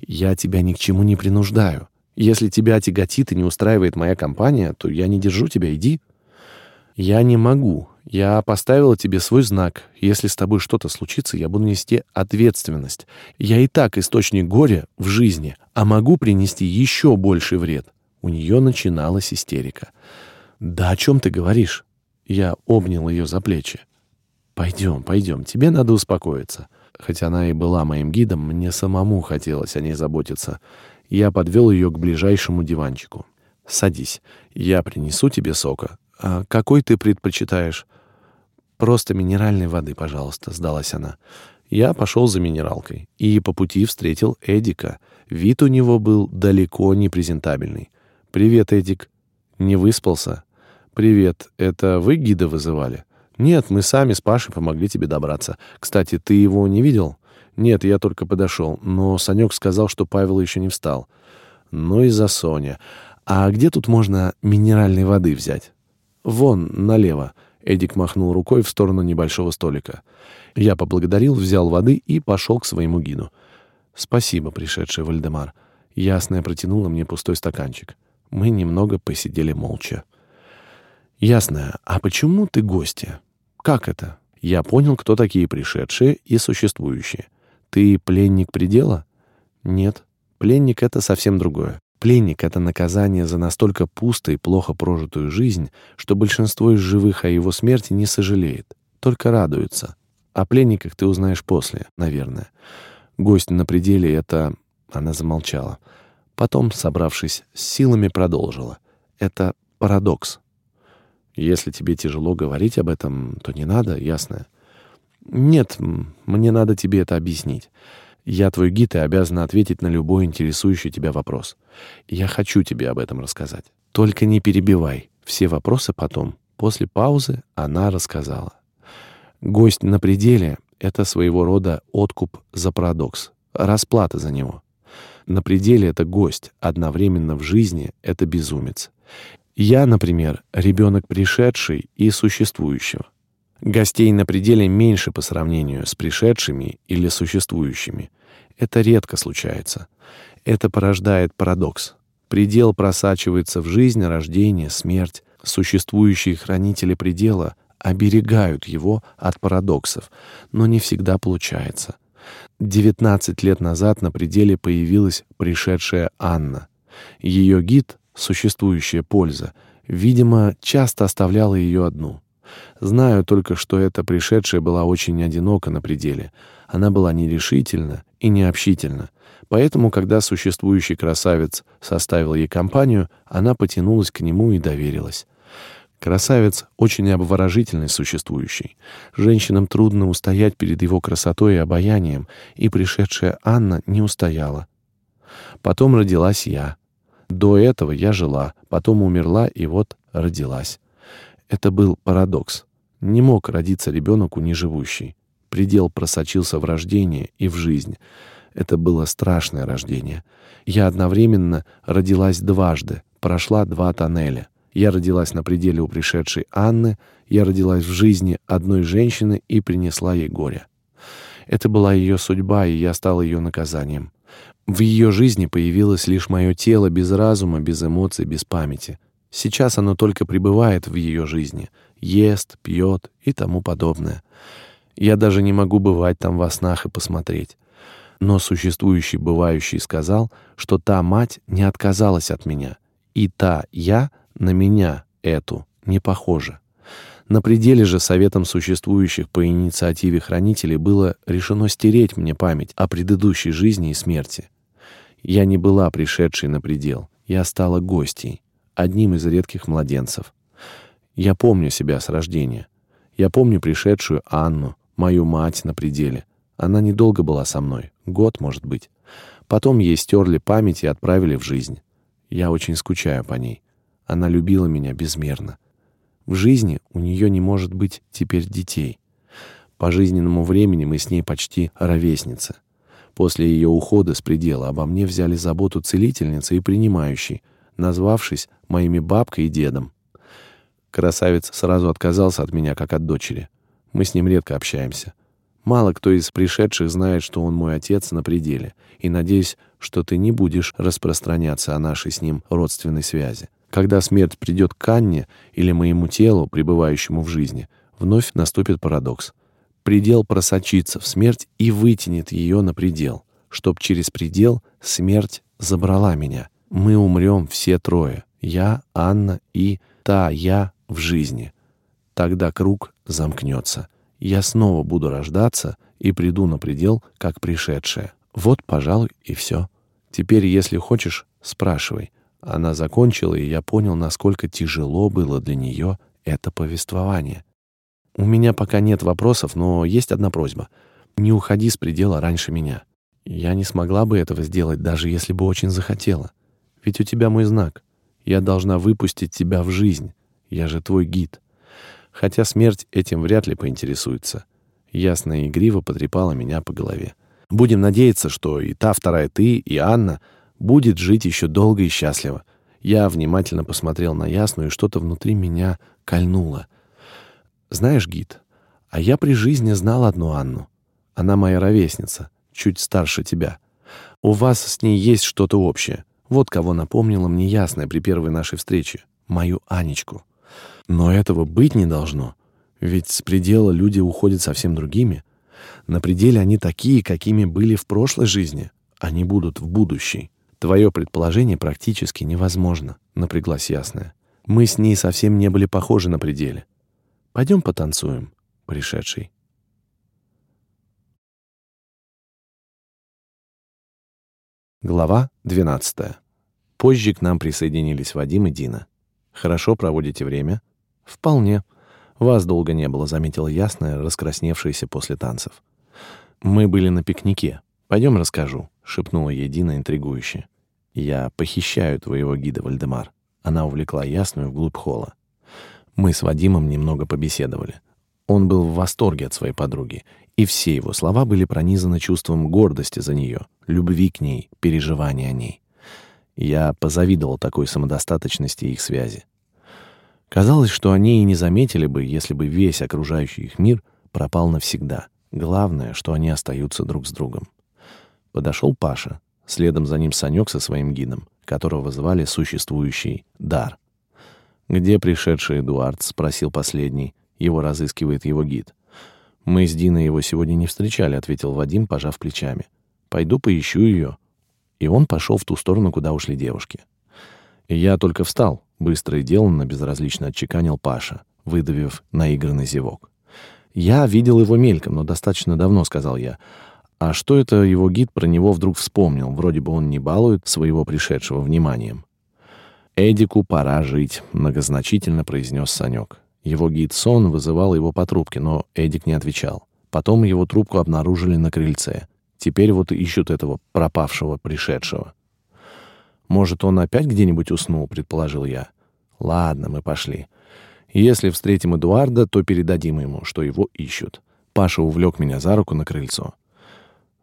Я тебя ни к чему не принуждаю. Если тебя тяготит и не устраивает моя компания, то я не держу тебя, иди. Я не могу. Я поставила тебе свой знак. Если с тобой что-то случится, я буду нести ответственность. Я и так источник горя в жизни, а могу принести еще больший вред. У нее начиналась истерика. «Да о чем ты говоришь?» Я обнял ее за плечи. «Пойдем, пойдем, тебе надо успокоиться». Хотя она и была моим гидом, мне самому хотелось о ней заботиться. Я подвел ее к ближайшему диванчику. «Садись, я принесу тебе сока. А какой ты предпочитаешь?» «Просто минеральной воды, пожалуйста», — сдалась она. Я пошел за минералкой и по пути встретил Эдика. Вид у него был далеко не презентабельный. «Привет, Эдик». «Не выспался?» «Привет. Это вы гида вызывали?» «Нет, мы сами с Пашей помогли тебе добраться. Кстати, ты его не видел?» «Нет, я только подошел. Но Санек сказал, что Павел еще не встал». «Ну и за Соня. А где тут можно минеральной воды взять?» «Вон, налево». Эдик махнул рукой в сторону небольшого столика. Я поблагодарил, взял воды и пошел к своему гиду. «Спасибо, пришедший Вальдемар». Ясная протянула мне пустой стаканчик. Мы немного посидели молча. «Ясная, а почему ты гостья?» «Как это?» «Я понял, кто такие пришедшие и существующие. Ты пленник предела?» «Нет. Пленник — это совсем другое. Пленник — это наказание за настолько пусто и плохо прожитую жизнь, что большинство из живых о его смерти не сожалеет, только радуется. О пленниках ты узнаешь после, наверное. Гость на пределе — это...» Она замолчала. Потом, собравшись с силами, продолжила. «Это парадокс. Если тебе тяжело говорить об этом, то не надо, ясно? Нет, мне надо тебе это объяснить. Я твой гид и обязан ответить на любой интересующий тебя вопрос. Я хочу тебе об этом рассказать. Только не перебивай. Все вопросы потом. После паузы она рассказала. Гость на пределе — это своего рода откуп за парадокс, расплата за него. На пределе — это гость, одновременно в жизни — это безумец. Я, например, ребенок пришедший и существующего. Гостей на пределе меньше по сравнению с пришедшими или существующими. Это редко случается. Это порождает парадокс. Предел просачивается в жизнь, рождение, смерть. Существующие хранители предела оберегают его от парадоксов, но не всегда получается. 19 лет назад на пределе появилась пришедшая Анна. Ее гид существующая польза, видимо, часто оставляла ее одну. Знаю только, что эта пришедшая была очень одинока на пределе. Она была нерешительна и необщительна. Поэтому, когда существующий красавец составил ей компанию, она потянулась к нему и доверилась. Красавец очень обворожительный существующий. Женщинам трудно устоять перед его красотой и обаянием, и пришедшая Анна не устояла. Потом родилась я. До этого я жила, потом умерла и вот родилась. Это был парадокс. Не мог родиться ребенок у неживущей. Предел просочился в рождение и в жизнь. Это было страшное рождение. Я одновременно родилась дважды, прошла два тоннеля. Я родилась на пределе у пришедшей Анны, я родилась в жизни одной женщины и принесла ей горе. Это была ее судьба, и я стал ее наказанием. В ее жизни появилось лишь мое тело без разума, без эмоций, без памяти. Сейчас оно только пребывает в ее жизни, ест, пьет и тому подобное. Я даже не могу бывать там во снах и посмотреть. Но существующий бывающий сказал, что та мать не отказалась от меня, и та я на меня, эту, не похожа. На пределе же советом существующих по инициативе хранителей было решено стереть мне память о предыдущей жизни и смерти. Я не была пришедшей на предел. Я стала гостьей, одним из редких младенцев. Я помню себя с рождения. Я помню пришедшую Анну, мою мать на пределе. Она недолго была со мной, год, может быть. Потом ей стерли память и отправили в жизнь. Я очень скучаю по ней. Она любила меня безмерно. В жизни у нее не может быть теперь детей. По жизненному времени мы с ней почти ровесницы. После ее ухода с предела обо мне взяли заботу целительницы и принимающей, назвавшись моими бабкой и дедом. Красавец сразу отказался от меня, как от дочери. Мы с ним редко общаемся. Мало кто из пришедших знает, что он мой отец на пределе, и надеюсь, что ты не будешь распространяться о нашей с ним родственной связи. Когда смерть придет к Анне или моему телу, пребывающему в жизни, вновь наступит парадокс. Предел просочится в смерть и вытянет ее на предел, чтоб через предел смерть забрала меня. Мы умрем все трое. Я, Анна и та я в жизни. Тогда круг замкнется. Я снова буду рождаться и приду на предел, как пришедшая. Вот, пожалуй, и все. Теперь, если хочешь, спрашивай. Она закончила, и я понял, насколько тяжело было для нее это повествование. У меня пока нет вопросов, но есть одна просьба. Не уходи с предела раньше меня. Я не смогла бы этого сделать, даже если бы очень захотела. Ведь у тебя мой знак. Я должна выпустить тебя в жизнь. Я же твой гид. Хотя смерть этим вряд ли поинтересуется. Ясно и игриво потрепала меня по голове. Будем надеяться, что и та вторая ты, и Анна будет жить еще долго и счастливо. Я внимательно посмотрел на Ясную, и что-то внутри меня кольнуло. Знаешь, гид, а я при жизни знал одну Анну. Она моя ровесница, чуть старше тебя. У вас с ней есть что-то общее. Вот кого напомнила мне Ясная при первой нашей встрече. Мою Анечку. Но этого быть не должно. Ведь с предела люди уходят совсем другими. На пределе они такие, какими были в прошлой жизни. Они будут в будущей. Твое предположение практически невозможно, напряглась ясная. Мы с ней совсем не были похожи на пределе. Пойдем потанцуем, пришедший. Глава 12. Позже к нам присоединились Вадим и Дина. Хорошо проводите время? Вполне. Вас долго не было, заметила ясная, раскрасневшаяся после танцев. Мы были на пикнике. Пойдем расскажу, шепнула ей Дина интригующе. Я похищаю твоего гида, Вальдемар. Она увлекла ясную вглубь холла. Мы с Вадимом немного побеседовали. Он был в восторге от своей подруги, и все его слова были пронизаны чувством гордости за нее, любви к ней, переживания о ней. Я позавидовал такой самодостаточности их связи. Казалось, что они и не заметили бы, если бы весь окружающий их мир пропал навсегда. Главное, что они остаются друг с другом. Подошел Паша, следом за ним Санек со своим гидом, которого звали существующий Дар. «Где пришедший Эдуард?» — спросил последний. Его разыскивает его гид. «Мы с Диной его сегодня не встречали», — ответил Вадим, пожав плечами. «Пойду поищу ее». И он пошел в ту сторону, куда ушли девушки. Я только встал, быстро и деланно, безразлично отчеканил Паша, выдавив наигранный зевок. «Я видел его мельком, но достаточно давно», — сказал я. «А что это его гид про него вдруг вспомнил? Вроде бы он не балует своего пришедшего вниманием». «Эдику пора жить», — многозначительно произнес Санек. Его гид Сон вызывал его по трубке, но Эдик не отвечал. Потом его трубку обнаружили на крыльце. Теперь вот ищут этого пропавшего пришедшего. «Может, он опять где-нибудь уснул?» — предположил я. «Ладно, мы пошли. Если встретим Эдуарда, то передадим ему, что его ищут». Паша увлек меня за руку на крыльцо.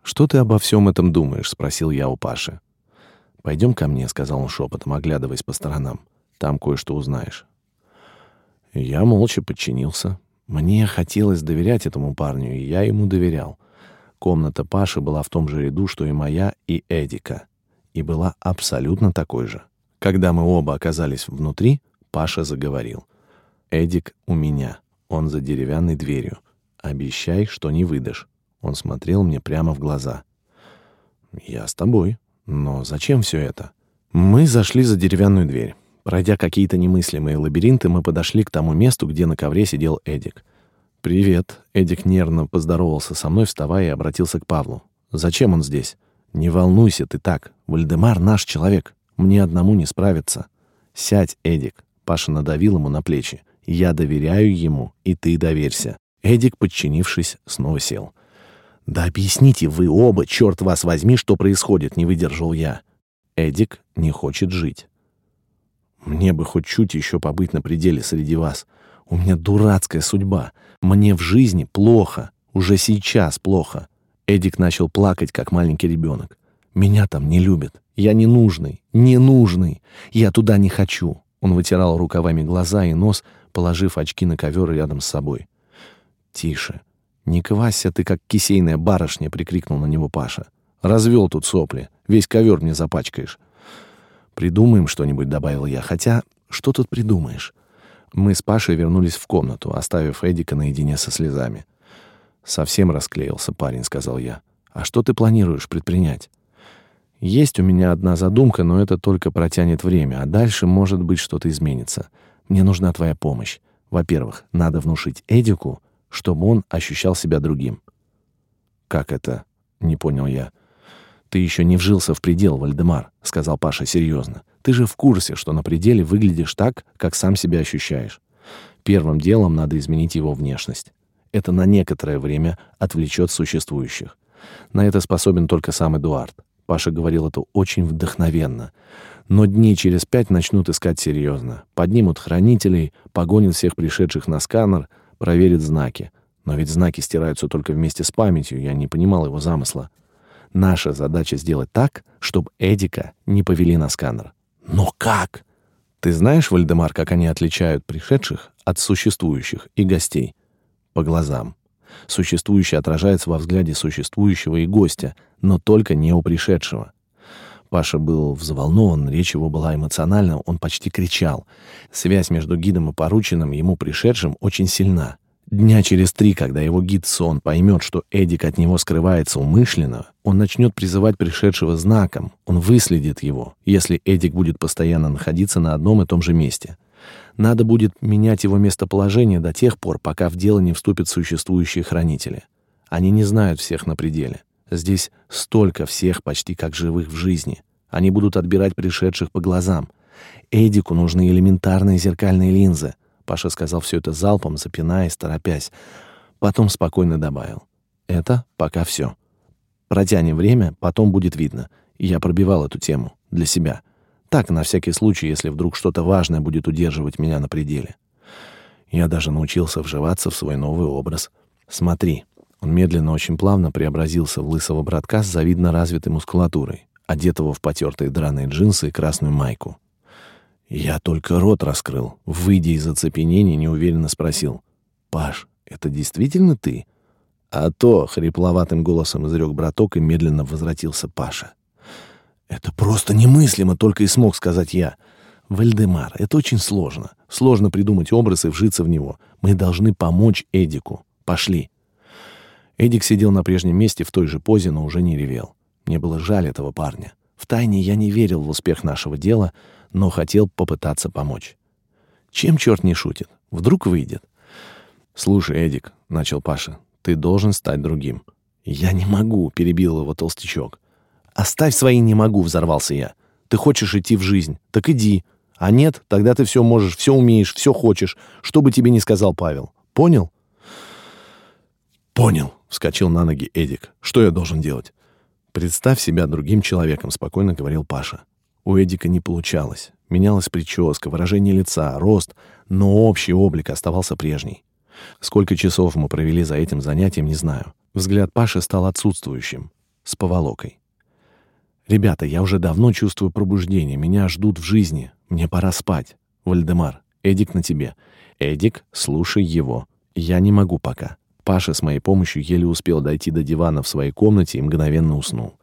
«Что ты обо всем этом думаешь?» — спросил я у Паши. «Пойдем ко мне», — сказал он шепотом, оглядываясь по сторонам. «Там кое-что узнаешь». Я молча подчинился. Мне хотелось доверять этому парню, и я ему доверял. Комната Паши была в том же ряду, что и моя, и Эдика и была абсолютно такой же. Когда мы оба оказались внутри, Паша заговорил. «Эдик у меня. Он за деревянной дверью. Обещай, что не выдашь». Он смотрел мне прямо в глаза. «Я с тобой. Но зачем все это?» Мы зашли за деревянную дверь. Пройдя какие-то немыслимые лабиринты, мы подошли к тому месту, где на ковре сидел Эдик. «Привет». Эдик нервно поздоровался со мной, вставая и обратился к Павлу. «Зачем он здесь?» «Не волнуйся ты так. Вальдемар наш человек. Мне одному не справиться. Сядь, Эдик». Паша надавил ему на плечи. «Я доверяю ему, и ты доверься». Эдик, подчинившись, снова сел. «Да объясните вы оба, черт вас возьми, что происходит», — не выдержал я. Эдик не хочет жить. «Мне бы хоть чуть еще побыть на пределе среди вас. У меня дурацкая судьба. Мне в жизни плохо. Уже сейчас плохо. Эдик начал плакать, как маленький ребенок. «Меня там не любят. Я ненужный, ненужный. Я туда не хочу». Он вытирал рукавами глаза и нос, положив очки на ковер рядом с собой. «Тише. Не квася ты, как кисейная барышня!» — прикрикнул на него Паша. «Развел тут сопли. Весь ковер мне запачкаешь». «Придумаем что-нибудь», — добавил я. «Хотя, что тут придумаешь?» Мы с Пашей вернулись в комнату, оставив Эдика наедине со слезами. «Совсем расклеился парень», — сказал я. «А что ты планируешь предпринять?» «Есть у меня одна задумка, но это только протянет время, а дальше, может быть, что-то изменится. Мне нужна твоя помощь. Во-первых, надо внушить Эдику, чтобы он ощущал себя другим». «Как это?» — не понял я. «Ты еще не вжился в предел, Вальдемар», — сказал Паша серьезно. «Ты же в курсе, что на пределе выглядишь так, как сам себя ощущаешь. Первым делом надо изменить его внешность это на некоторое время отвлечет существующих. На это способен только сам Эдуард. Паша говорил это очень вдохновенно. Но дней через пять начнут искать серьезно. Поднимут хранителей, погонят всех пришедших на сканер, проверят знаки. Но ведь знаки стираются только вместе с памятью, я не понимал его замысла. Наша задача сделать так, чтобы Эдика не повели на сканер. Но как? Ты знаешь, Вальдемар, как они отличают пришедших от существующих и гостей? по глазам. Существующее отражается во взгляде существующего и гостя, но только не у пришедшего. Паша был взволнован, речь его была эмоциональна, он почти кричал. Связь между гидом и порученным ему пришедшим очень сильна. Дня через три, когда его гид Сон поймет, что Эдик от него скрывается умышленно, он начнет призывать пришедшего знаком, он выследит его, если Эдик будет постоянно находиться на одном и том же месте. Надо будет менять его местоположение до тех пор, пока в дело не вступят существующие хранители. Они не знают всех на пределе. Здесь столько всех почти как живых в жизни. Они будут отбирать пришедших по глазам. Эдику нужны элементарные зеркальные линзы. Паша сказал все это залпом, запинаясь, торопясь. Потом спокойно добавил. Это пока все. Протянем время, потом будет видно. Я пробивал эту тему для себя. Так, на всякий случай, если вдруг что-то важное будет удерживать меня на пределе. Я даже научился вживаться в свой новый образ. Смотри. Он медленно, очень плавно преобразился в лысого братка с завидно развитой мускулатурой, одетого в потертые драные джинсы и красную майку. Я только рот раскрыл, выйдя из оцепенения, неуверенно спросил. «Паш, это действительно ты?» «А то!» — хрипловатым голосом изрек браток, и медленно возвратился Паша. «Это просто немыслимо», — только и смог сказать я. «Вальдемар, это очень сложно. Сложно придумать образ и вжиться в него. Мы должны помочь Эдику. Пошли». Эдик сидел на прежнем месте в той же позе, но уже не ревел. Мне было жаль этого парня. Втайне я не верил в успех нашего дела, но хотел попытаться помочь. Чем черт не шутит? Вдруг выйдет. «Слушай, Эдик», — начал Паша, — «ты должен стать другим». «Я не могу», — перебил его толстячок. «Оставь свои «не могу», — взорвался я. «Ты хочешь идти в жизнь, так иди. А нет, тогда ты все можешь, все умеешь, все хочешь, что бы тебе ни сказал Павел. Понял?» «Понял», — вскочил на ноги Эдик. «Что я должен делать?» «Представь себя другим человеком», — спокойно говорил Паша. У Эдика не получалось. Менялась прическа, выражение лица, рост, но общий облик оставался прежний. Сколько часов мы провели за этим занятием, не знаю. Взгляд Паши стал отсутствующим, с поволокой. «Ребята, я уже давно чувствую пробуждение. Меня ждут в жизни. Мне пора спать. Вальдемар, Эдик на тебе. Эдик, слушай его. Я не могу пока». Паша с моей помощью еле успел дойти до дивана в своей комнате и мгновенно уснул.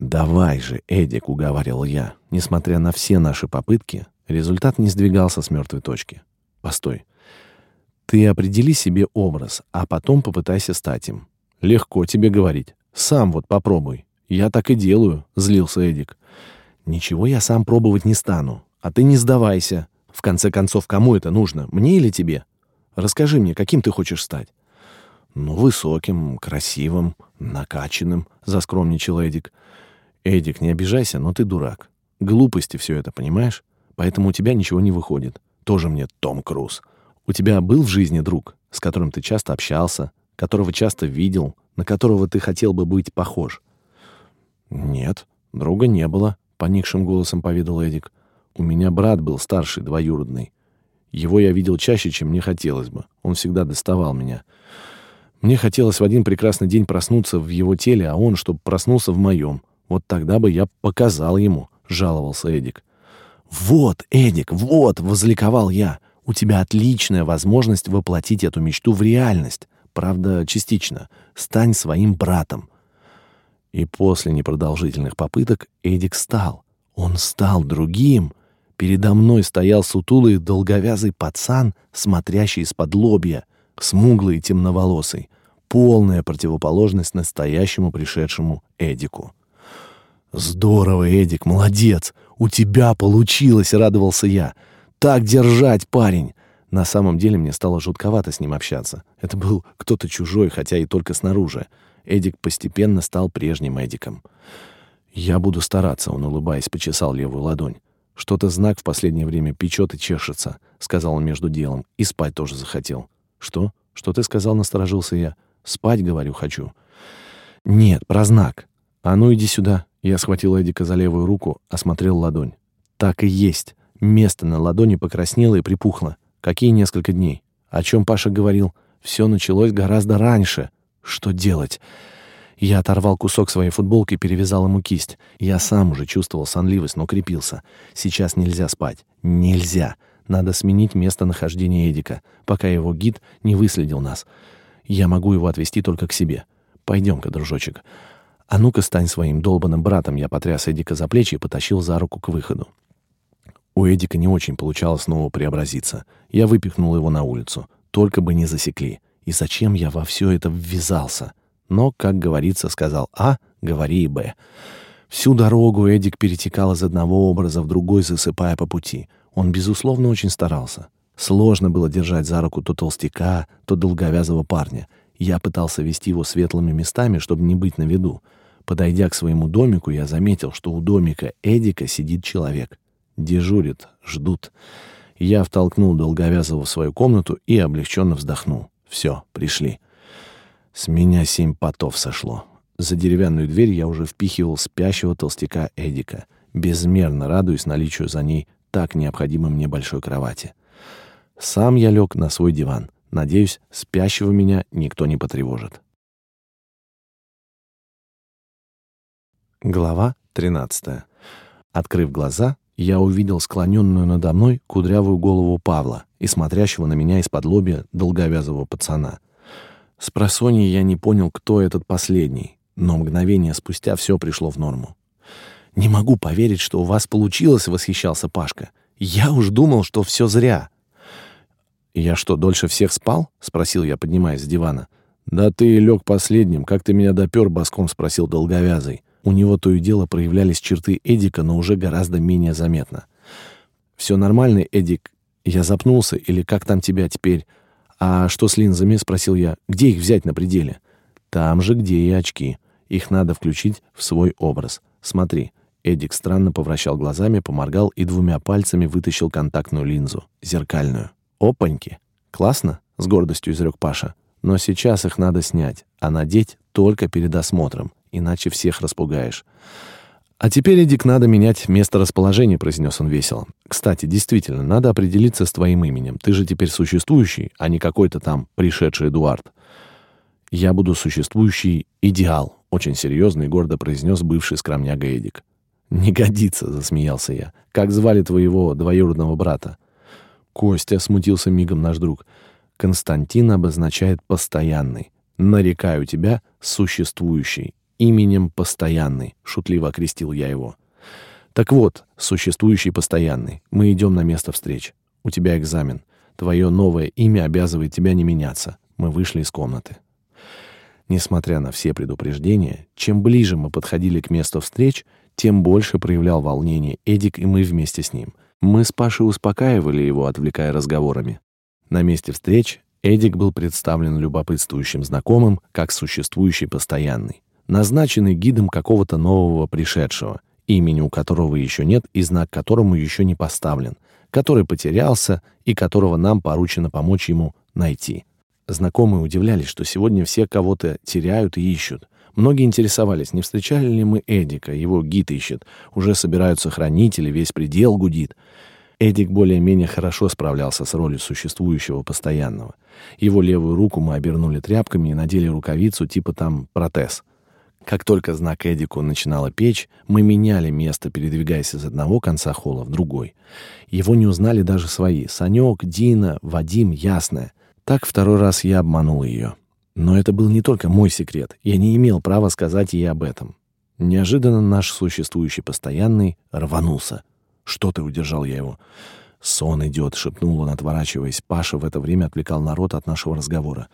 «Давай же, Эдик», — уговаривал я. Несмотря на все наши попытки, результат не сдвигался с мертвой точки. «Постой. Ты определи себе образ, а потом попытайся стать им. Легко тебе говорить. Сам вот попробуй. «Я так и делаю», — злился Эдик. «Ничего я сам пробовать не стану. А ты не сдавайся. В конце концов, кому это нужно, мне или тебе? Расскажи мне, каким ты хочешь стать?» «Ну, высоким, красивым, накачанным», — заскромничал Эдик. «Эдик, не обижайся, но ты дурак. Глупости все это, понимаешь? Поэтому у тебя ничего не выходит. Тоже мне Том Круз. У тебя был в жизни друг, с которым ты часто общался, которого часто видел, на которого ты хотел бы быть похож?» «Нет, друга не было», — поникшим голосом поведал Эдик. «У меня брат был старший, двоюродный. Его я видел чаще, чем мне хотелось бы. Он всегда доставал меня. Мне хотелось в один прекрасный день проснуться в его теле, а он, чтобы проснулся в моем. Вот тогда бы я показал ему, — жаловался Эдик. «Вот, Эдик, вот!» — возликовал я. «У тебя отличная возможность воплотить эту мечту в реальность. Правда, частично. Стань своим братом». И после непродолжительных попыток Эдик стал. Он стал другим. Передо мной стоял сутулый долговязый пацан, смотрящий из-под лобья, смуглый и темноволосый. Полная противоположность настоящему пришедшему Эдику. «Здорово, Эдик, молодец! У тебя получилось!» — радовался я. «Так держать, парень!» На самом деле мне стало жутковато с ним общаться. Это был кто-то чужой, хотя и только снаружи. Эдик постепенно стал прежним Эдиком. «Я буду стараться», — он, улыбаясь, почесал левую ладонь. «Что-то знак в последнее время печет и чешется», — сказал он между делом. «И спать тоже захотел». «Что? Что ты сказал?» — насторожился я. «Спать, говорю, хочу». «Нет, про знак. А ну иди сюда». Я схватил Эдика за левую руку, осмотрел ладонь. Так и есть. Место на ладони покраснело и припухло. Какие несколько дней? О чем Паша говорил? Все началось гораздо раньше. Что делать? Я оторвал кусок своей футболки и перевязал ему кисть. Я сам уже чувствовал сонливость, но крепился. Сейчас нельзя спать. Нельзя. Надо сменить место нахождения Эдика, пока его гид не выследил нас. Я могу его отвезти только к себе. Пойдем-ка, дружочек. «А ну-ка, стань своим долбанным братом!» Я потряс Эдика за плечи и потащил за руку к выходу. У Эдика не очень получалось снова преобразиться. Я выпихнул его на улицу. Только бы не засекли. И зачем я во все это ввязался? Но, как говорится, сказал А, говори и Б. Всю дорогу Эдик перетекал из одного образа в другой, засыпая по пути. Он, безусловно, очень старался. Сложно было держать за руку то толстяка, то долговязого парня. Я пытался вести его светлыми местами, чтобы не быть на виду. Подойдя к своему домику, я заметил, что у домика Эдика сидит человек. Дежурит, ждут. Я втолкнул долговязого в свою комнату и облегченно вздохнул. Все, пришли. С меня семь потов сошло. За деревянную дверь я уже впихивал спящего толстяка Эдика, безмерно радуясь наличию за ней так необходимой мне большой кровати. Сам я лег на свой диван. Надеюсь, спящего меня никто не потревожит. Глава 13. Открыв глаза, я увидел склоненную надо мной кудрявую голову Павла и смотрящего на меня из-под лобья долговязого пацана. С просонья я не понял, кто этот последний, но мгновение спустя все пришло в норму. «Не могу поверить, что у вас получилось», — восхищался Пашка. «Я уж думал, что все зря». «Я что, дольше всех спал?» — спросил я, поднимаясь с дивана. «Да ты лег последним. Как ты меня допер боском?» — спросил долговязый. У него то и дело проявлялись черты Эдика, но уже гораздо менее заметно. «Все нормально, Эдик? Я запнулся, или как там тебя теперь?» «А что с линзами?» — спросил я. «Где их взять на пределе?» «Там же, где и очки. Их надо включить в свой образ. Смотри». Эдик странно повращал глазами, поморгал и двумя пальцами вытащил контактную линзу, зеркальную. «Опаньки! Классно!» — с гордостью изрек Паша. «Но сейчас их надо снять, а надеть только перед осмотром иначе всех распугаешь. «А теперь, Эдик, надо менять место расположения», — произнес он весело. «Кстати, действительно, надо определиться с твоим именем. Ты же теперь существующий, а не какой-то там пришедший Эдуард». «Я буду существующий идеал», — очень серьезно и гордо произнес бывший скромняга Эдик. «Не годится», — засмеялся я. «Как звали твоего двоюродного брата?» «Костя», — смутился мигом наш друг. «Константин обозначает «постоянный». Нарекаю тебя существующий именем постоянный, шутливо окрестил я его. Так вот, существующий постоянный, мы идем на место встреч. У тебя экзамен. Твое новое имя обязывает тебя не меняться. Мы вышли из комнаты. Несмотря на все предупреждения, чем ближе мы подходили к месту встреч, тем больше проявлял волнение Эдик и мы вместе с ним. Мы с Пашей успокаивали его, отвлекая разговорами. На месте встреч Эдик был представлен любопытствующим знакомым как существующий постоянный назначенный гидом какого-то нового пришедшего, имени у которого еще нет и знак которому еще не поставлен, который потерялся и которого нам поручено помочь ему найти. Знакомые удивлялись, что сегодня все кого-то теряют и ищут. Многие интересовались, не встречали ли мы Эдика, его гид ищет, уже собираются хранители, весь предел гудит. Эдик более-менее хорошо справлялся с ролью существующего постоянного. Его левую руку мы обернули тряпками и надели рукавицу типа там протез. Как только знак Эдику начинала печь, мы меняли место, передвигаясь из одного конца холла в другой. Его не узнали даже свои — Санек, Дина, Вадим, Ясная. Так второй раз я обманул ее. Но это был не только мой секрет, я не имел права сказать ей об этом. Неожиданно наш существующий постоянный рванулся. «Что ты?» — удержал я его. «Сон идет», — шепнул он, отворачиваясь. Паша в это время отвлекал народ от нашего разговора.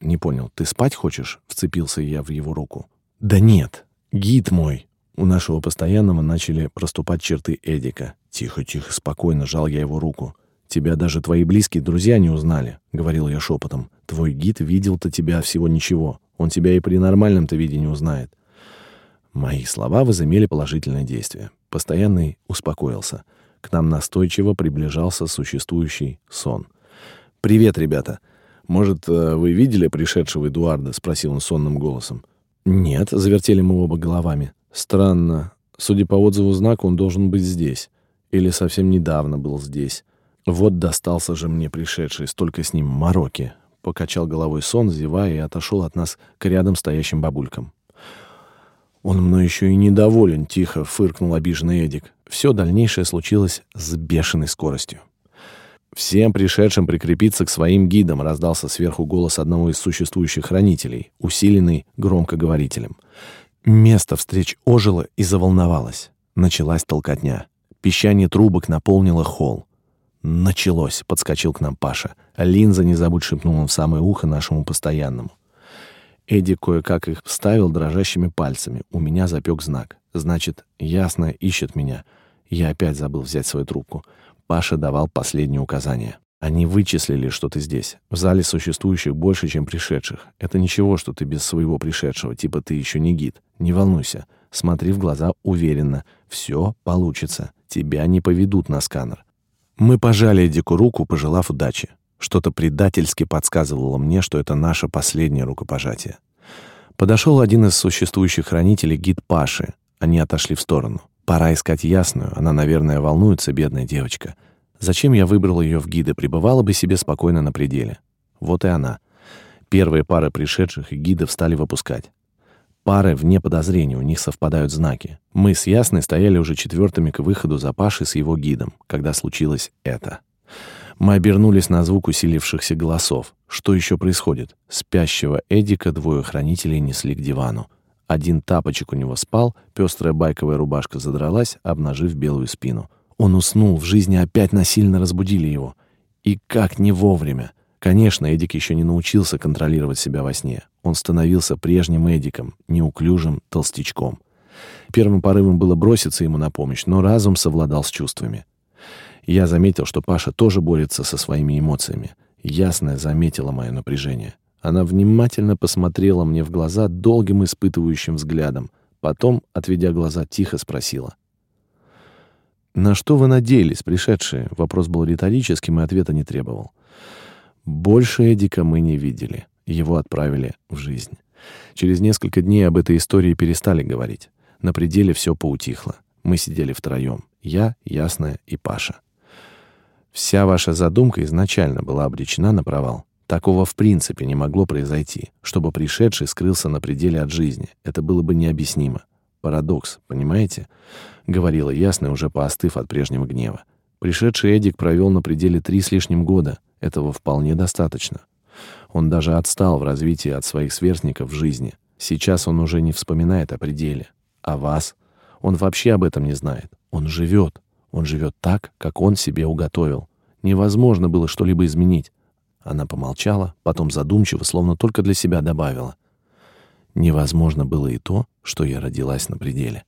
«Не понял, ты спать хочешь?» — вцепился я в его руку. «Да нет, гид мой». У нашего постоянного начали проступать черты Эдика. «Тихо, тихо, спокойно», — жал я его руку. «Тебя даже твои близкие друзья не узнали», — говорил я шепотом. «Твой гид видел-то тебя всего ничего. Он тебя и при нормальном-то виде не узнает». Мои слова возымели положительное действие. Постоянный успокоился. К нам настойчиво приближался существующий сон. «Привет, ребята. Может, э, вы видели пришедшего Эдуарда?» — спросил он сонным голосом. «Нет», — завертели мы оба головами. «Странно. Судя по отзыву знака, он должен быть здесь. Или совсем недавно был здесь. Вот достался же мне пришедший, столько с ним мороки». Покачал головой сон, зевая, и отошел от нас к рядом стоящим бабулькам. «Он мной еще и недоволен», — тихо фыркнул обиженный Эдик. Все дальнейшее случилось с бешеной скоростью. «Всем пришедшим прикрепиться к своим гидам», — раздался сверху голос одного из существующих хранителей, усиленный громкоговорителем. Место встреч ожило и заволновалось. Началась толкотня. Пищание трубок наполнило холл. «Началось!» — подскочил к нам Паша. Линза, не забудь, шепнул он в самое ухо нашему постоянному. Эдди кое-как их вставил дрожащими пальцами. У меня запек знак. Значит, ясно ищет меня. Я опять забыл взять свою трубку. Паша давал последние указания. Они вычислили, что ты здесь. В зале существующих больше, чем пришедших. Это ничего, что ты без своего пришедшего, типа ты еще не гид. Не волнуйся. Смотри в глаза уверенно. Все получится. Тебя не поведут на сканер. Мы пожали Эдику руку, пожелав удачи. Что-то предательски подсказывало мне, что это наше последнее рукопожатие. Подошел один из существующих хранителей, гид Паши. Они отошли в сторону. Пора искать ясную, она, наверное, волнуется, бедная девочка. Зачем я выбрал ее в гиды, пребывала бы себе спокойно на пределе. Вот и она. Первые пары пришедших и гидов стали выпускать. Пары вне подозрения, у них совпадают знаки. Мы с Ясной стояли уже четвертыми к выходу за Пашей с его гидом, когда случилось это. Мы обернулись на звук усилившихся голосов. Что еще происходит? Спящего Эдика двое хранителей несли к дивану. Один тапочек у него спал, пестрая байковая рубашка задралась, обнажив белую спину. Он уснул, в жизни опять насильно разбудили его. И как не вовремя. Конечно, Эдик еще не научился контролировать себя во сне. Он становился прежним Эдиком, неуклюжим толстячком. Первым порывом было броситься ему на помощь, но разум совладал с чувствами. Я заметил, что Паша тоже борется со своими эмоциями. Ясная заметила мое напряжение. Она внимательно посмотрела мне в глаза долгим испытывающим взглядом. Потом, отведя глаза, тихо спросила. «На что вы надеялись, пришедшие?» Вопрос был риторическим и ответа не требовал. Больше Эдика мы не видели. Его отправили в жизнь. Через несколько дней об этой истории перестали говорить. На пределе все поутихло. Мы сидели втроем. Я, Ясная и Паша. Вся ваша задумка изначально была обречена на провал. Такого в принципе не могло произойти, чтобы пришедший скрылся на пределе от жизни. Это было бы необъяснимо. Парадокс, понимаете? Говорила ясно, уже поостыв от прежнего гнева. Пришедший Эдик провел на пределе три с лишним года. Этого вполне достаточно. Он даже отстал в развитии от своих сверстников в жизни. Сейчас он уже не вспоминает о пределе. А вас? Он вообще об этом не знает. Он живет. Он живет так, как он себе уготовил. Невозможно было что-либо изменить. Она помолчала, потом задумчиво, словно только для себя добавила. Невозможно было и то, что я родилась на пределе.